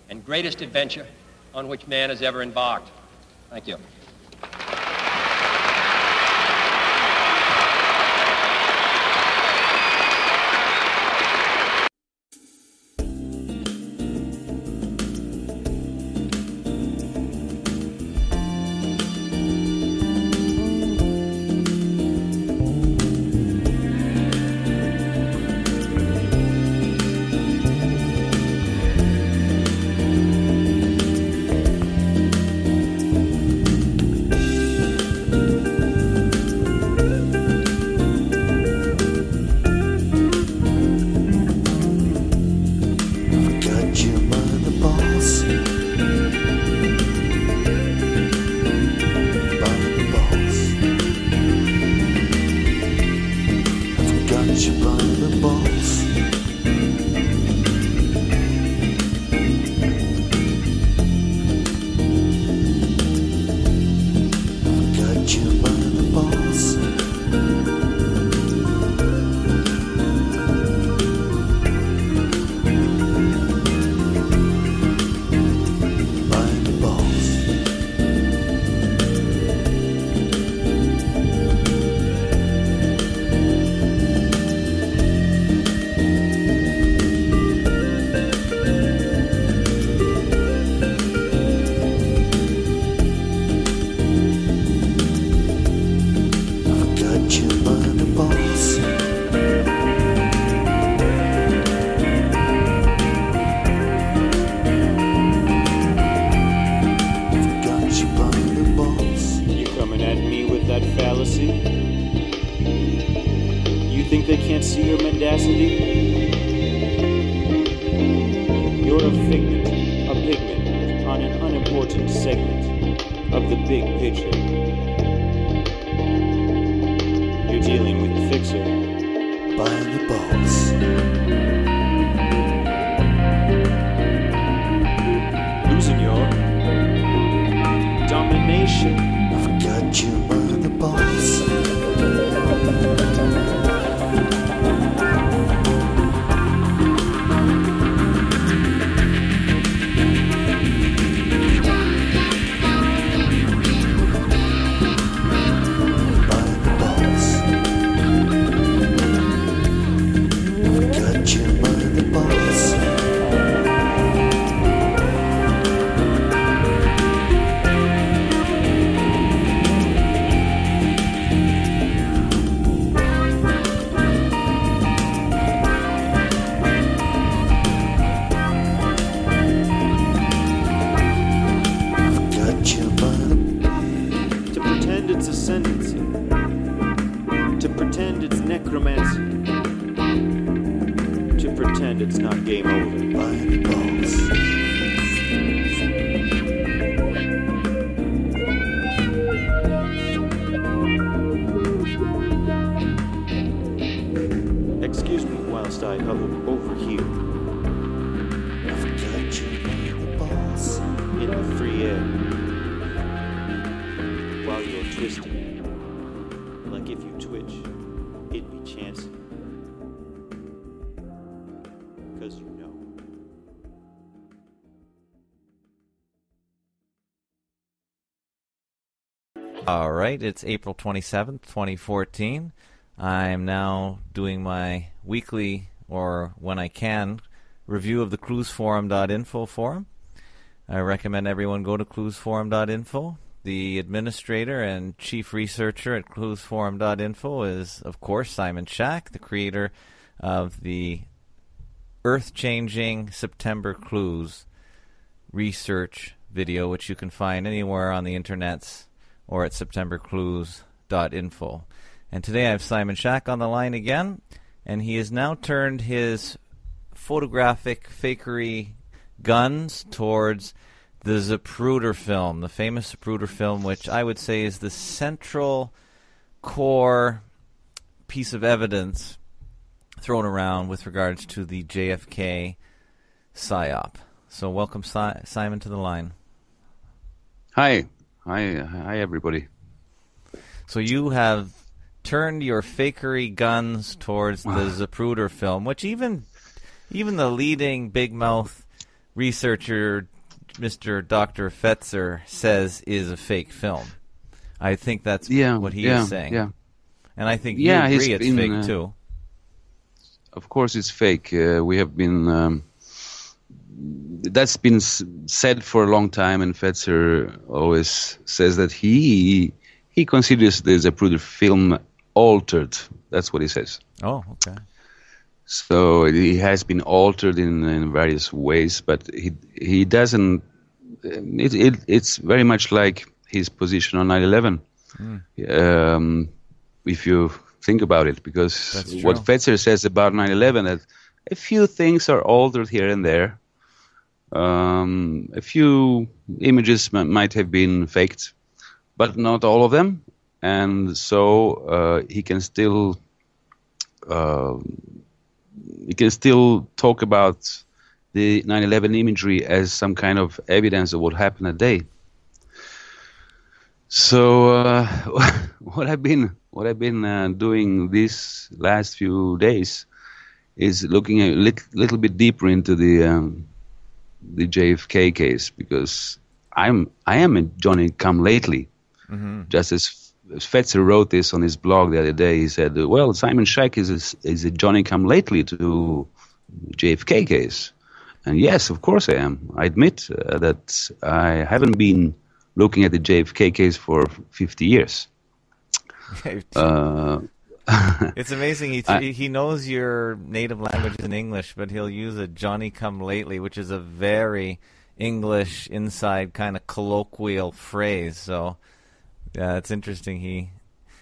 and greatest adventure on which man has ever embarked. Thank you. Right, it's April 27th, 2014. I am now doing my weekly, or when I can, review of the cluesforum.info forum. I recommend everyone go to cluesforum.info. The administrator and chief researcher at cluesforum.info is, of course, Simon Shack, the creator of the earth changing September Clues research video, which you can find anywhere on the internets or at septemberclues.info. And today I have Simon Shack on the line again, and he has now turned his photographic fakery guns towards the Zapruder film, the famous Zapruder film, which I would say is the central core piece of evidence thrown around with regards to the JFK psyop. So, welcome, si- Simon, to the line. Hi, hi, hi, everybody. So you have turned your fakery guns towards the <sighs> Zapruder film, which even even the leading big mouth researcher, Mr. Dr. Fetzer, says is a fake film. I think that's Yeah, what he yeah, is saying. yeah. And I think Yeah, you agree it's been, fake uh, too. Of course, it's fake. Uh, we have been. Um, that's been said for a long time, and Fetzer always says that he he considers the Zapruder film altered. That's what he says. Oh, okay. So it has been altered in, in various ways, but he he doesn't. It, it it's very much like his position on 9/11. Um, if you think about it, because what. Fetzer says about 9/11 that a few things are altered here and there. Um, a few images might have been faked, but not all of them, and so uh, he can still. Uh, we can still talk about the 9/11 imagery as some kind of evidence of what happened that day. So uh, <laughs> what I've been what I've been uh, doing these last few days is looking a lit- little bit deeper into the um, the JFK case because I'm I am a Johnny Come Lately. Just as as Fetzer wrote this on his blog the other day, he said, "Well, Simon Shack is a, is a Johnny Come Lately to JFK case." And yes, of course I am. I admit uh, that I haven't been looking at the JFK case for 50 years. <laughs> Uh, <laughs> It's amazing. He I- he knows your native language in English, but he'll use a Johnny Come Lately, which is a very English inside kind of colloquial phrase. So, yeah, it's interesting. He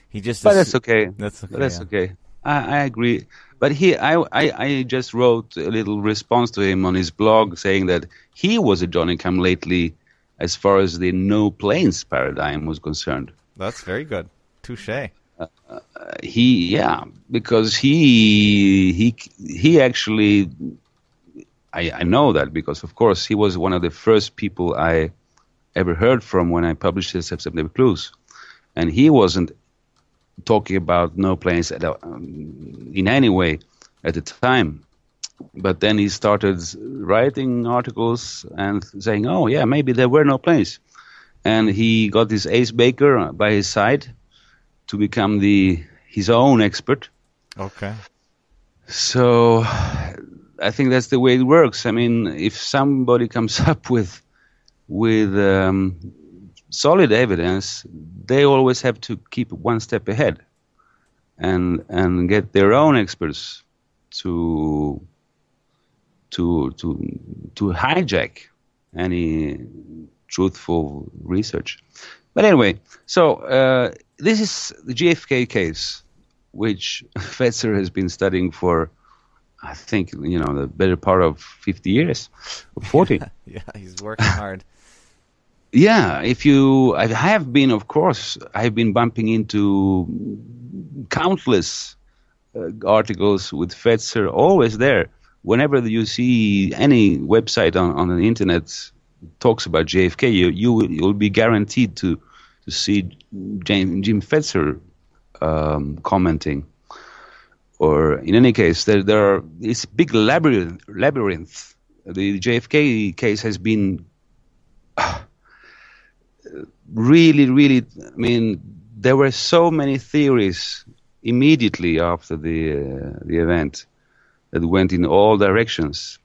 he just but that's okay. That's okay. That's yeah. okay. I, I agree. But he, I, I, I just wrote a little response to him on his blog saying that he was a Johnny Come Lately as far as the no planes paradigm was concerned. That's very good. Touche. He yeah because he he he actually I, I know that because of course he was one of the first people I ever heard from when I published the September Clues and he wasn't talking about no planes at, um, in any way at the time. But then he started writing articles and saying oh yeah maybe there were no planes and he got this Ace Baker by his side to become the his own expert. Okay. So I think that's the way it works. I mean, if somebody comes <laughs> up with with um, solid evidence, they always have to keep one step ahead and and get their own experts to to to to hijack any truthful research. But anyway, so uh, this is the JFK case, which <laughs> Fetzer has been studying for, I think, you know, the better part of 50 years, 40. <laughs> yeah, he's working <laughs> hard. Yeah, if you, I have been, of course, I've been bumping into countless uh, articles with Fetzer, always there. Whenever you see any website on, on the internet talks about JFK, you you will you'll be guaranteed to to see Jim, Jim Fetzer um, commenting. Or in any case, there there are big labyrinth. labyrinth. The JFK case has been <sighs> really, really. I mean, there were so many theories immediately after the uh, the event that went in all directions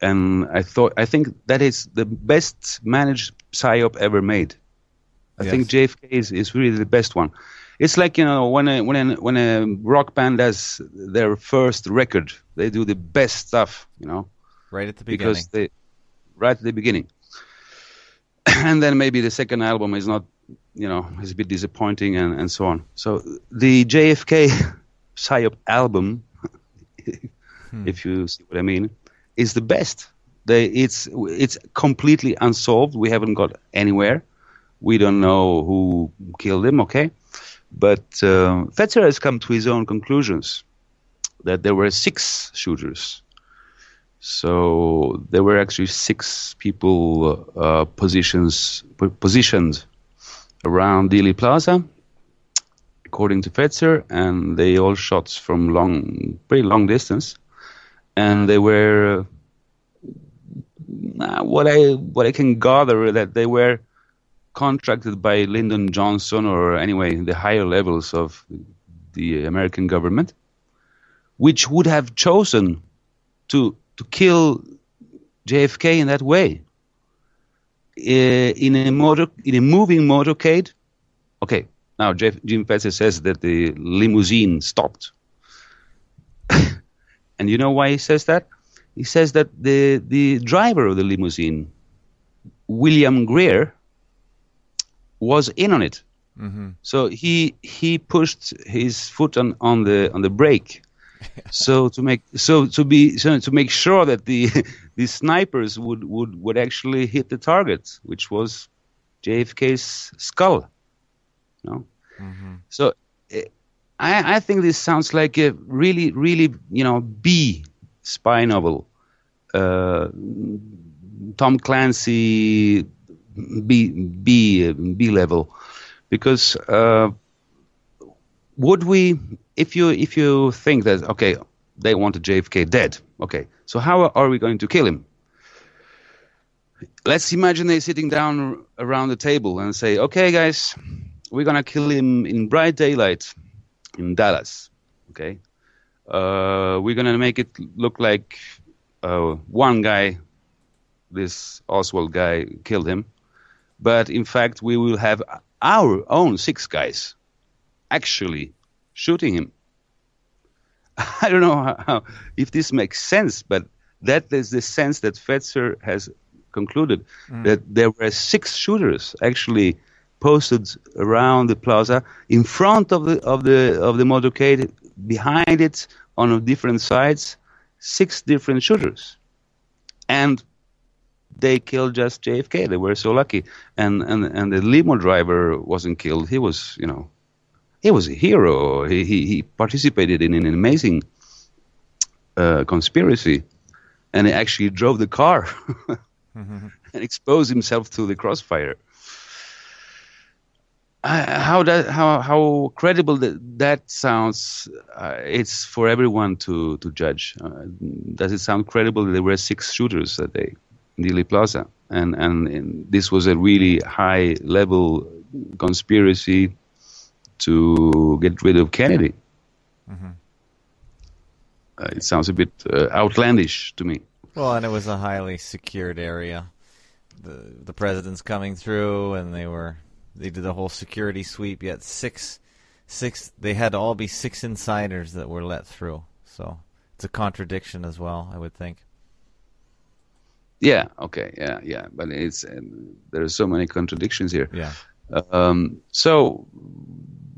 and I thought I think that is the best managed psyop ever made. I yes. think JFK is, is really the best one. It's like you know when a when a when a rock band does their first record, they do the best stuff, you know, right at the beginning. Because they right at the beginning, <clears throat> and then maybe the second album is not, you know, is a bit disappointing and and so on. So the JFK <laughs> psyop album, hmm. if you see what I mean, is the best. They, it's it's completely unsolved. We haven't got anywhere. We don't know who killed him. Okay, but uh, Fetzer has come to his own conclusions that there were six shooters. So there were actually six people uh, positions positioned around Dealey Plaza, according to Fetzer, and they all shot from long, pretty long distance and they were uh, what I what I can gather that they were contracted by Lyndon Johnson or anyway the higher levels of the American government, which would have chosen to to kill JFK in that way. Uh, in a motor in a moving motorcade, okay. Now Jeff, Jim Fetzer says that the limousine stopped <coughs> and you know why he says that? He says that the, the driver of the limousine, William Greer, was in on it. Mm-hmm. So he he pushed his foot on, on the on the brake. <laughs> so to make so to be so to make sure that the <laughs> the snipers would, would, would actually hit the target, which was JFK's skull. You know? Mm-hmm. So eh, I, I think this sounds like a really, really, you know, B spy novel. Uh, Tom Clancy B B B level, because uh, would we, if you if you think that okay, they wanted JFK dead, okay, so how are we going to kill him? Let's imagine they're sitting down around the table and say, okay, guys, we're gonna kill him in bright daylight in Dallas. Okay, uh, we're gonna make it look like uh, one guy, this Oswald guy, killed him, but in fact we will have our own six guys actually shooting him. <laughs> I don't know how, how, if this makes sense, but that is the sense that Fetzer has concluded mm. that there were six shooters actually posted around the plaza in front of the of the of the motorcade behind it on different sides six different shooters and they killed just JFK they were so lucky. And and and the limo driver wasn't killed. He was you know he was a hero. He he, he participated in an amazing uh, conspiracy. And he actually drove the car <laughs> mm-hmm. and exposed himself to the crossfire. How that how how credible that that sounds uh, it's for everyone to to judge. Uh, does it sound credible that there were six shooters that day Dealey Plaza and, and, and this was a really high level conspiracy to get rid of Kennedy mm-hmm. uh, it sounds a bit uh, outlandish to me well and it was a highly secured area the the president's coming through and they were they did the whole security sweep. Yet six, six. They had to all be six insiders that were let through. So it's a contradiction as well, I would think. Yeah. Okay. Yeah. Yeah. But it's uh, there are so many contradictions here. Yeah. Um, so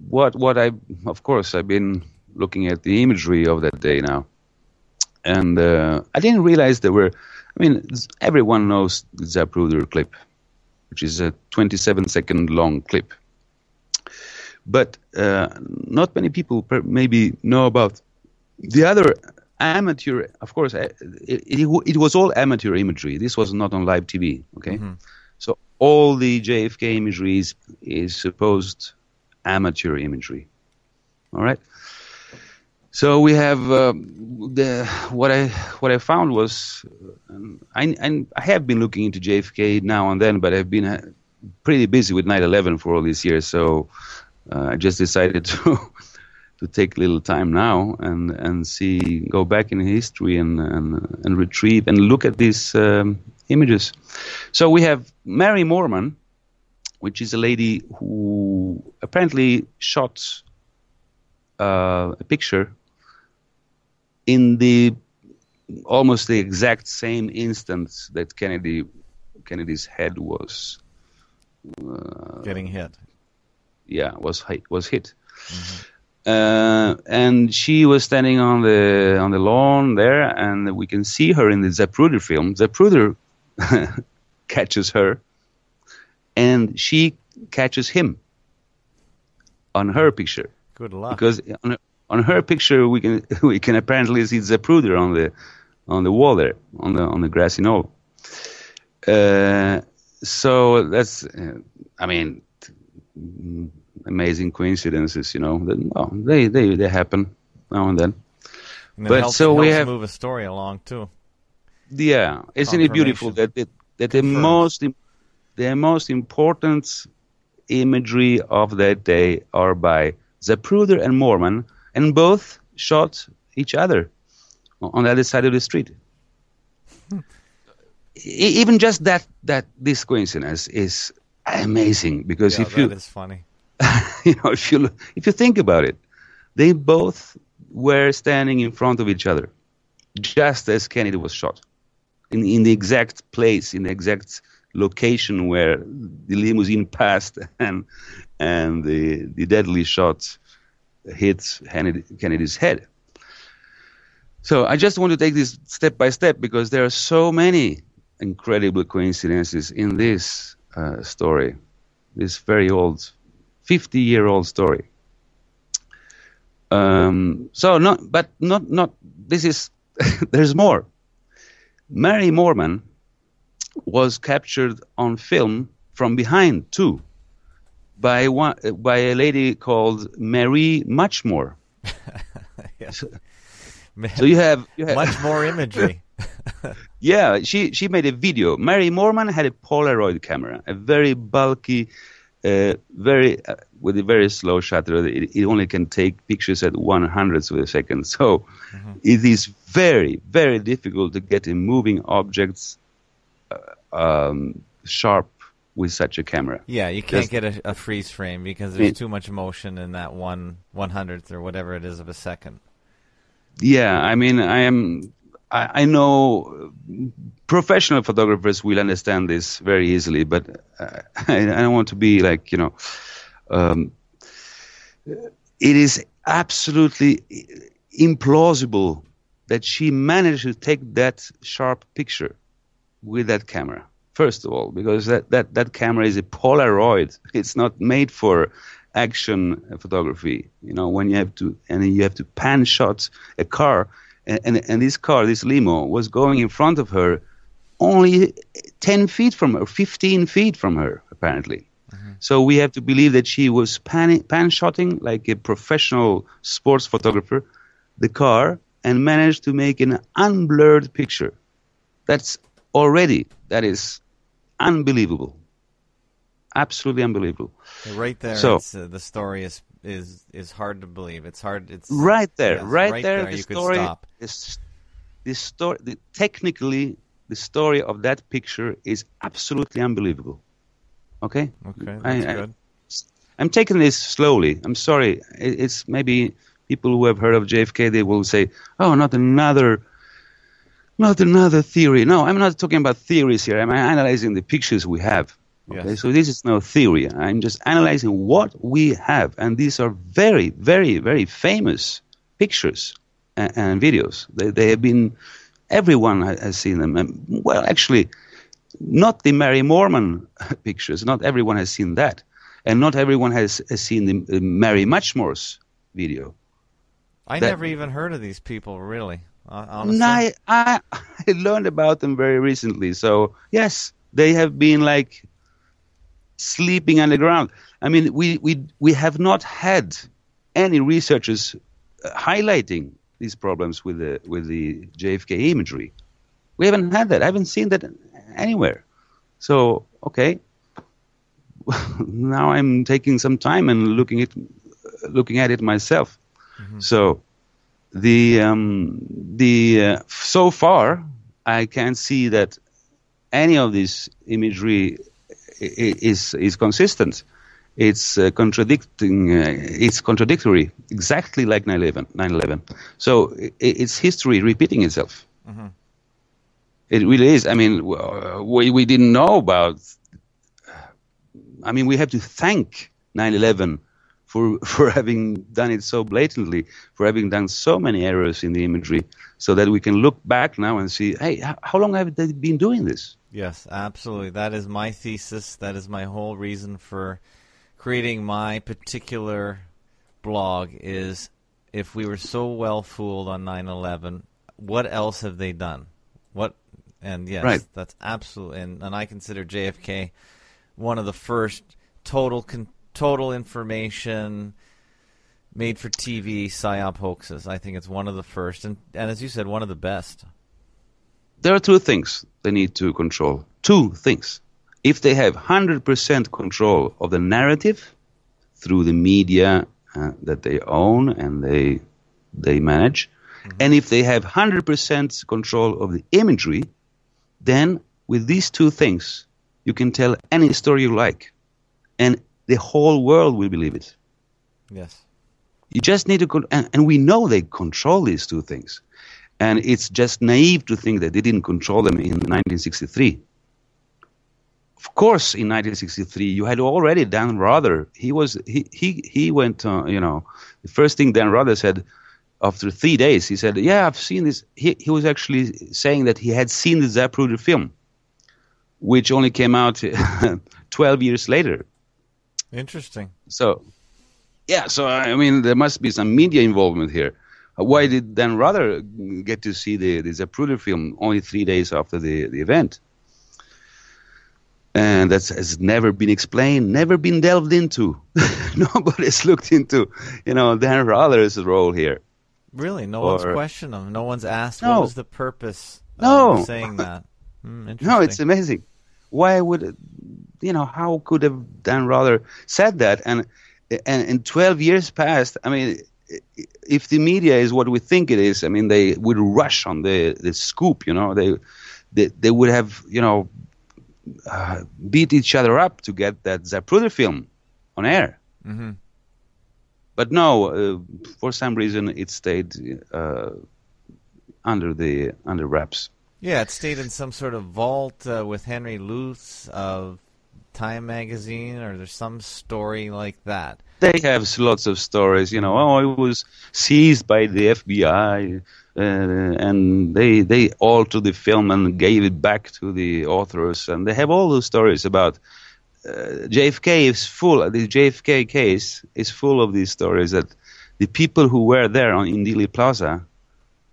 what what I of course I've been looking at the imagery of that day now, and uh, I didn't realize there were. I mean, everyone knows the Zapruder clip, which is a 27 second long clip. But uh, not many people per- maybe know about the other amateur. Of course, uh, it, it, it, was all amateur imagery. This was not on live TV. Okay, mm-hmm. so all the JFK imagery is, is supposed amateur imagery. All right. So we have uh, the what I what I found was um, I, I, I have been looking into JFK now and then, but I've been uh, pretty busy with 9/11 for all these years. So uh, I just decided <laughs> to to take a little time now and and see go back in history and and, and retrieve and look at these um, images. So we have Mary Moorman, which is a lady who apparently shot uh, a picture in the almost the exact same instant that Kennedy Kennedy's head was uh, getting hit. Yeah, was hit, was hit. Mm-hmm. Uh, and she was standing on the on the lawn there, and we can see her in the Zapruder film. Zapruder <laughs> catches her, and she catches him on her picture. Good luck. Because on, on her picture we can <laughs> we can apparently see Zapruder on the on the wall there on the on the grassy knoll. Uh, so that's uh, I mean amazing coincidences, you know. That, well, they they they happen now and then. And but helps, so we have move a story along too. Yeah, isn't it beautiful that that, that the most the most important imagery of that day are by Zapruder and Moorman, and both shot each other on the other side of the street. Even just that that this coincidence is amazing because yeah, if you funny. <laughs> you know if you if you think about it, they both were standing in front of each other, just as Kennedy was shot, in in the exact place, in the exact location where the limousine passed <laughs> and and the the deadly shot hit Kennedy's head. So I just want to take this step by step because there are so many incredible coincidences in this uh, story, this very old, 50 year old story. Um, so not, but not, not, this is, <laughs> there's more. Mary Moorman was captured on film from behind too by one by a lady called Mary Muchmore. <laughs> so, <laughs> so, you have, you have much more imagery. yeah, she she made a video. Mary Moorman had a Polaroid camera, a very bulky, uh, very uh, with a very slow shutter. It, it, only can take pictures at one hundredth of a second. So mm-hmm. it is very very difficult to get in moving objects uh, um, sharp with such a camera. Yeah, you can't get a, a, freeze frame because there's too much motion in that one one hundredth or whatever it is of a second. Yeah, I mean, I am. I, I know professional photographers will understand this very easily, but I, I don't want to be like you know. Um, it is absolutely implausible that she managed to take that sharp picture with that camera first of all, because that, that, that camera is a Polaroid. <laughs> It's not made for action photography. You know, when you have to, and you have to pan shot a car, and, and, and this car, this limo, was going in front of her only 10 feet from her, 15 feet from her, apparently. Mm-hmm. So we have to believe that she was pan, pan shotting like a professional sports photographer the car and managed to make an unblurred picture. That's already, that is unbelievable. Absolutely unbelievable. Right there, so, uh, the story is is is hard to believe. It's hard. It's right there, yes, right, right, there. there the story. This, this story. The, technically, the story of that picture is absolutely unbelievable. Okay. Okay, that's I, good. I, am taking this slowly. I'm sorry. It's maybe people who have heard of JFK they will say, "Oh, not another not another theory. No, I'm not talking about theories here. I'm analyzing the pictures we have. Okay, yes. so this is no theory. I'm just analyzing what we have, and these are very, very, very famous pictures and, and videos. They, they have been, everyone has seen them. And, well, actually, not the Mary Moorman <laughs> pictures. Not everyone has seen that, and not everyone has, has seen the uh, Mary Muchmore's video. I that, never even heard of these people, really. Honestly. I, I <laughs> I learned about them very recently. So yes, they have been like sleeping underground. I mean, we we we have not had any researchers uh, highlighting these problems with the with the JFK imagery. We haven't had that. I haven't seen that anywhere. So okay, <laughs> now I'm taking some time and looking at looking at it myself. Mm-hmm. So the um, the uh, so far I can't see that any of this imagery is is consistent. It's uh, contradicting. Uh, it's contradictory, exactly like 9/11. 9/11. So it, it's history repeating itself. Mm-hmm. It really is. I mean, we we didn't know about. I mean, we have to thank 9/11 for for having done it so blatantly, for having done so many errors in the imagery, so that we can look back now and see, hey, how long have they been doing this? Yes, absolutely. That is my thesis. That is my whole reason for creating my particular blog. Is if we were so well fooled on 9/11, what else have they done? What and yes, right. that's absolutely and, and I consider JFK one of the first total con- total information made for TV psyop hoaxes. I think it's one of the first, and, and as you said, one of the best. There are two things they need to control. Two things. If they have 100% control of the narrative through the media uh, that they own and they they manage, mm-hmm. and if they have 100% control of the imagery, then with these two things, you can tell any story you like. And the whole world will believe it. Yes. You just need to, con- and, and we know they control these two things. And it's just naive to think that they didn't control them in 1963. Of course, in 1963, you had already Dan Rather. He was he he he went. Uh, you know, the first thing Dan Rather said after three days, he said, "Yeah, I've seen this." He he was actually saying that he had seen the Zapruder film, which only came out <laughs> 12 years later. Interesting. So, yeah, so I mean, there must be some media involvement here. Why did Dan Rather get to see the, the Zapruder film only three days after the, the event? And that has never been explained, never been delved into. <laughs> Nobody's looked into, you know, Dan Rather's role here. Really, no or, one's questioned him. No one's asked no, what was the purpose no. saying that. Mm, <laughs> no, it's amazing. Why would you know, how could have Dan Rather said that? And and in 12 years past, I mean, if the media is what we think it is, I mean, they would rush on the, the scoop, you know, they, they, they would have, you know, uh, beat each other up to get that Zapruder film on air. Mm-hmm. But no, uh, for some reason, it stayed uh, under the under wraps. Yeah, it stayed in some sort of vault uh, with Henry Luce of Time magazine, or there's some story like that. They have lots of stories, you know. Oh, it was seized by the FBI, uh, and they they altered the film and gave it back to the authors, and they have all those stories about. Uh, JFK is full. The JFK case is full of these stories that the people who were there on in Dealey Plaza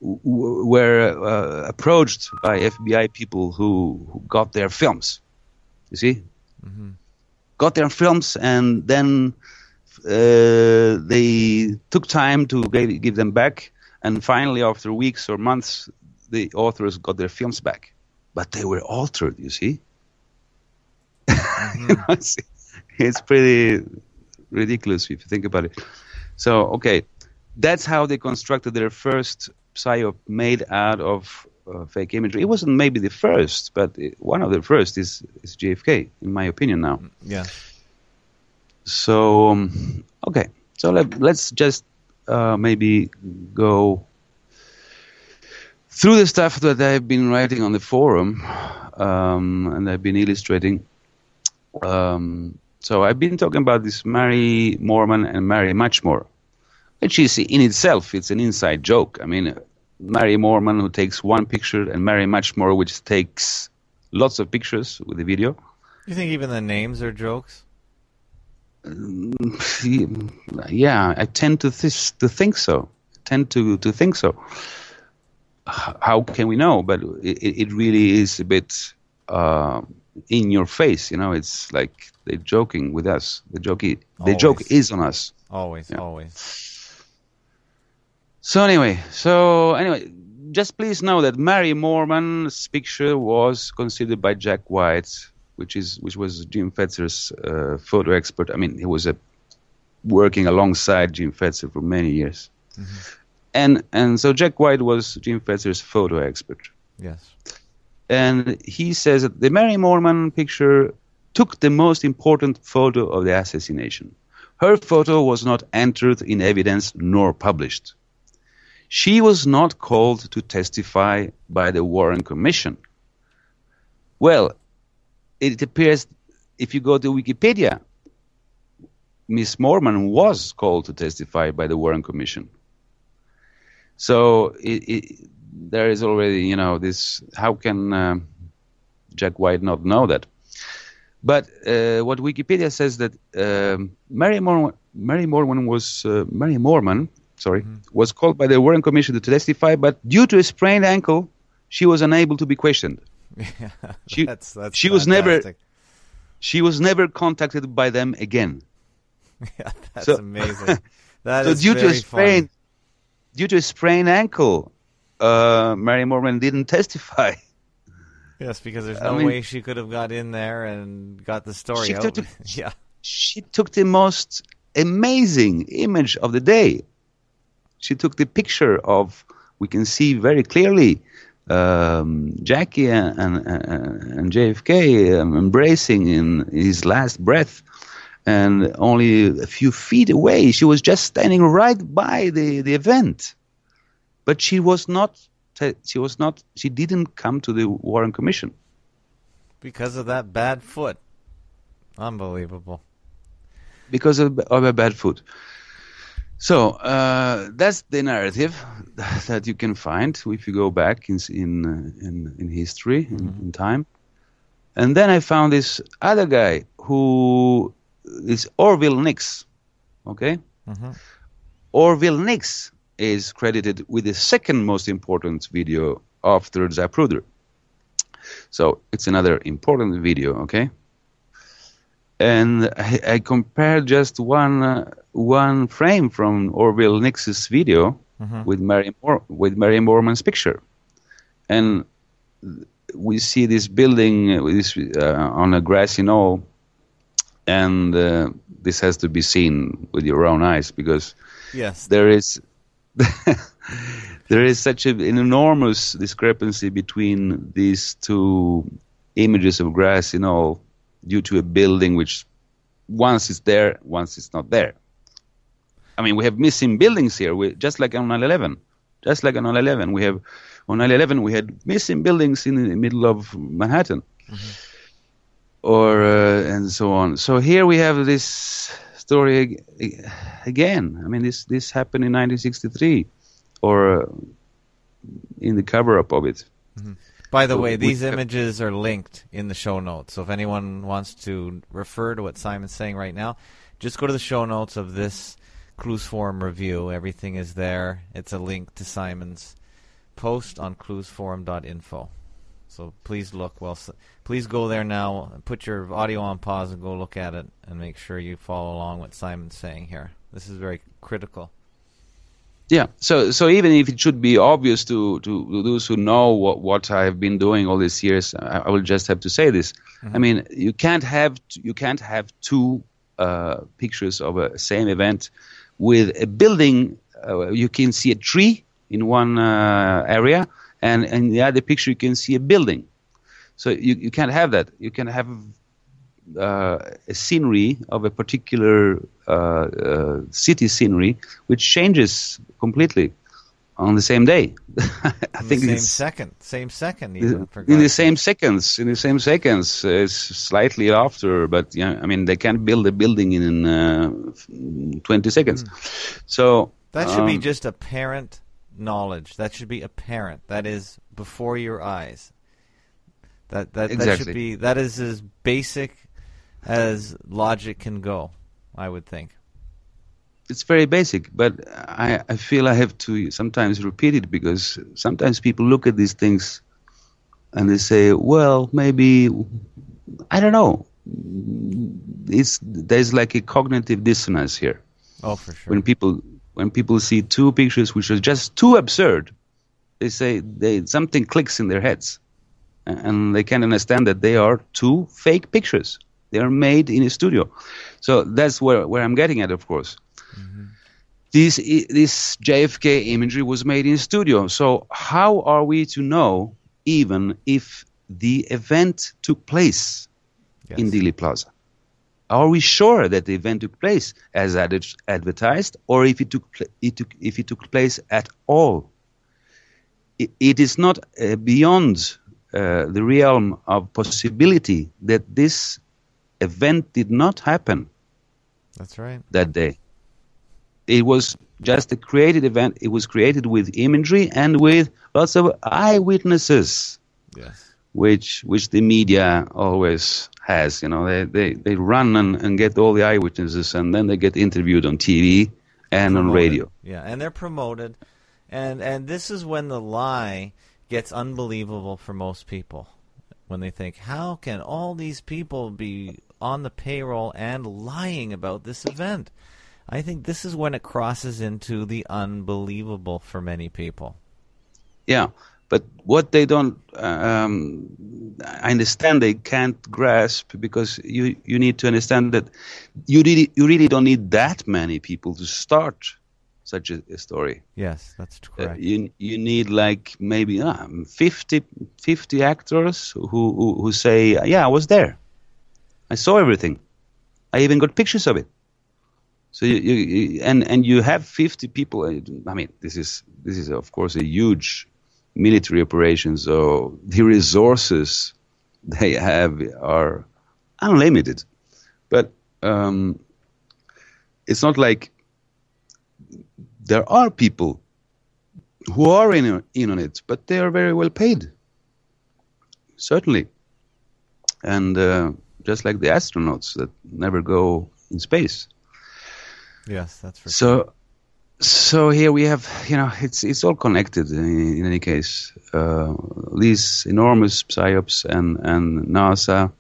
were uh, approached by FBI people who, got their films. You see, mm-hmm. got their films, and then uh, they took time to give, give, them back. And finally, after weeks or months, the authors got their films back, but they were altered. You see, mm-hmm. <laughs> it's, it's pretty ridiculous if you think about it. So, okay, that's how they constructed their first psyop made out of uh, fake imagery. It wasn't maybe the first, but it, one of the first is, is JFK, in my opinion. Now, mm, yeah. So um, okay, so let, let's just uh, maybe go through the stuff that I've been writing on the forum um, and I've been illustrating. Um, so I've been talking about this Mary Moorman and Mary Muchmore, which is in itself it's an inside joke. I mean, Mary Moorman who takes one picture and Mary Muchmore which takes lots of pictures with the video. You think even the names are jokes? <laughs> Yeah, I tend to th- to think so. I tend to to think so. How can we know? But it, it really is a bit uh, in your face. You know, it's like they're joking with us. The joke, the joke is on us. Always, Yeah. always. So anyway, so anyway, just please know that Mary Moorman's picture was considered by Jack White, which is which was Jim Fetzer's uh, photo expert. I mean, he was a working alongside Jim Fetzer for many years, and and so Jack White was Jim Fetzer's photo expert, Yes. and he says that the Mary Moorman picture took the most important photo of the assassination. Her photo was not entered in evidence nor published. She was not called to testify by the Warren Commission. Well, it appears if you go to Wikipedia, Miss Moorman was called to testify by the Warren Commission. So it, it, there is already, you know, this. How can um Jack White not know that? But uh, what Wikipedia says that um, Mary Moorman, Mary Moorman was uh, Mary Moorman, sorry, was called by the Warren Commission to testify, but due to a sprained ankle, she was unable to be questioned. <laughs> She, that's, that's she was never she was never contacted by them again. <laughs> Yeah, that's So- amazing. <laughs> That so due to a sprain, fun. due to a sprained ankle, uh, Mary Moorman didn't testify. Yes, because there's I no mean- way she could have got in there and got the story out. took- yeah. She took the most amazing image of the day. She took the picture of we can see very clearly um, Jackie and, and, and JFK um, embracing in his last breath, and only a few feet away, she was just standing right by the, the event. But she was not. She was not. She didn't come to the Warren Commission. Because of that bad foot. Unbelievable. because of, of a bad foot. So uh, that's the narrative <laughs> that you can find if you go back in in uh, in, in history in, in time. And then I found this other guy who is Orville Nix. Okay, Mhm. Orville Nix is credited with the second most important video after Zapruder. So it's another important video. Okay and I, I compared just one uh, one frame from Orville Nix's video with Mary Moore, with Mary Moorman's picture, and we see this building uh, with this, uh, on a grassy knoll, and uh, this has to be seen with your own eyes because Yes. there is <laughs> there is such a, an enormous discrepancy between these two images of grass you know due to a building which once it's there once it's not there. I mean we have missing buildings here. We, just like on 9-11 just like on 9-11 we have on 9-11 we had missing buildings in the middle of manhattan. Or uh, and so on. So here we have this story ag- again. I mean this this happened in 1963 or uh, in the cover up of it By the So way, these images are linked in the show notes. So if anyone wants to refer to what Simon's saying right now, just go to the show notes of this Clues Forum review. Everything is there. It's a link to Simon's post on cluesforum.info. So please look. Well, please go there now. Put your audio on pause and go look at it, and make sure you follow along what Simon's saying here. This is very critical. Yeah. So so even if it should be obvious to to those who know what what I've been doing all these years, I, I will just have to say this. I mean, you can't have t- you can't have two uh, pictures of a same event with a building. Uh, you can see a tree in one uh, area, and in the other picture you can see a building. So you you can't have that. You can have uh, a scenery of a particular uh, uh, city scenery, which changes completely. on the same day. <laughs> I In think the same second, same second, even. in the same seconds. In the same seconds, uh, it's slightly after, but yeah, I mean they can't build a building in uh, twenty seconds. So That should be um, just apparent knowledge. That should be apparent. That is before your eyes. That that, that should be that is as basic as logic can go. I would think. it's very basic, but I, I feel I have to sometimes repeat it because sometimes people look at these things and they say, well, maybe, I don't know. It's, there's like a cognitive dissonance here. Oh, for sure. When people, when people see two pictures which are just too absurd, they say they, something clicks in their heads and- and they can understand that they are two fake pictures. They are made in a studio. So that's where, where I'm getting at, of course this i- this JFK imagery was made in a studio. So how are we to know even if the event took place in Dealey Plaza? Are we sure that the event took place as ad- advertised, or if it took pl- it took if it took place at all? It, it is not uh, beyond uh, the realm of possibility that this event did not happen That's right. that day. It was just a created event. It was created with imagery and with lots of eyewitnesses, Yes. which which the media always has. You know, they they, they run and, and get all the eyewitnesses, and then they get interviewed on TV and on radio. Yeah, and they're promoted, and and this is when the lie gets unbelievable for most people. When they think, how can all these people be on the payroll and lying about this event? I think this is when it crosses into the unbelievable for many people. Yeah, but what they don't, um, I understand they can't grasp because you you need to understand that you really you really don't need that many people to start such a, a story. Yes, that's Uh, correct. you you need like maybe uh, 50, 50 actors who, who who say yeah I was there, I saw everything, I even got pictures of it. So you, you, and and you have fifty people. uh, I mean this is this is of course a huge military operation. So the resources they have are unlimited, but um, it's not like there are people who are in, in on it, but they are very well paid. Certainly. And uh, just like the astronauts that never go in space. Yes, that's for So, so here we have, you know, it's it's all connected in, in any case. Uh, these enormous psyops and and NASA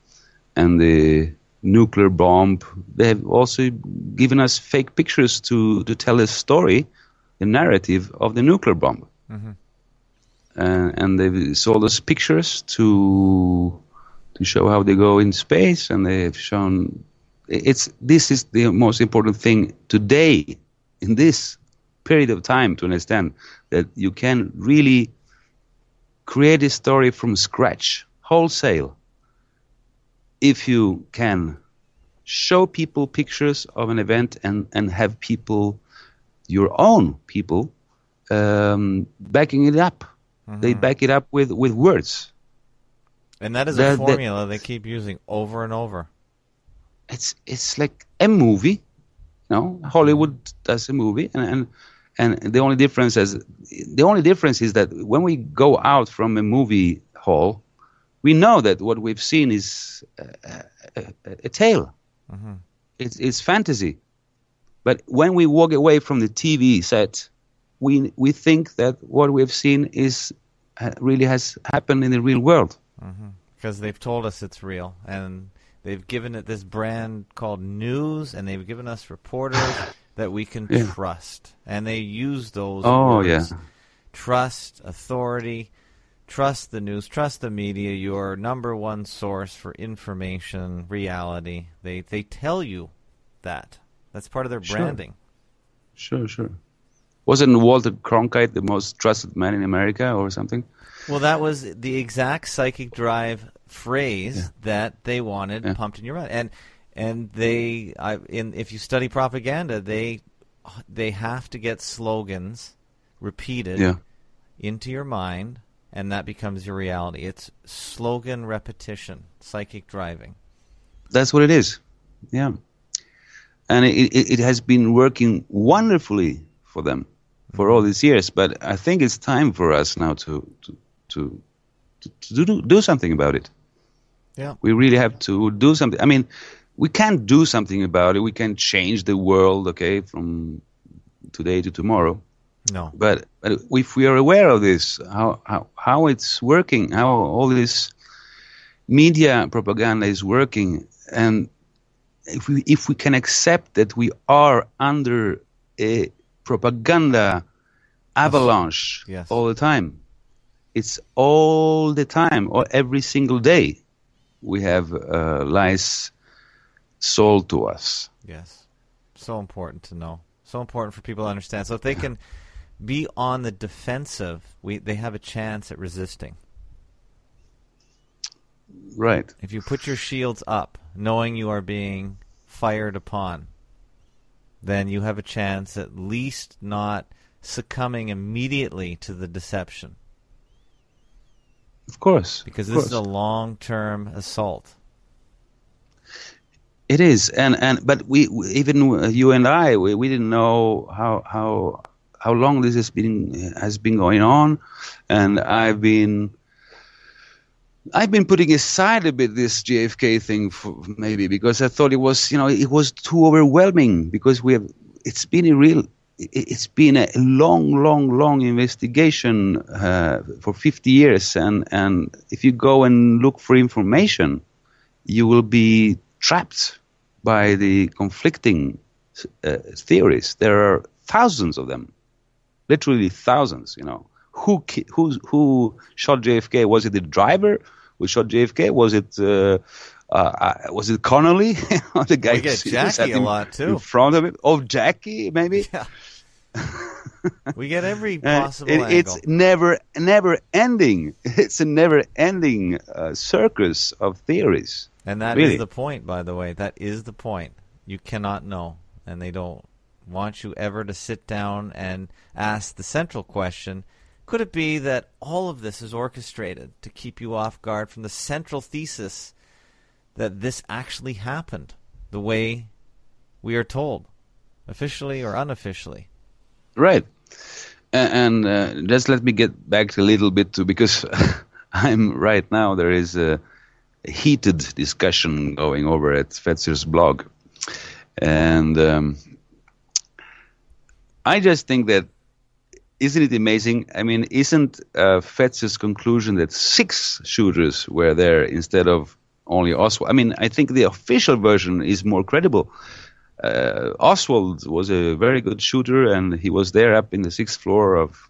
and the nuclear bomb. They have also given us fake pictures to to tell a story, the narrative of the nuclear bomb. Mhm. Uh, and they've sold us pictures to to show how they go in space, and they've shown it's this is the most important thing today in this period of time to understand that you can really create a story from scratch, wholesale, if you can show people pictures of an event and, and have people, your own people, um, backing it up. They back it up with, with words. And that is That- a that- formula they keep using over and over. it's it's like a movie. You know, Hollywood does a movie, and and and the only difference is the only difference is that when we go out from a movie hall, we know that what we've seen is a, a, a, a tale. Mhm. It's it's fantasy, but when we walk away from the TV set, we we think that what we've seen is uh, really has happened in the real world. Because they've told us it's real and they've given it this brand called news and they've given us reporters <laughs> that we can Yeah. trust and they use those Oh, words. yeah. trust authority trust the news trust the media your number one source for information reality they they tell you that that's part of their Sure. branding Sure, sure. Wasn't Walter Cronkite the most trusted man in America or something? Well, that was the exact psychic drive phrase Yeah. that they wanted Yeah. pumped in your mind, and and they, I, in if you study propaganda, they they have to get slogans repeated Yeah. into your mind, and that becomes your reality. It's slogan repetition, psychic driving. That's what it is. Yeah. And it, it, it has been working wonderfully for them for mm-hmm. all these years. But I think it's time for us now to to to, to, to do, do something about it. Yeah. We really have to do something. I mean, we can't do something about it. We can change the world, okay, from today to tomorrow. No. But, but if we are aware of this, how, how, how it's working, how all this media propaganda is working, and if we, if we can accept that we are under a propaganda avalanche Yes. all the time, it's all the time, or every single day, we have uh, lies sold to us. Yes. So important to know. So important for people to understand. So if they can be on the defensive, we they have a chance at resisting. Right. If you put your shields up, knowing you are being fired upon, then you have a chance at least not succumbing immediately to the deception. Of course. Because of this is a long term assault. It is, and and but we we- even uh, you and I we, we didn't know how how how long this has been has been going on, and I've been I've been putting aside a bit this JFK thing for maybe because I thought it was you know it was too overwhelming because we have it's been a real it- it's been a long long long investigation uh, for 50 years and and if you go and look for information you will be trapped by the conflicting uh, theories. There are thousands of them, literally thousands. You know, who who who shot JFK? Was it the driver who shot JFK? Was it uh, uh, uh, was it Connolly? <laughs> the guy We get Jackie a lot, too. In front of him, oh Jackie, maybe. Yeah. <laughs> we get every Uh, possible it- angle. it's never never ending. <laughs> It's a never ending uh, circus of theories. And that is Really? the point, by the way. That is the point. You cannot know, and they don't want you ever to sit down and ask the central question could it be that all of this is orchestrated to keep you off guard from the central thesis that this actually happened the way we are told, officially or unofficially? Right. And uh, just let me get back a little bit to because <laughs> I'm right now there is a heated discussion going over at Fetzer's blog, and um, I just think that isn't it amazing? I mean, isn't uh, Fetzer's conclusion that six shooters were there instead of only Oswald? I mean, I think the official version is more credible uh, Oswald was a very good shooter, and he was there up in the sixth floor of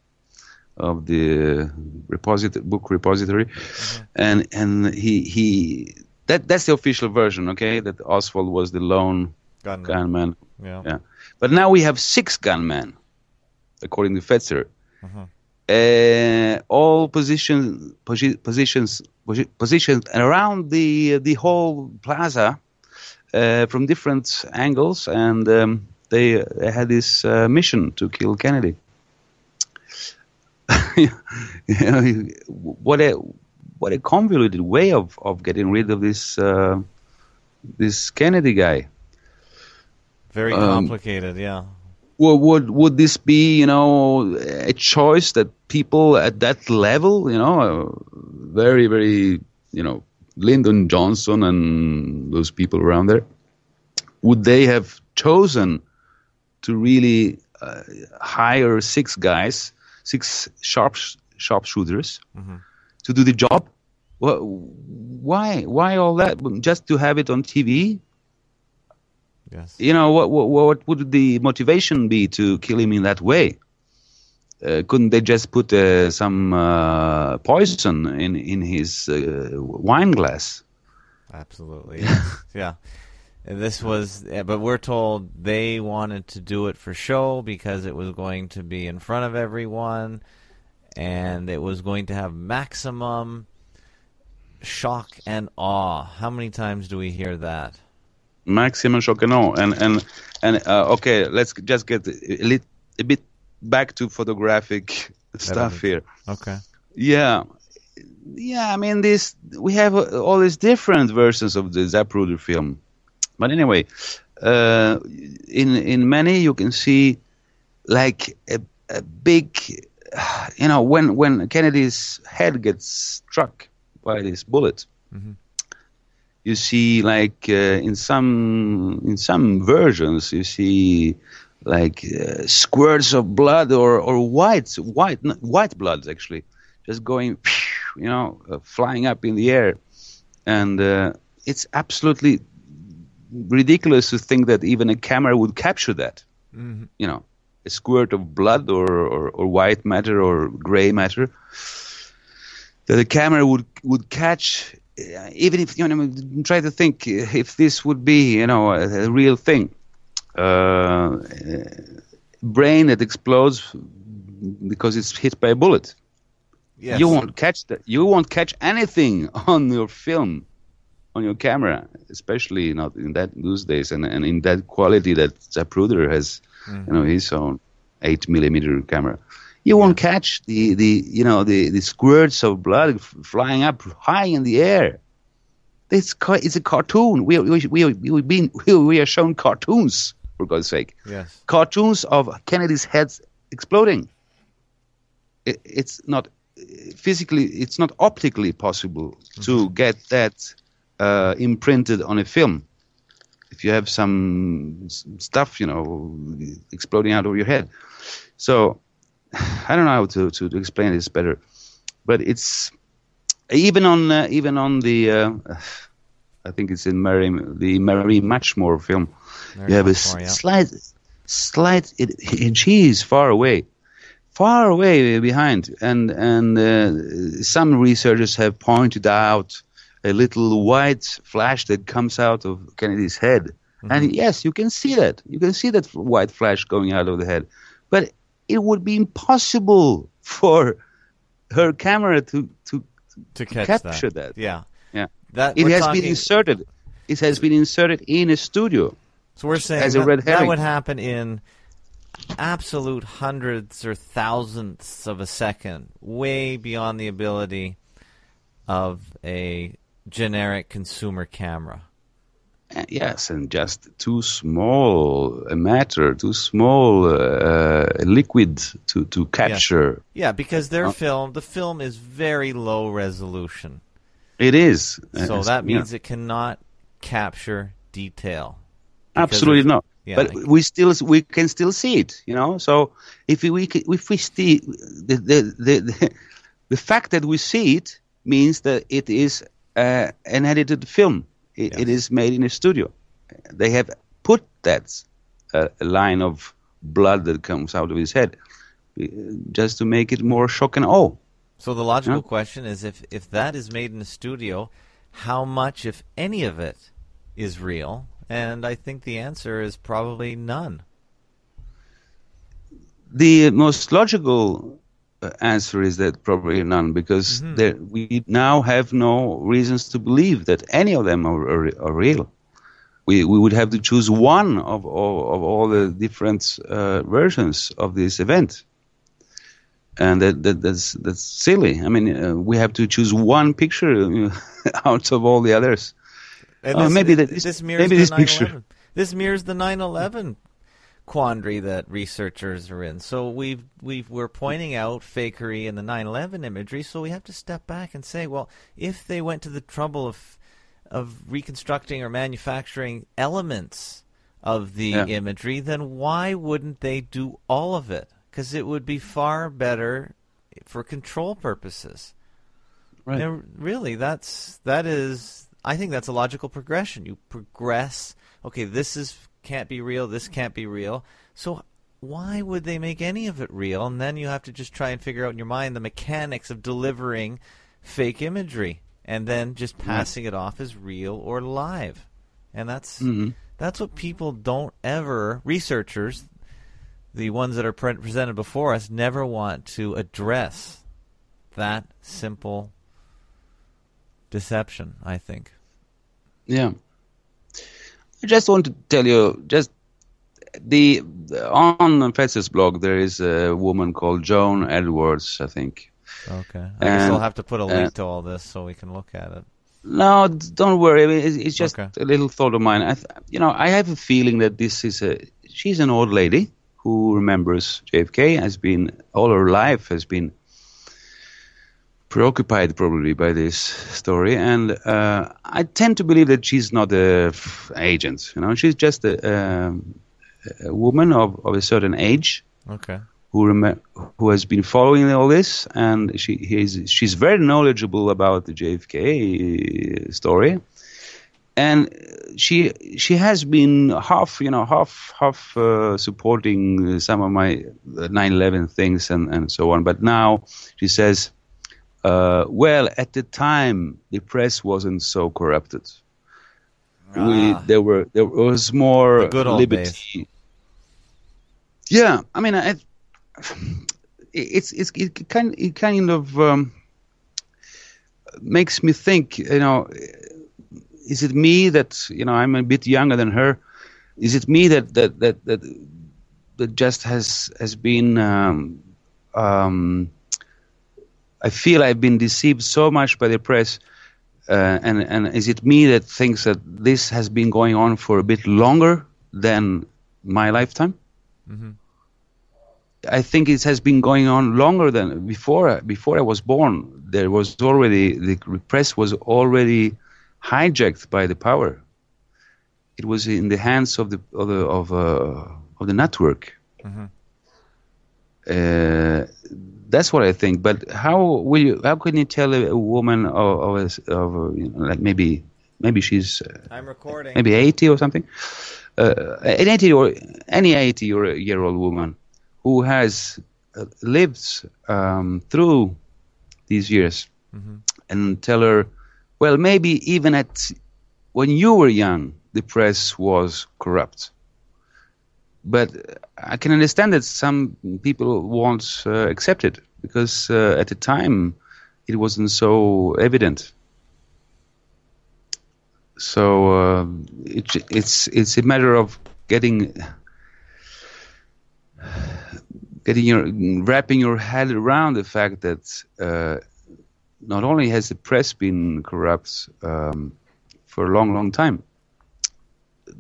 of the reposit- book repository, and and he he that that's the official version, okay? That Oswald was the lone Gunman. gunman. Yeah. Yeah, but now we have six gunmen, according to Fetzer. Uh, all positions posi- positions posi- positions around the the whole plaza uh, from different angles, and um, they, they had this uh, mission to kill Kennedy. <laughs> you know, what a what a convoluted way of, of getting rid of this uh, this Kennedy guy. Very Um, complicated, yeah. Well, would would this be you know a choice that people at that level you know uh, very very you know Lyndon Johnson and those people around there would they have chosen to really uh, hire six guys six sharp sharpshooters to do the job? Wha why why all that? Just to have it on TV Yes. you know what, what what would the motivation be to kill him in that way uh, couldn't they just put uh, some uh, poison in in his uh, wine glass Absolutely. <laughs> yeah. And this was, but we're told they wanted to do it for show because it was going to be in front of everyone and it was going to have maximum shock and awe. How many times do we hear that? maximum shock and awe and and and uh, okay let's just get a, lit, a bit back to photographic stuff here. Okay. Yeah, yeah. I mean, this we have uh, all these different versions of the Zapruder film, but anyway, uh, in in many you can see like a, a big, <sighs> you know, when when Kennedy's head gets struck by this bullet. Mm-hmm. You see, like uh, in some in some versions, you see like uh, squirts of blood or or white white white blood actually just going you know uh, flying up in the air and uh, it's absolutely ridiculous to think that even a camera would capture that mm-hmm. you know a squirt of blood or, or, or white matter or gray matter that a camera would would catch uh, even if you know try to think if this would be you know a, a real thing uh, brain that explodes because it's hit by a bullet. Yes. You won't catch that. You won't catch anything <laughs> on your film, on your camera, especially not in that those days and, and in that quality that Zapruder has, Mhm. you know, his own eight millimeter camera. You won't catch the, the you know the, the squirts of blood f- flying up high in the air. It's ca- it's a cartoon. We we we we been we, <laughs> we are shown cartoons for God's sake Yes. cartoons of Kennedy's heads exploding. It, it's not physically, it's not optically possible to get that uh, imprinted on a film. If you have some stuff, you know, exploding out of your head. So <sighs> I don't know how to, to, to explain this better, but it's even on uh, even on the uh, <sighs> I think it's in Mary the Mary Muchmore film. You have a Muchmore, yeah. s- slight slight it, it, she is far away far away behind. And and uh, some researchers have pointed out a little white flash that comes out of Kennedy's head. And yes you can see that. You can see that white flash going out of the head. But it would be impossible for her camera to to, To catch capture that. that. Yeah. yeah. That it has talking- been inserted. It has been inserted in a studio So we're saying that, that would happen in absolute hundreds or thousandths of a second, way beyond the ability of a generic consumer camera. Uh, yes, and just too small a matter, too small uh, a liquid to, to capture. Yeah, because their Uh, film, the film is very low resolution. It is. So Uh, that yeah. means it cannot capture detail. Absolutely of- not. Yeah, but we still we can still see it, you know. So if we, if we see the the, the the <laughs> the fact that we see it means that it is uh, an edited film. It, it is made in a studio. They have put that uh, line of blood that comes out of his head uh, just to make it more shock and awe. So the logical Yeah. question is if if that is made in a studio, how much if any of it is real? And I think the answer is probably none. The most logical uh, answer is that probably none, because there, we now have no reasons to believe that any of them are, are, are real. We, we would have to choose one of all, of all the different uh, versions of this event. And that, that that's that's silly. I mean, uh, we have to choose one picture <laughs> out of all the others. And Oh, this, maybe this, mirrors maybe the this picture. 9/11. This mirrors the 9/11 quandary that researchers are in. So we've we've we're pointing out fakery in the 9/11 imagery. So we have to step back and say, well, if they went to the trouble of of reconstructing or manufacturing elements of the Yeah. imagery, then why wouldn't they do all of it? Because it would be far better for control purposes. Right. And really, that's that is. I think that's a logical progression. You progress. Okay, this is can't be real. This can't be real. So why would they make any of it real? And then you have to just try and figure out in your mind the mechanics of delivering fake imagery, and then just passing it off as real or live. And that's Mhm. that's what people don't ever researchers, the ones that are pre- presented before us, never want to address that simple deception. I think. Yeah. I just want to tell you, just the on Fetz's blog there is a woman called Joan Edwards, I think. Okay. I guess I'll have to put a link uh, to all this so we can look at it. No, don't worry. I mean, it's, it's, just okay. a little thought of mine. I th- you know, I have a feeling that this is a she's an old lady who remembers JFK has been all her life has been preoccupied probably by this story, and uh, I tend to believe that she's not a f- agent. You know, she's just a, a, a woman of, of a certain age. Okay who rem- who has been following all this, and she she's very knowledgeable about the JFK story, and she she has been half you know half half uh, supporting some of my 9/11 things and and so on, but now she says. Uh, well, at the time, the press wasn't so corrupted. Ah. We, there were there was more liberty. Yeah, I mean, I, it's it's it kind it kind of um, makes me think. You know, is it me that you know I'm a bit younger than her? Is it me that that that that, that just has has been? Um, um, I feel I've been deceived so much by the press. Uh, and and is it me that thinks that this has been going on for a bit longer than my lifetime? Mm-hmm. I think it has been going on longer than before. Before I was born, there was already the press was already hijacked by the power. It was in the hands of the of the of, uh, of the network. Mm-hmm. Uh, that's what I think. But how will you? How can you tell a, woman of, of, a, of a, you know, like maybe maybe she's uh, I'm recording maybe eighty or something, uh, an eighty or any eighty or year old woman who has uh, lived um, through these years mm-hmm. and tell her, well, maybe even at when you were young, the press was corrupt. But I can understand that some people won't uh, accept it because uh, at the time it wasn't so evident. So uh, it, it's it's a matter of getting getting your wrapping your head around the fact that uh, not only has the press been corrupt um, for a long, long time,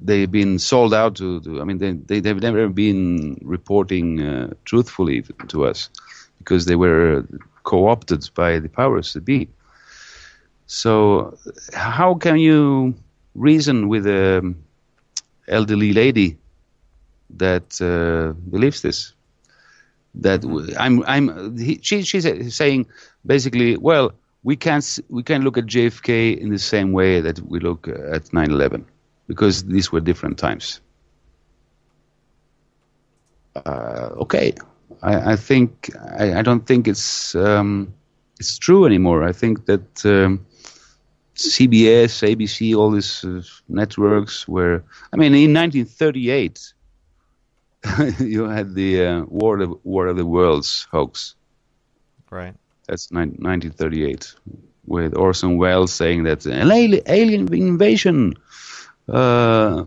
they've been sold out to. to I mean, they, they they've never been reporting uh, truthfully to us because they were co-opted by the powers that be. So, how can you reason with an elderly lady that uh, believes this? that I'm I'm he, she, she's saying basically well we can't we can't look at JFK in the same way that we look at 9/11 because these were different times. Uh, okay, I, I think I, I, don't think it's um, it's true anymore. I think that um, CBS, ABC, all these uh, networks were. I mean, in 1938 <laughs> you had the uh, War of War of the Worlds hoax. Right. That's 1938 with Orson Welles saying that an alien invasion. Uh,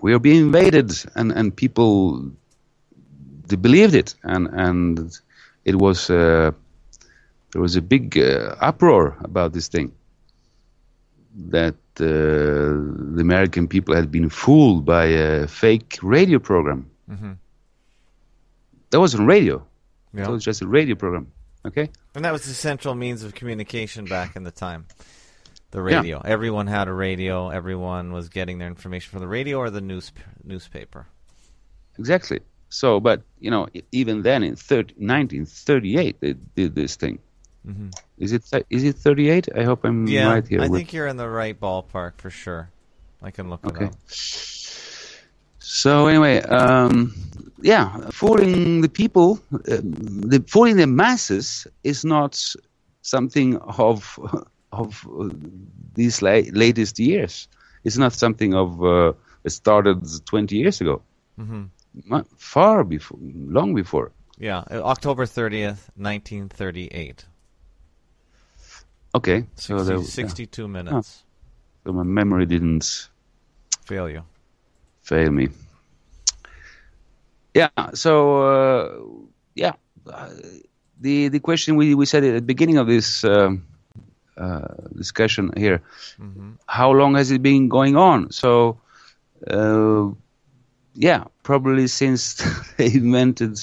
we are being invaded, and and people they believed it, and and it was uh, there was a big uh, uproar about this thing that uh, the American people had been fooled by a fake radio program. Mm-hmm. That wasn't radio. Yeah. That was just a radio program. Okay. And that was the central means of communication back in the time. The radio. Yeah. Everyone had a radio. Everyone was getting their information from the radio or the news newspaper. Exactly. So, but you know, even then in 30, 1938, they did this thing. Mm-hmm. Is it is it 38? I hope I'm yeah, right here. I with... think you're in the right ballpark for sure. I can look okay. it up. So anyway, um, yeah, fooling the people, uh, the fooling the masses is not something of of uh, these la- latest years. It's not something of uh, it started 20 years ago. Mm-hmm. Far before, long before. Yeah, October 30th, 1938. Okay, 60, so there, 62 yeah. minutes. So my memory didn't fail you. Fail me. yeah. So uh, yeah, uh, the the question we we said at the beginning of this um, uh, discussion here, mm-hmm. how long has it been going on? So uh, yeah, probably since <laughs> they invented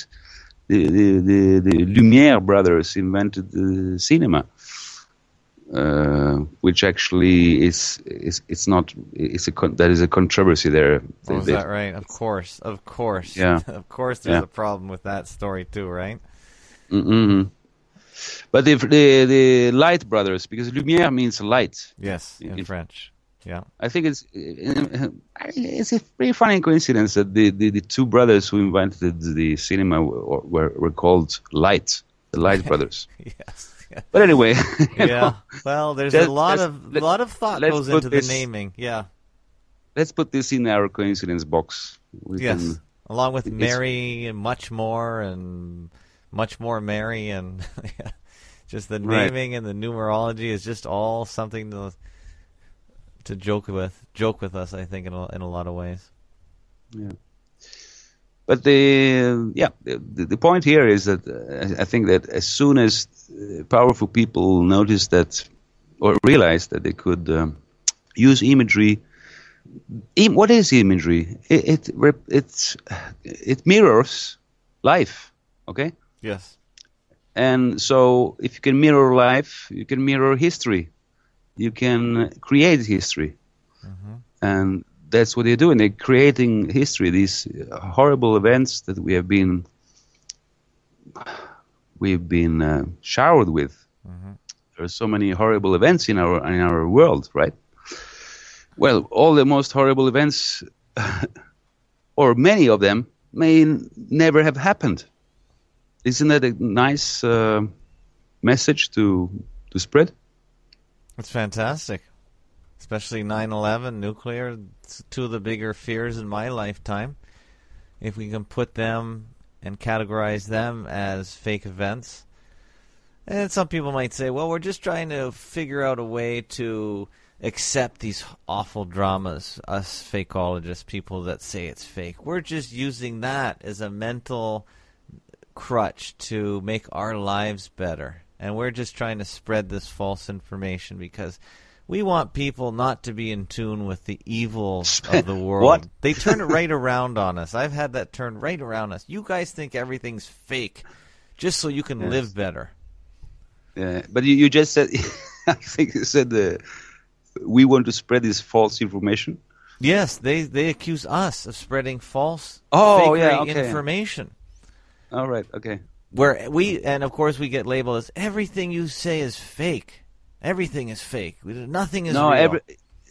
the the the, the Lumiere brothers invented the cinema. Uh, which actually is is it's not it's a con- that is a controversy there. Oh, is that right? Of course, of course. Yeah, <laughs> of course. There's yeah. a problem with that story too, right? Mm-hmm. But the, the the Light brothers, because Lumiere means light. Yes, in, in French. Yeah, I think it's eh, it's a pretty funny coincidence that the, the, the two brothers who invented the cinema were were, were called Light, the Light <laughs> brothers. yes. But anyway, <laughs> yeah. Know, well, there's a lot of a lot of thought goes into this, the naming. Yeah. Let's put this in our coincidence box. We yes, can, along with Mary and much more, and much more Mary, and <laughs> just the naming right. and the numerology is just all something to to joke with, joke with us. I think in a, in a lot of ways. Yeah. But the yeah the, the point here is that uh, I think that as soon as uh, powerful people notice that or realize that they could um, use imagery. Im- what is imagery? It it it, it mirrors life. Okay. Yes. And so, if you can mirror life, you can mirror history. You can create history. Mm-hmm. And that's what they're doing. They're creating history, these horrible events that we have been we've been uh, showered with. Mm-hmm. There are so many horrible events in our in our world, right? Well, all the most horrible events, <laughs> or many of them, may never have happened. Isn't that a nice uh, message to to spread? It's fantastic especially 9/11, nuclear. two of the bigger fears in my lifetime. If we can put them and categorize them as fake events, and some people might say, "Well, we're just trying to figure out a way to accept these awful dramas." Us fakeologists, people that say it's fake, we're just using that as a mental crutch to make our lives better. And we're just trying to spread this false information because we want people not to be in tune with the evil of the <laughs> world. What? They turn it right around on us. I've had that turned right around us. You guys think everything's fake just so you can yes. live better. Yeah, but you, you just said, <laughs> I think you said the, we want to spread this false information. Yes, they, they accuse us of spreading false oh, yeah, okay. information. All right, okay. Where we and of course we get labeled as everything you say is fake. Everything is fake. Nothing is no, real. Every,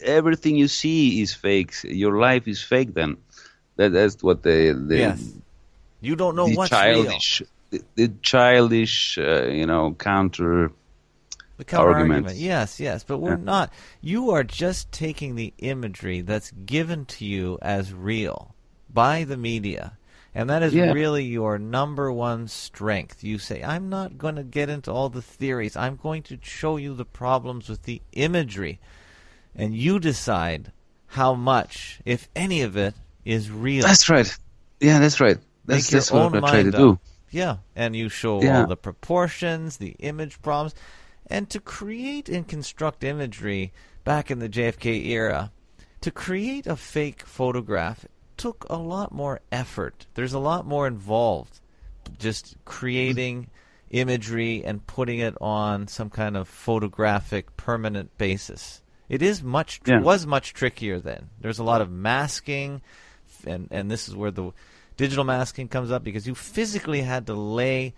everything you see is fake. Your life is fake. Then that, that's what they. they yes. You don't know what's childish, real. The, the childish, uh, you know, counter. The counter argument. Yes, yes, but we're yeah. not. You are just taking the imagery that's given to you as real by the media and that is yeah. really your number one strength. You say, I'm not going to get into all the theories. I'm going to show you the problems with the imagery. And you decide how much, if any of it, is real. That's right. Yeah, that's right. That's, that's what I try to do. Yeah, and you show yeah. all the proportions, the image problems. And to create and construct imagery back in the JFK era, to create a fake photograph took a lot more effort. There's a lot more involved. Just creating imagery and putting it on some kind of photographic permanent basis. It is much tr- yeah. was much trickier then. There's a lot of masking, and and this is where the digital masking comes up because you physically had to lay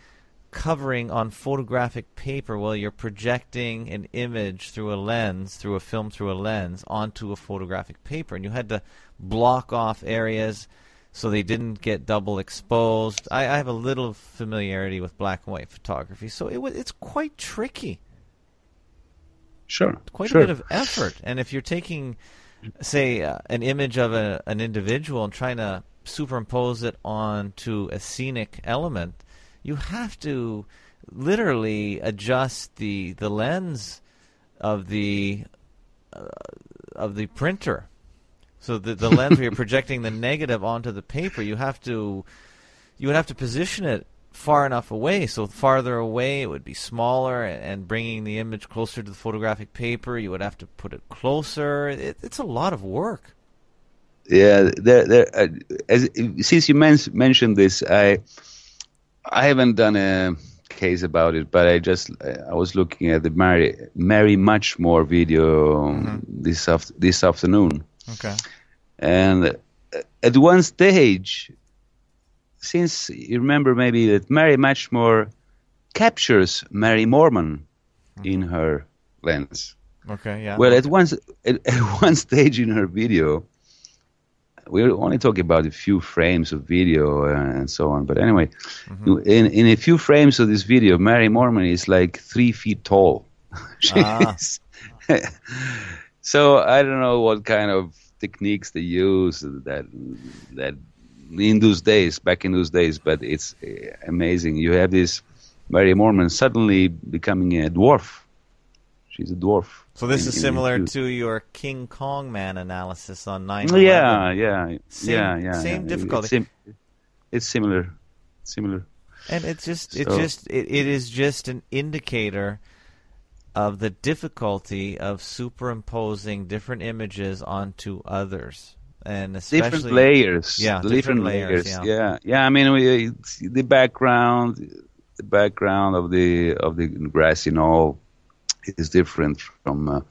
covering on photographic paper while you're projecting an image through a lens, through a film through a lens, onto a photographic paper. And you had to block off areas so they didn't get double exposed. I, I have a little familiarity with black and white photography, so it was, it's quite tricky. Sure. Quite sure. a bit of effort. And if you're taking, say, uh, an image of a, an individual and trying to superimpose it onto a scenic element, you have to literally adjust the the lens of the uh, of the printer. So the the lens where you're projecting the negative onto the paper, you have to you would have to position it far enough away. So farther away, it would be smaller, and bringing the image closer to the photographic paper, you would have to put it closer. It, it's a lot of work. Yeah, there, there. Uh, as, since you men- mentioned this, I I haven't done a case about it, but I just I was looking at the Mary Mary Muchmore video mm-hmm. this af- this afternoon. Okay. And at one stage, since you remember maybe that Mary Muchmore captures Mary Moorman mm-hmm. in her lens. Okay, yeah. Well, at one at, <laughs> at one stage in her video, we're only talking about a few frames of video and so on. But anyway, mm-hmm. in in a few frames of this video, Mary Moorman is like three feet tall. <laughs> ah. So I don't know what kind of techniques they use that that in those days, back in those days. But it's eh, amazing. You have this Mary Moorman suddenly becoming a dwarf. She's a dwarf. So this in, is similar to your King Kong Man analysis on 9 Yeah, yeah, same, yeah, yeah. Same yeah. difficulty. It's, sim- it's, similar, similar. And it's just, it just, it, it is just an indicator of the difficulty of superimposing different images onto others and especially different layers. Yeah, different, different layers. Yeah. yeah, yeah. I mean, we, the background, the background of the of the grassy knoll is different from uh,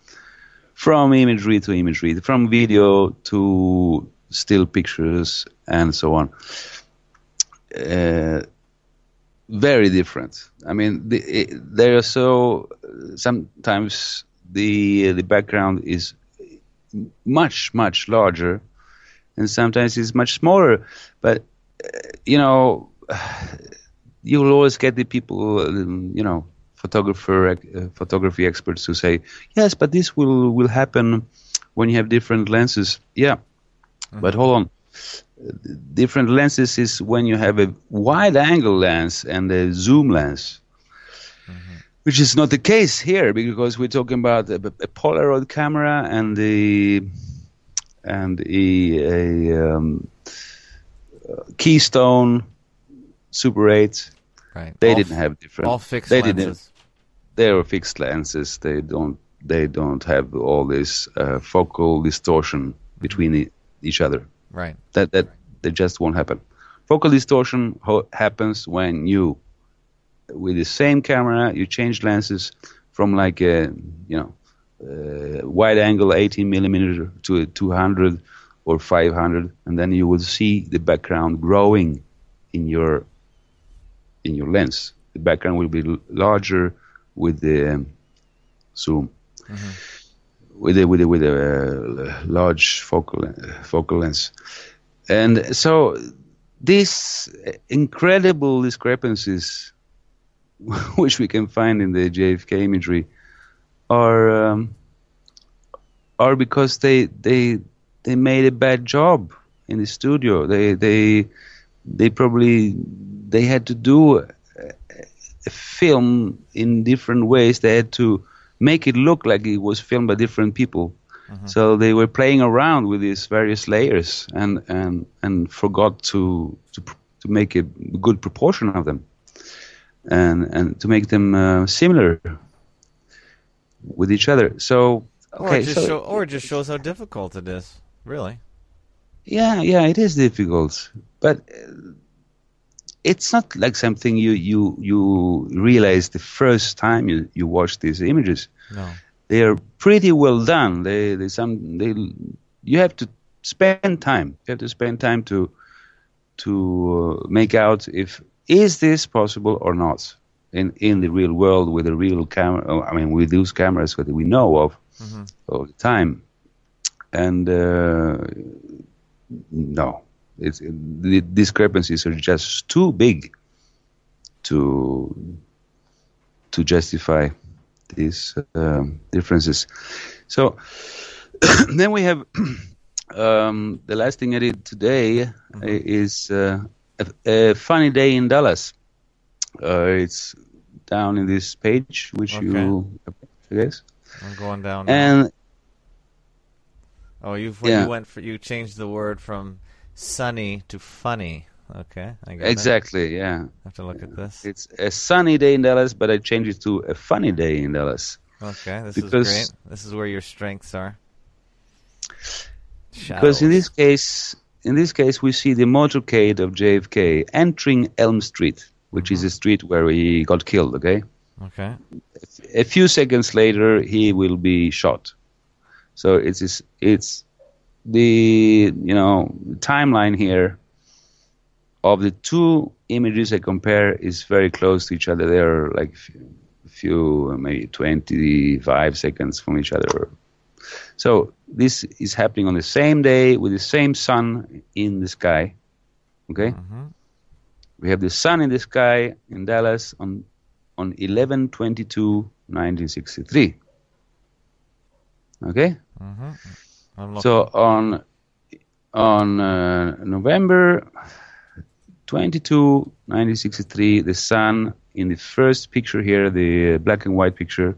from imagery to imagery, from video to still pictures, and so on. Uh, very different. I mean, the, it, they are so sometimes the the background is much much larger, and sometimes it's much smaller. But uh, you know, <sighs> you will always get the people, um, you know, photographer uh, photography experts who say, yes, but this will will happen when you have different lenses. Yeah, mm-hmm. but hold on different lenses is when you have a wide angle lens and a zoom lens. Which is not the case here because we're talking about a, a Polaroid camera and the and a, a um, Keystone Super 8. Right. They all didn't have different. All fixed they lenses. Didn't, they were fixed lenses. They don't. They don't have all this uh, focal distortion between the, each other. Right. That that that just won't happen. Focal distortion ho- happens when you, with the same camera, you change lenses from like a you know uh, wide angle 18 millimeter to a 200 or 500, and then you will see the background growing in your in your lens. The background will be larger with the um, zoom. Mm-hmm with a with a with a large focal focal lens, and so these incredible discrepancies, <laughs> which we can find in the JFK imagery, are um, are because they they they made a bad job in the studio. They they they probably they had to do a, a film in different ways. They had to make it look like it was filmed by different people. Mm-hmm. So they were playing around with these various layers and and and forgot to to to make a good proportion of them, and and to make them uh, similar with each other. So okay, or just so, show, or just shows how difficult it is, really. Yeah, yeah, it is difficult, but uh, it's not like something you you you realize the first time you you watch these images. No. They are pretty well done. They they some they you have to spend time. You have to spend time to to uh, make out if is this possible or not in in the real world with a real camera. I mean, with those cameras that we know of mm-hmm. all the time, and uh, no, it's, the discrepancies are just too big to to justify these um, differences. So <coughs> then we have <coughs> um, the last thing I did today mm-hmm. is uh, a, a, funny day in Dallas. Uh, it's down in this page, which okay. you, I guess. I'm going down. And now. oh, you yeah. you went for you changed the word from sunny to funny. Okay, I get exactly. That. Yeah. I have to look at this. It's a sunny day in Dallas, but I changed it to a funny day in Dallas. Okay, this because, is great. This is where your strengths are. Shadows. Because in this case, in this case, we see the motorcade of JFK entering Elm Street, which mm-hmm. is the street where he got killed. Okay. Okay. A few seconds later, he will be shot. So it's it's the you know timeline here of the two images I compare is very close to each other. They are like a few, maybe 25 seconds from each other. So this is happening on the same day with the same sun in the sky. Okay, mm-hmm. we have the sun in the sky in Dallas on on 11-22-1963. Okay, mm-hmm. so on on uh, November 22, 1963, the sun in the first picture here, the black and white picture,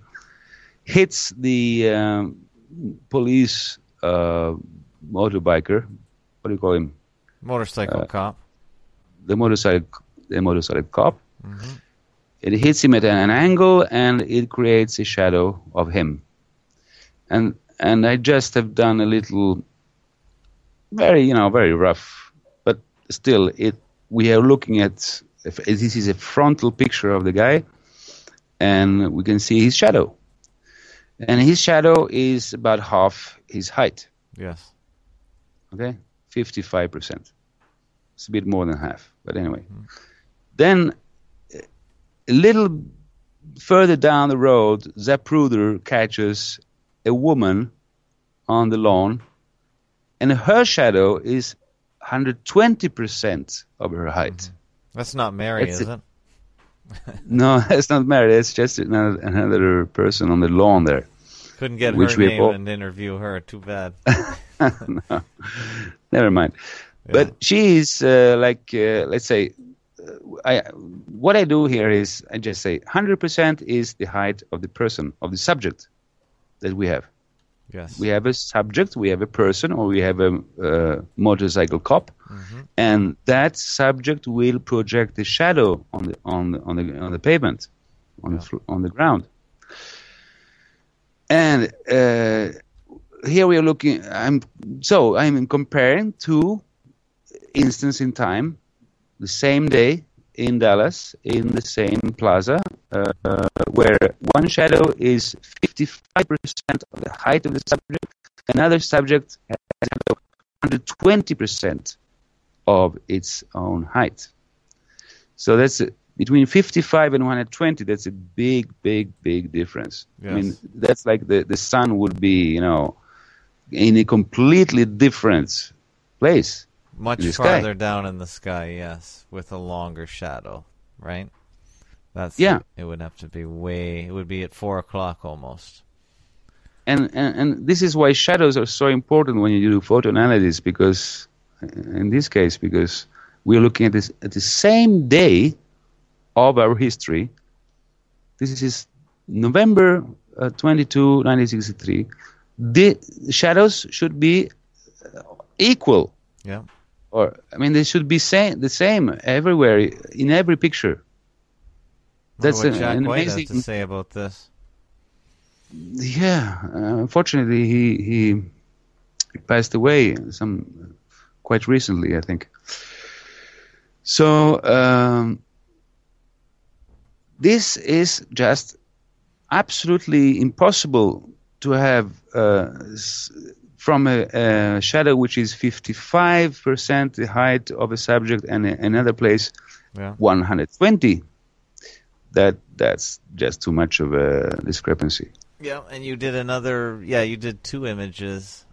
hits the um, police uh, motorbiker. What do you call him? Motorcycle uh, cop. The motorcycle, the motorcycle cop. Mm-hmm. It hits him at an angle, and it creates a shadow of him. And and I just have done a little, very you know, very rough, but still it we are looking at this is a frontal picture of the guy, and we can see his shadow. And his shadow is about half his height. Yes. Okay, fifty-five percent. It's a bit more than half, but anyway. Mm. Then a little further down the road, Zapruder catches a woman on the lawn, and her shadow is 120% of her height. Mm-hmm. That's not Mary, is it? <laughs> no, <laughs> that's not Mary. It's just another, another, person on the lawn there. Couldn't get her name and interview her. Too bad. <laughs> no, never mind. Yeah. But she's uh, like, uh, let's say, uh, I, what I do here is I just say 100% is the height of the person, of the subject that we have. Yes. We have a subject, we have a person, or we have a uh, motorcycle cop, mm-hmm. and that subject will project a shadow on the on the on the, on the pavement, on yeah. the on the ground. And uh, here we are looking. I'm so I'm comparing two instances in time, the same day in Dallas in the same plaza, uh, where one shadow is 55% of the height of the subject, another subject has 120% of its own height. So that's between 55 and 120. That's a big, big, big difference. Yes. I mean, that's like the, the sun would be, you know, in a completely different place. Much farther down in the sky, yes, with a longer shadow, right? That's yeah. It would have to be way. It would be at four o'clock almost. And, and and this is why shadows are so important when you do photo analysis because, in this case, because we're looking at this at the same day of our history. This is November uh, 22, 1963. The shadows should be uh, equal. Yeah or I mean, they should be same, the same everywhere in every picture. That's what Jack an White amazing. has to say about this. Yeah, uh, unfortunately, he he passed away some quite recently, I think. So um, this is just absolutely impossible to have uh, from a, a, shadow which is 55% the height of a subject and a, another place yeah. 120 that that's just too much of a discrepancy yeah and you did another yeah you did two images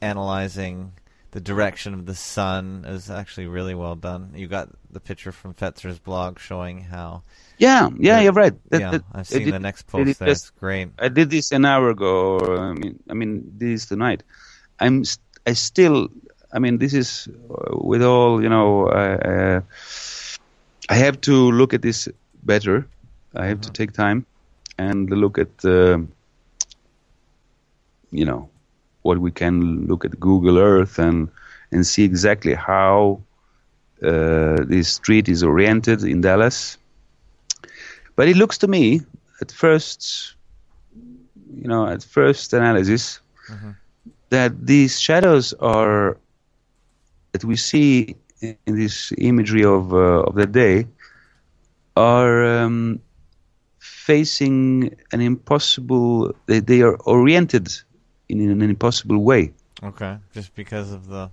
analyzing the direction of the sun is actually really well done you got the picture from Fetzer's blog showing how yeah, yeah, you're right. That, yeah, that, I've seen did, the next post. That's just, great. I did this an hour ago. Or, I mean, I mean, this tonight. I'm, I still, I mean, this is uh, with all, you know, uh, I have to look at this better. I have mm-hmm. to take time and look at, uh, you know, what we can look at Google Earth and and see exactly how uh, this street is oriented in Dallas. But it looks to me, at first, you know, at first analysis, Mm-hmm. that these shadows are that we see in this imagery of uh, of the day are um, facing an impossible. They, they are oriented in an impossible way Okay, just because of the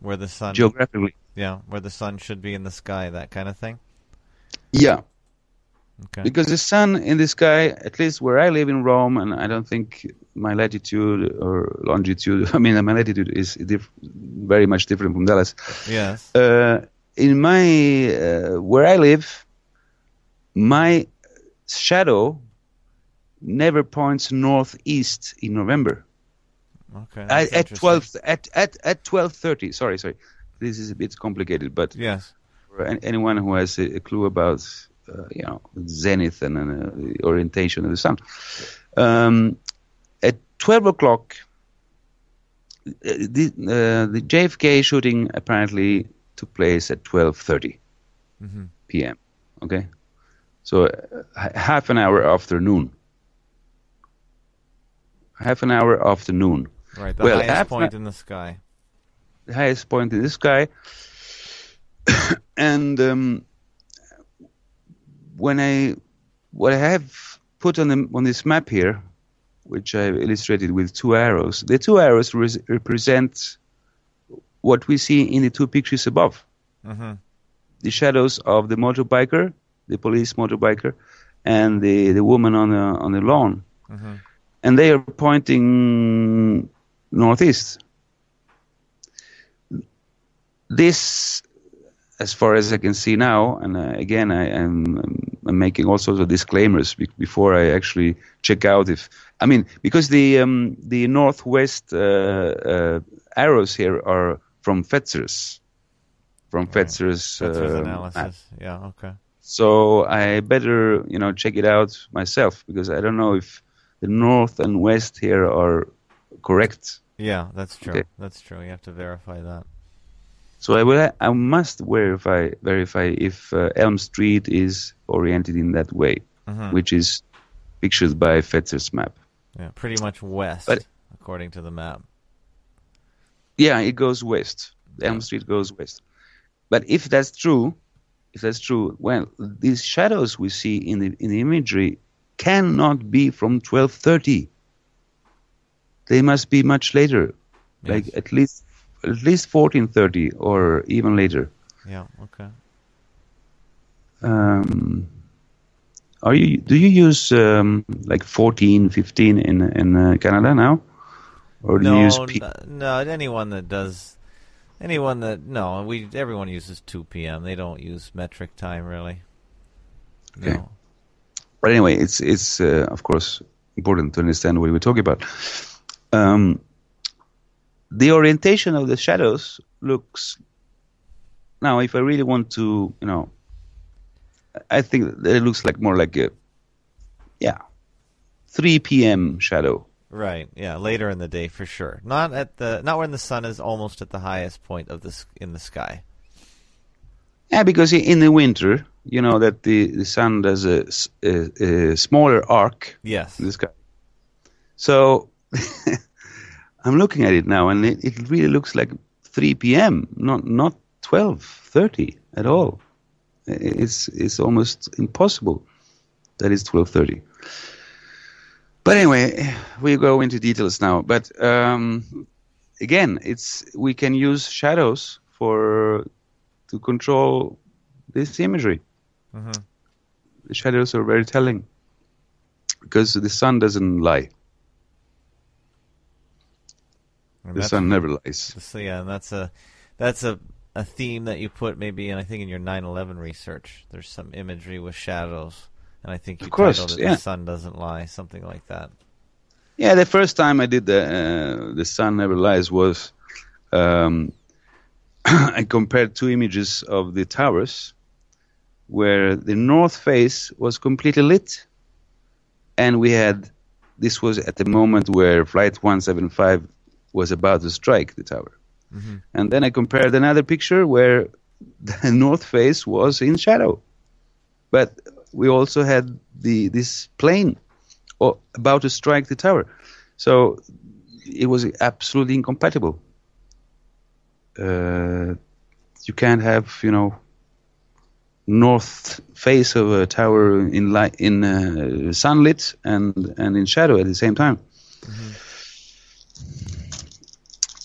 where the sun geographically. Yeah, where the sun should be in the sky, that kind of thing. Yeah, Okay. because the sun in the sky, at least where I live in Rome, and I don't think my latitude or longitude. <laughs> I mean, my latitude is diff- very much different from Dallas. yes. Uh, in my uh, where I live, my shadow never points northeast in November. Okay. At, at twelve at at at twelve thirty. Sorry, sorry. This is a bit complicated, but Yes. for an- anyone who has a, a clue about uh, you know zenith and uh, the orientation of the sun, um, at twelve o'clock, uh, the uh, the JFK shooting apparently took place at twelve thirty Mhm. p.m. Okay, so uh, half an hour after noon. Half an hour after noon. Right. The Well, highest point in the sky. the highest point in the sky. <coughs> and um, when I what I have put on the, on this map here, which I've illustrated with two arrows, the two arrows res- represent what we see in the two pictures above: hmm the shadows of the motorbiker, the police motorbiker, and the, the woman on the on the lawn, hmm and they are pointing northeast. This, as far as I can see now, and uh, again, I am I'm making all sorts of disclaimers be- before I actually check out if I mean because the um, the northwest uh, uh, arrows here are from Fetzer's, from Fetzer's, his uh, analysis. Yeah. Okay. so I better, you know, check it out myself because I don't know if the north and west here are correct. Yeah, that's true. Okay. That's true. You have to verify that. So I will, I must verify verify if uh, Elm Street is oriented in that way, Mhm. which is pictured by Fetzer's map. Yeah, pretty much west, But- according to the map. Yeah, it goes west. Elm Street goes west. But if that's true, if that's true, well, these shadows we see in the in the imagery cannot be from 12:30. They must be much later, like at least at least 14:30 or even later. Yeah. Okay. Um, are you do you use um, like 14, 15 in in uh, Canada now, or do you No, use P- no. Anyone that does, anyone that no, we everyone uses 2 p.m. They don't use metric time really. Okay. No. But anyway, it's it's uh, of course important to understand what we're talking about. Um, the orientation of the shadows looks. Now, if I really want to, you know, I think that it looks like more like a, yeah, 3 p.m. shadow. Right. Yeah. Later in the day for sure. Not at the not when the sun is almost at the highest point of this in the sky. Yeah, because in the winter, you know that the, the sun does a a smaller arc Yes. in the sky. So <laughs> I'm looking at it now, and it, it really looks like 3 p.m., not not 12:30 at all. It's it's almost impossible that it's 12:30. But anyway, we go into details now. But um, again, it's we can use shadows for to control this imagery. hmm The shadows are very telling because the sun doesn't lie. And The sun never lies. So yeah, and that's a that's a a theme that you put maybe in I think in your 9/11 research. There's some imagery with shadows, and I think you Of course, titled it yeah. "The Sun Doesn't Lie," something like that. Yeah, the first time I did the uh, the sun never lies was um, <clears throat> I compared two images of the towers, where the north face was completely lit, and we had this was at the moment where Flight 175 was about to strike the tower, Mhm. and then I compared another picture where <laughs> the north face was in shadow. But we also had the this plane about to strike the tower. So it was absolutely incompatible. Uh, you can't have, you know, north face of a tower in light in uh, sunlit and and in shadow at the same time. Mm-hmm.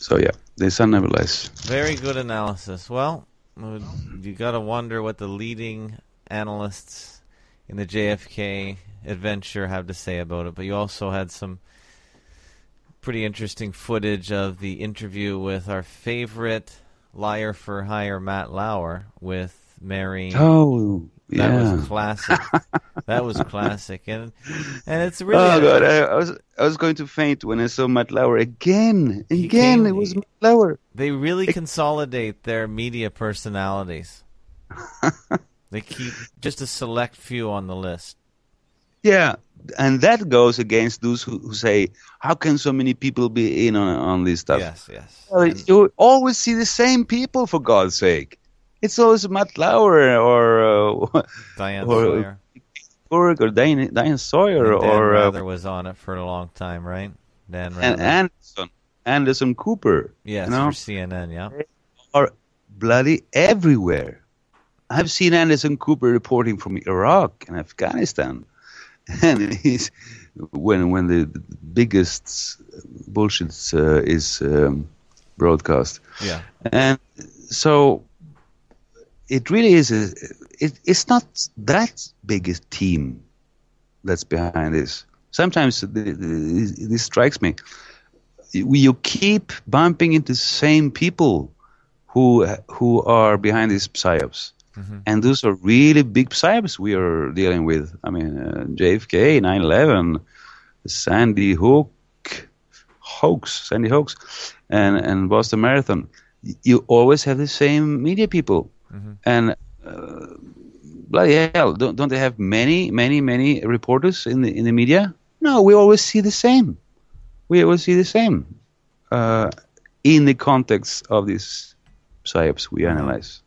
So yeah, the sun never lies. Very good analysis. Well, you got to wonder what the leading analysts in the JFK adventure have to say about it. But you also had some pretty interesting footage of the interview with our favorite liar for hire, Matt Lauer, with Mary. Oh, that yeah. was classic. <laughs> that was classic, and and it's really. Oh god, I, I, was I was going to faint when I saw Matt Lauer again. Again, it was Matt Lauer. They really consolidate their media personalities. <laughs> they keep just a select few on the list. Yeah, and that goes against those who, who, say, "How can so many people be in on on this stuff?" Yes, yes. Well, you always see the same people, for God's sake. It's always Matt Lauer or uh, <laughs> Diane or, Sawyer. Or, Diane, Diane Sawyer and Dan or uh, Rather was on it for a long time, right? Dan Rather. And Anderson, Anderson Cooper. Yes, you know? for CNN, yeah. They are bloody everywhere. I've seen Anderson Cooper reporting from Iraq and Afghanistan, <laughs> and he's when when the biggest bullshit uh, is um, broadcast. Yeah, and so it really is a, it, it's not that big a team that's behind this. Sometimes this strikes me. You keep bumping into the same people who who are behind these psyops. Mm-hmm. And those are really big psyops we are dealing with. I mean, uh, JFK, 9/11, Sandy Hook, hoax, Sandy hoax, and and Boston Marathon. You always have the same media people Mm-hmm. And uh, bloody hell, don't, don't they have many, many, many reporters in the in the media? No, we always see the same. We always see the same uh, in the context of these psyops we mm-hmm. analyze.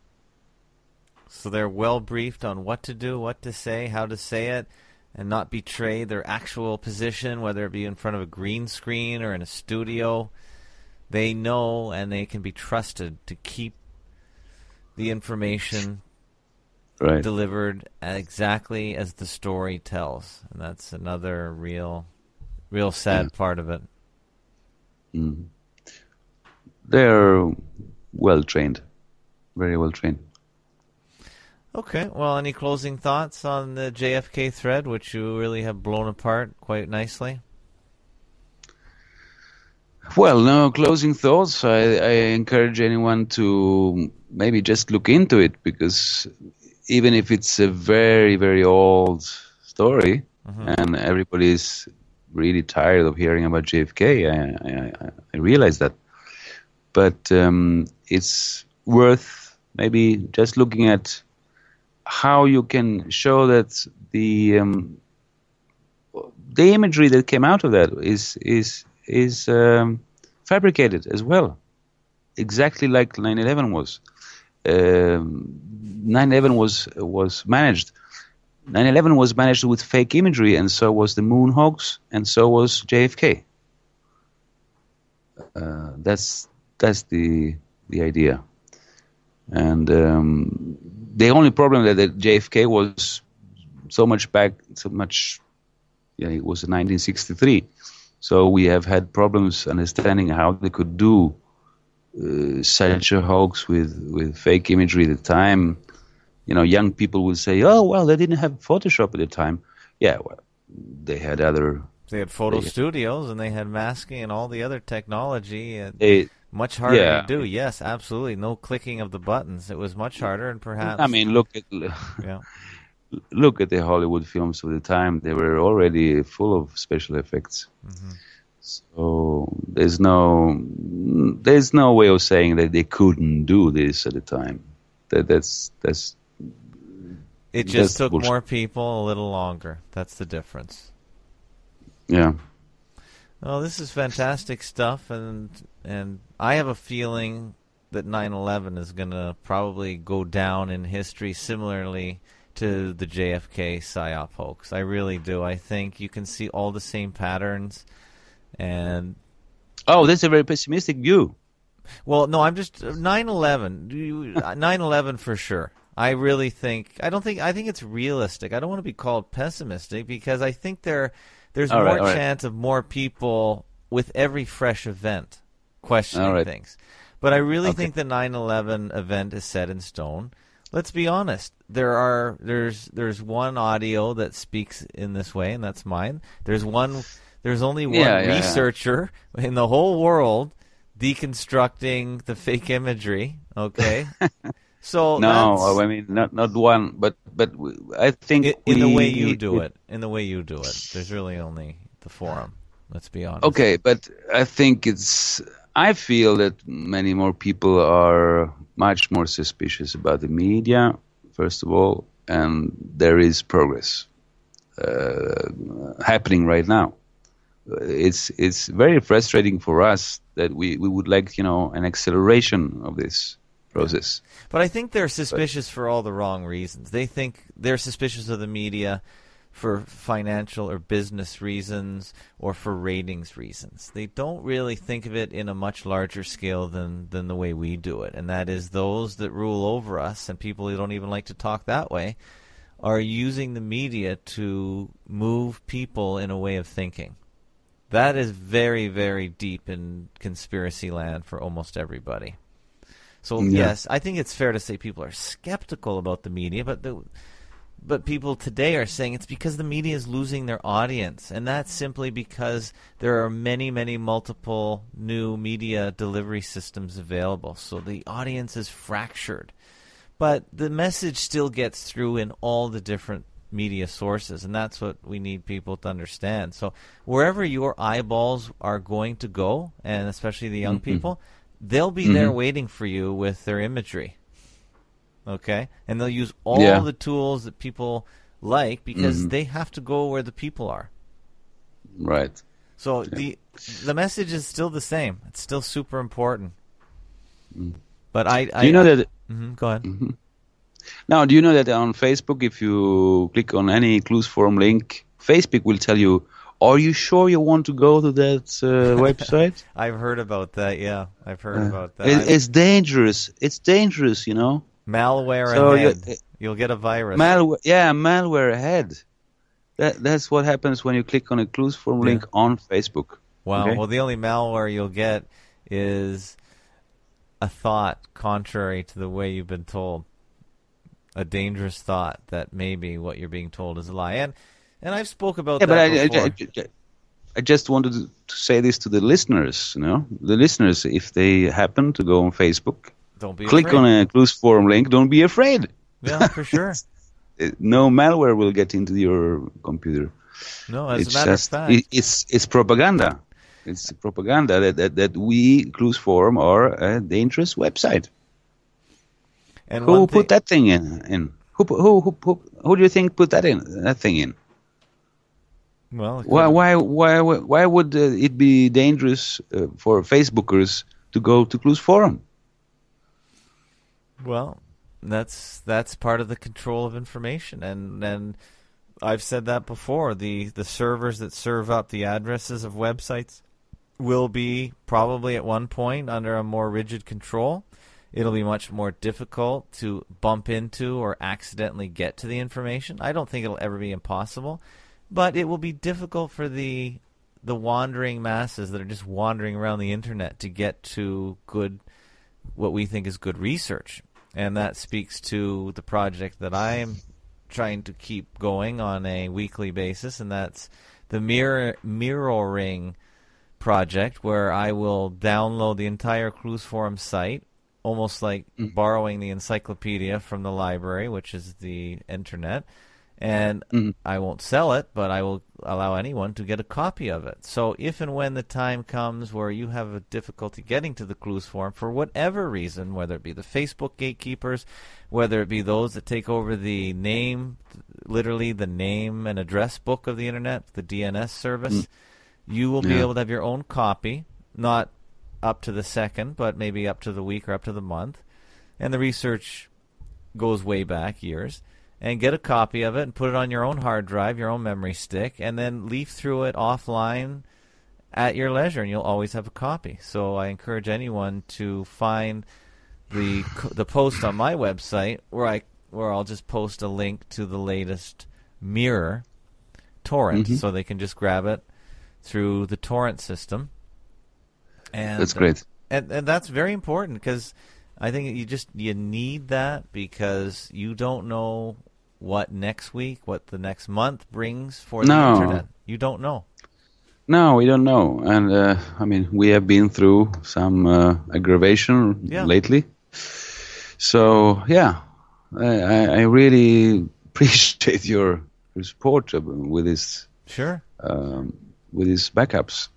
So they're well briefed on what to do, what to say, how to say it, and not betray their actual position, whether it be in front of a green screen or in a studio. They know and they can be trusted to keep the information right. delivered exactly as the story tells, and that's another real, real sad mm. part of it. Mm. They're well trained, very well trained. Okay, well, any closing thoughts on the JFK thread, which you really have blown apart quite nicely? Well, no closing thoughts. I, I, encourage anyone to maybe just look into it because even if it's a very, very old story mm-hmm. and everybody's really tired of hearing about JFK, I, I, I realize that. But um, it's worth maybe just looking at how you can show that the um, the imagery that came out of that is is is um, fabricated as well, exactly like 9/11 was. 9/11 um, was was managed. 9/11 was managed with fake imagery, and so was the moon hoax, and so was JFK. Uh, that's that's the the idea. And um, the only problem that, that JFK was so much back, so much. Yeah, it was 1963 so we have had problems understanding how they could do uh, a hoax with, with fake imagery at the time. You know, young people would say, "Oh, well, they didn't have Photoshop at the time." Yeah, well, they had other. They had photo they, studios and they had masking and all the other technology. And they, much harder yeah. to do. Yes, absolutely. No clicking of the buttons. It was much harder and perhaps. I mean, look at. yeah. <laughs> Look at the Hollywood films of the time; they were already full of special effects. Mm-hmm. So there's no there's no way of saying that they couldn't do this at the time. That that's that's. It just took bullshit. more people a little longer. That's the difference. Yeah. Well, this is fantastic stuff, and and I have a feeling that 9/11 is going to probably go down in history similarly to the JFK psyop hoax. I really do. I think you can see all the same patterns, and oh, that's a very pessimistic view. Well, no, I'm just 9/11. 9/11 uh, for sure. I really think I don't think I think it's realistic. I don't want to be called pessimistic because I think there there's All more right, all right. chance of more people with every fresh event questioning right. things. But I really Okay. think the 9/11 event is set in stone. Let's be honest. There are there's there's one audio that speaks in this way, and that's mine. There's one. There's only one Yeah, yeah, yeah. researcher in the whole world deconstructing the fake imagery. Okay, <laughs> so no, that's- I mean not not one, but but I think in, in the way you do it, in the way you do it, there's really only the forum. Let's be honest. Okay, but I think it's. I feel that many more people are much more suspicious about the media, first of all, and there is progress uh, happening right now. It's it's very frustrating for us that we, we would like you know an acceleration of this process. But I think they're suspicious for all the wrong reasons. They think they're suspicious of the media for financial or business reasons or for ratings reasons. They don't really think of it in a much larger scale than, than the way we do it. And that is those that rule over us and people who don't even like to talk that way are using the media to move people in a way of thinking. That is very, very deep in conspiracy land for almost everybody. So Yeah. yes, I think it's fair to say people are skeptical about the media, but the, but people today are saying it's because the media is losing their audience, and that's simply because there are many, many multiple new media delivery systems available. So the audience is fractured, but the message still gets through in all the different media sources, and that's what we need people to understand. So wherever your eyeballs are going to go, and especially the young Mhm. people, they'll be there Mhm. waiting for you with their imagery. Okay? And they'll use all Yeah. the tools that people like because Mhm. they have to go where the people are. Right. So the the message is still the same. It's still super important. But I, I. Do you know that? Mhm, go ahead. Now, do you know that on Facebook, if you click on any clues forum link, Facebook will tell you, "Are you sure you want to go to that uh, <laughs> website?" I've heard about that. Yeah, I've heard Uh, about that. it- it's dangerous. It's dangerous, you know. malware So you- ahead. You'll get a virus. Malware, yeah, malware ahead. That that's what happens when you click on a clues forum Yeah. link on Facebook. Wow. Okay? Well, the only malware you'll get is a thought contrary to the way you've been told. A dangerous thought that maybe what you're being told is a lie. And and I've spoke about yeah, but that I, I, before. I, I just wanted to say this to the listeners. You know, the listeners, if they happen to go on Facebook, Don't be click afraid. on a clues forum link. Don't be afraid. Yeah, <laughs> for sure. No malware will get into your computer. No, as it's a matter just of fact. it, it's it's propaganda. It's propaganda that, that, that we Clues Forum are a dangerous website. And who put that thing in? in? Who, who who who who do you think put that in that thing in? Well, Why why why why would uh, it be dangerous uh, for Facebookers to go to Clues Forum? Well, that's that's part of the control of information, and and I've said that before. The the servers that serve up the addresses of websites will be probably at one point under a more rigid control. It'll be much more difficult to bump into or accidentally get to the information. I don't think it'll ever be impossible, but it will be difficult for the the wandering masses that are just wandering around the internet to get to good what we think is good research. And that speaks to the project that I'm trying to keep going on a weekly basis, and that's the mirror mirroring project, where I will download the entire Clues Forum site, almost like borrowing the encyclopedia from the library, which is the internet. And I won't sell it, but I will allow anyone to get a copy of it. So if and when the time comes where you have a difficulty getting to the Clues Forum for whatever reason, whether it be the Facebook gatekeepers, whether it be those that take over the name, literally the name and address book of the internet, the DNS service, Mm. you will be able to have your own copy, not up to the second, but maybe up to the week or up to the month. And the research goes way back years. And get a copy of it and put it on your own hard drive, your own memory stick, and then leaf through it offline at your leisure, and you'll always have a copy. So I encourage anyone to find the the post on my website where I where I'll just post a link to the latest Mirror torrent, Mhm. so they can just grab it through the torrent system. And That's great. and and that's very important because I think you just you need that because you don't know what next week, what the next month brings for the internet. You don't know. No, we don't know, and uh, I mean we have been through some uh, aggravation Yeah. lately. So yeah, I, I I really <laughs> appreciate your, your support uh, with this Sure. um, with these backups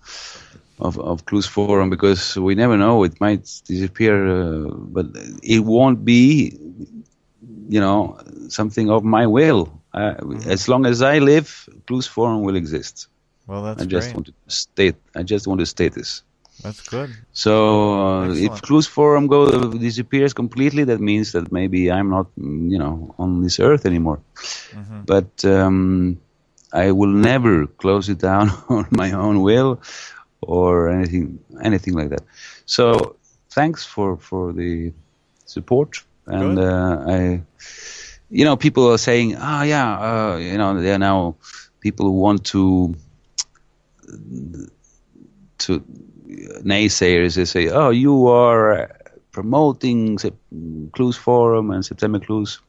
of of Clues Forum because we never know it might disappear, uh, but it won't be, you know, something of my will. Uh, As long as I live, Clues Forum will exist. Well, that's I just great. want to state. I just want to state this. That's good. So uh, if Clues Forum go disappears completely, that means that maybe I'm not, you know, on this earth anymore. Mm-hmm. But um, I will never close it down <laughs> on my own will or anything, anything like that. So thanks for for the support, and uh, I, you know, people are saying, ah, yeah, uh, you know, there are now people who want to to naysayers. They say, "Oh, you are promoting Clues Forum and September Clues."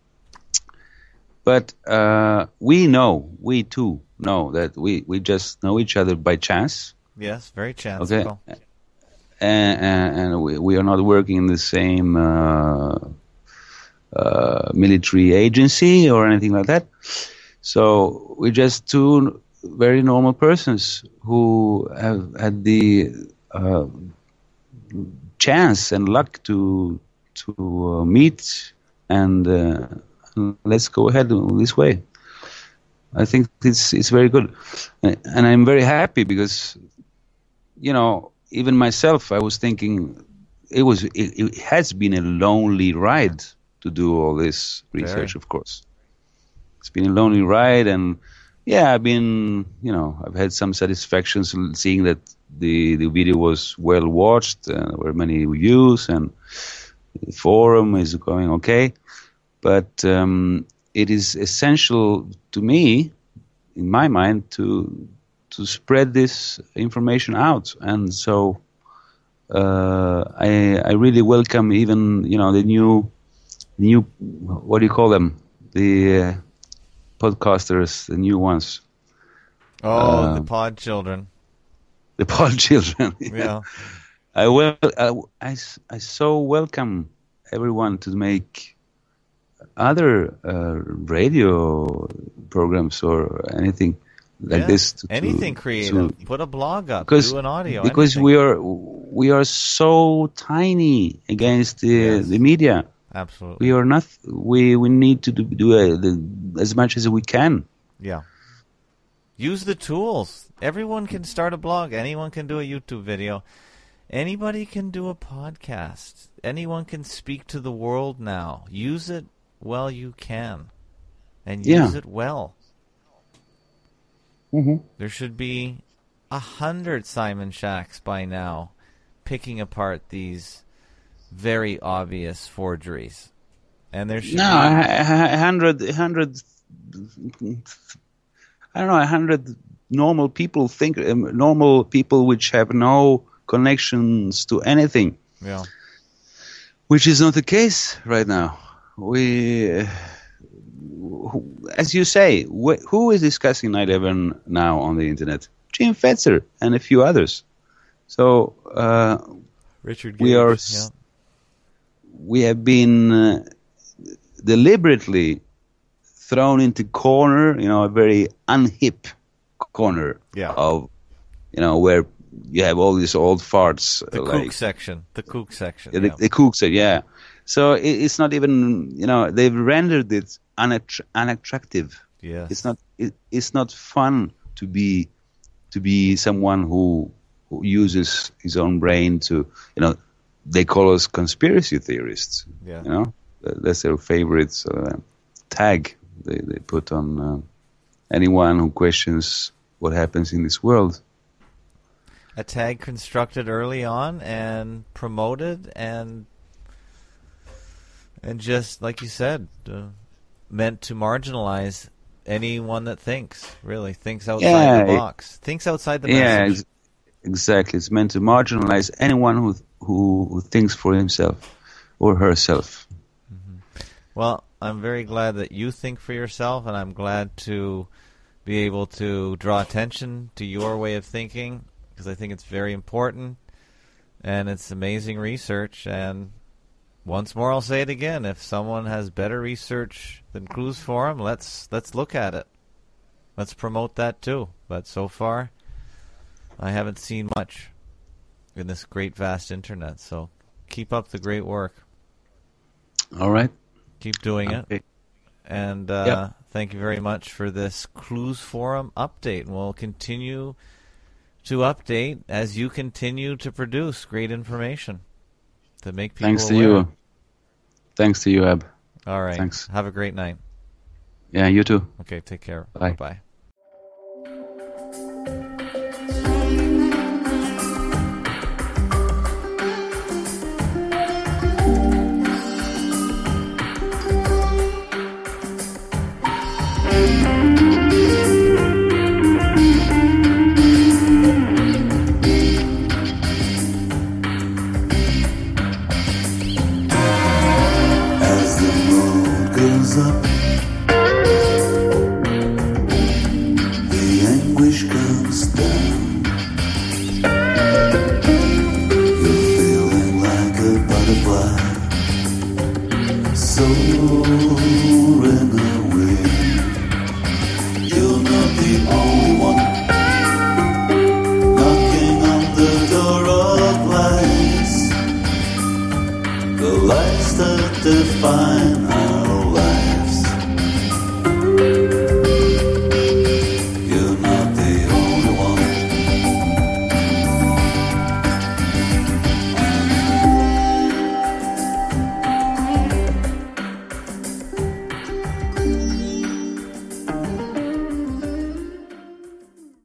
But uh, we know, we too know that we, we just know each other by chance, Yes, very okay, and, and, and we, we are not working in the same uh, uh, military agency or anything like that. So we're just two very normal persons who have had the uh, chance and luck to to uh, meet and uh, let's go ahead this way. I think it's it's very good, and I'm very happy because you know even myself I was thinking it was it, it has been a lonely ride to do all this research, Very. of course. It's been a lonely ride, and yeah, I've been you know I've had some satisfactions seeing that the the video was well watched, and there were many views, and the forum is going okay. But um, it is essential to me, in my mind, to to spread this information out, and so uh, I I really welcome even you know the new new what do you call them? The uh, podcasters the new ones. Oh, the Um, pod children. the pod <laughs> children. Yeah. <laughs> I well I so welcome everyone to make other uh, radio programs or anything like Yeah. this to, to- Anything creative. to- Put a blog up. because do an audio. because anything. we are we are so tiny against the Yes. the media Absolutely. we are not we we need to do, do uh the, as much as we can Yeah. Use the tools. Everyone can start a blog. Anyone can do a YouTube video. Anybody can do a podcast. Anyone can speak to the world now. Use it while you can. And Yeah. use it well. Mm-hmm. There should be a hundred Simon Shacks by now picking apart these very obvious forgeries. And there should no be a, hundred a hundred I don't know a hundred normal people think um, normal people which have no connections to anything yeah. which is not the case right now. We, uh, who- as you say, wh- who is discussing 9/11 now on the internet? Jim Fetzer and a few others. So uh, Richard we are yeah. we have been uh, deliberately thrown into corner, you know, a very unhip corner Yeah. of, you know, where you have all these old farts The uh, kook like section. The kook section. yeah, the, yeah. the cooks it, yeah. So it, it's not even, you know, they've rendered it unatt- unattractive. Yes. It's not, it, it's not fun to be, to be someone who who uses his own brain to, you know, they call us conspiracy theorists. Yeah. You know, that's their favorite uh, tag they, they put on uh, anyone who questions what happens in this world. A tag constructed early on and promoted and and just like you said, uh, meant to marginalize anyone that thinks really thinks outside Yeah, the it- box, thinks outside the box. yeah, message. ex- exactly. It's meant to marginalize anyone who who, who thinks for himself or herself. Mm-hmm. Well, I'm very glad that you think for yourself, and I'm glad to be able to draw attention to your way of thinking because I think it's very important and it's amazing research. And once more, I'll say it again: if someone has better research than Clues Forum, let's let's look at it. Let's promote that too. But so far, I haven't seen much in this great vast internet. So keep up the great work. All right. Keep doing it. And uh, Yep. thank you very much for this Clues Forum update. And we'll continue to update as you continue to produce great information to make people Thanks to aware. you. Thanks to you, Ab. All right. Thanks. Have a great night. Yeah, you too. Okay, take care. Bye. Bye.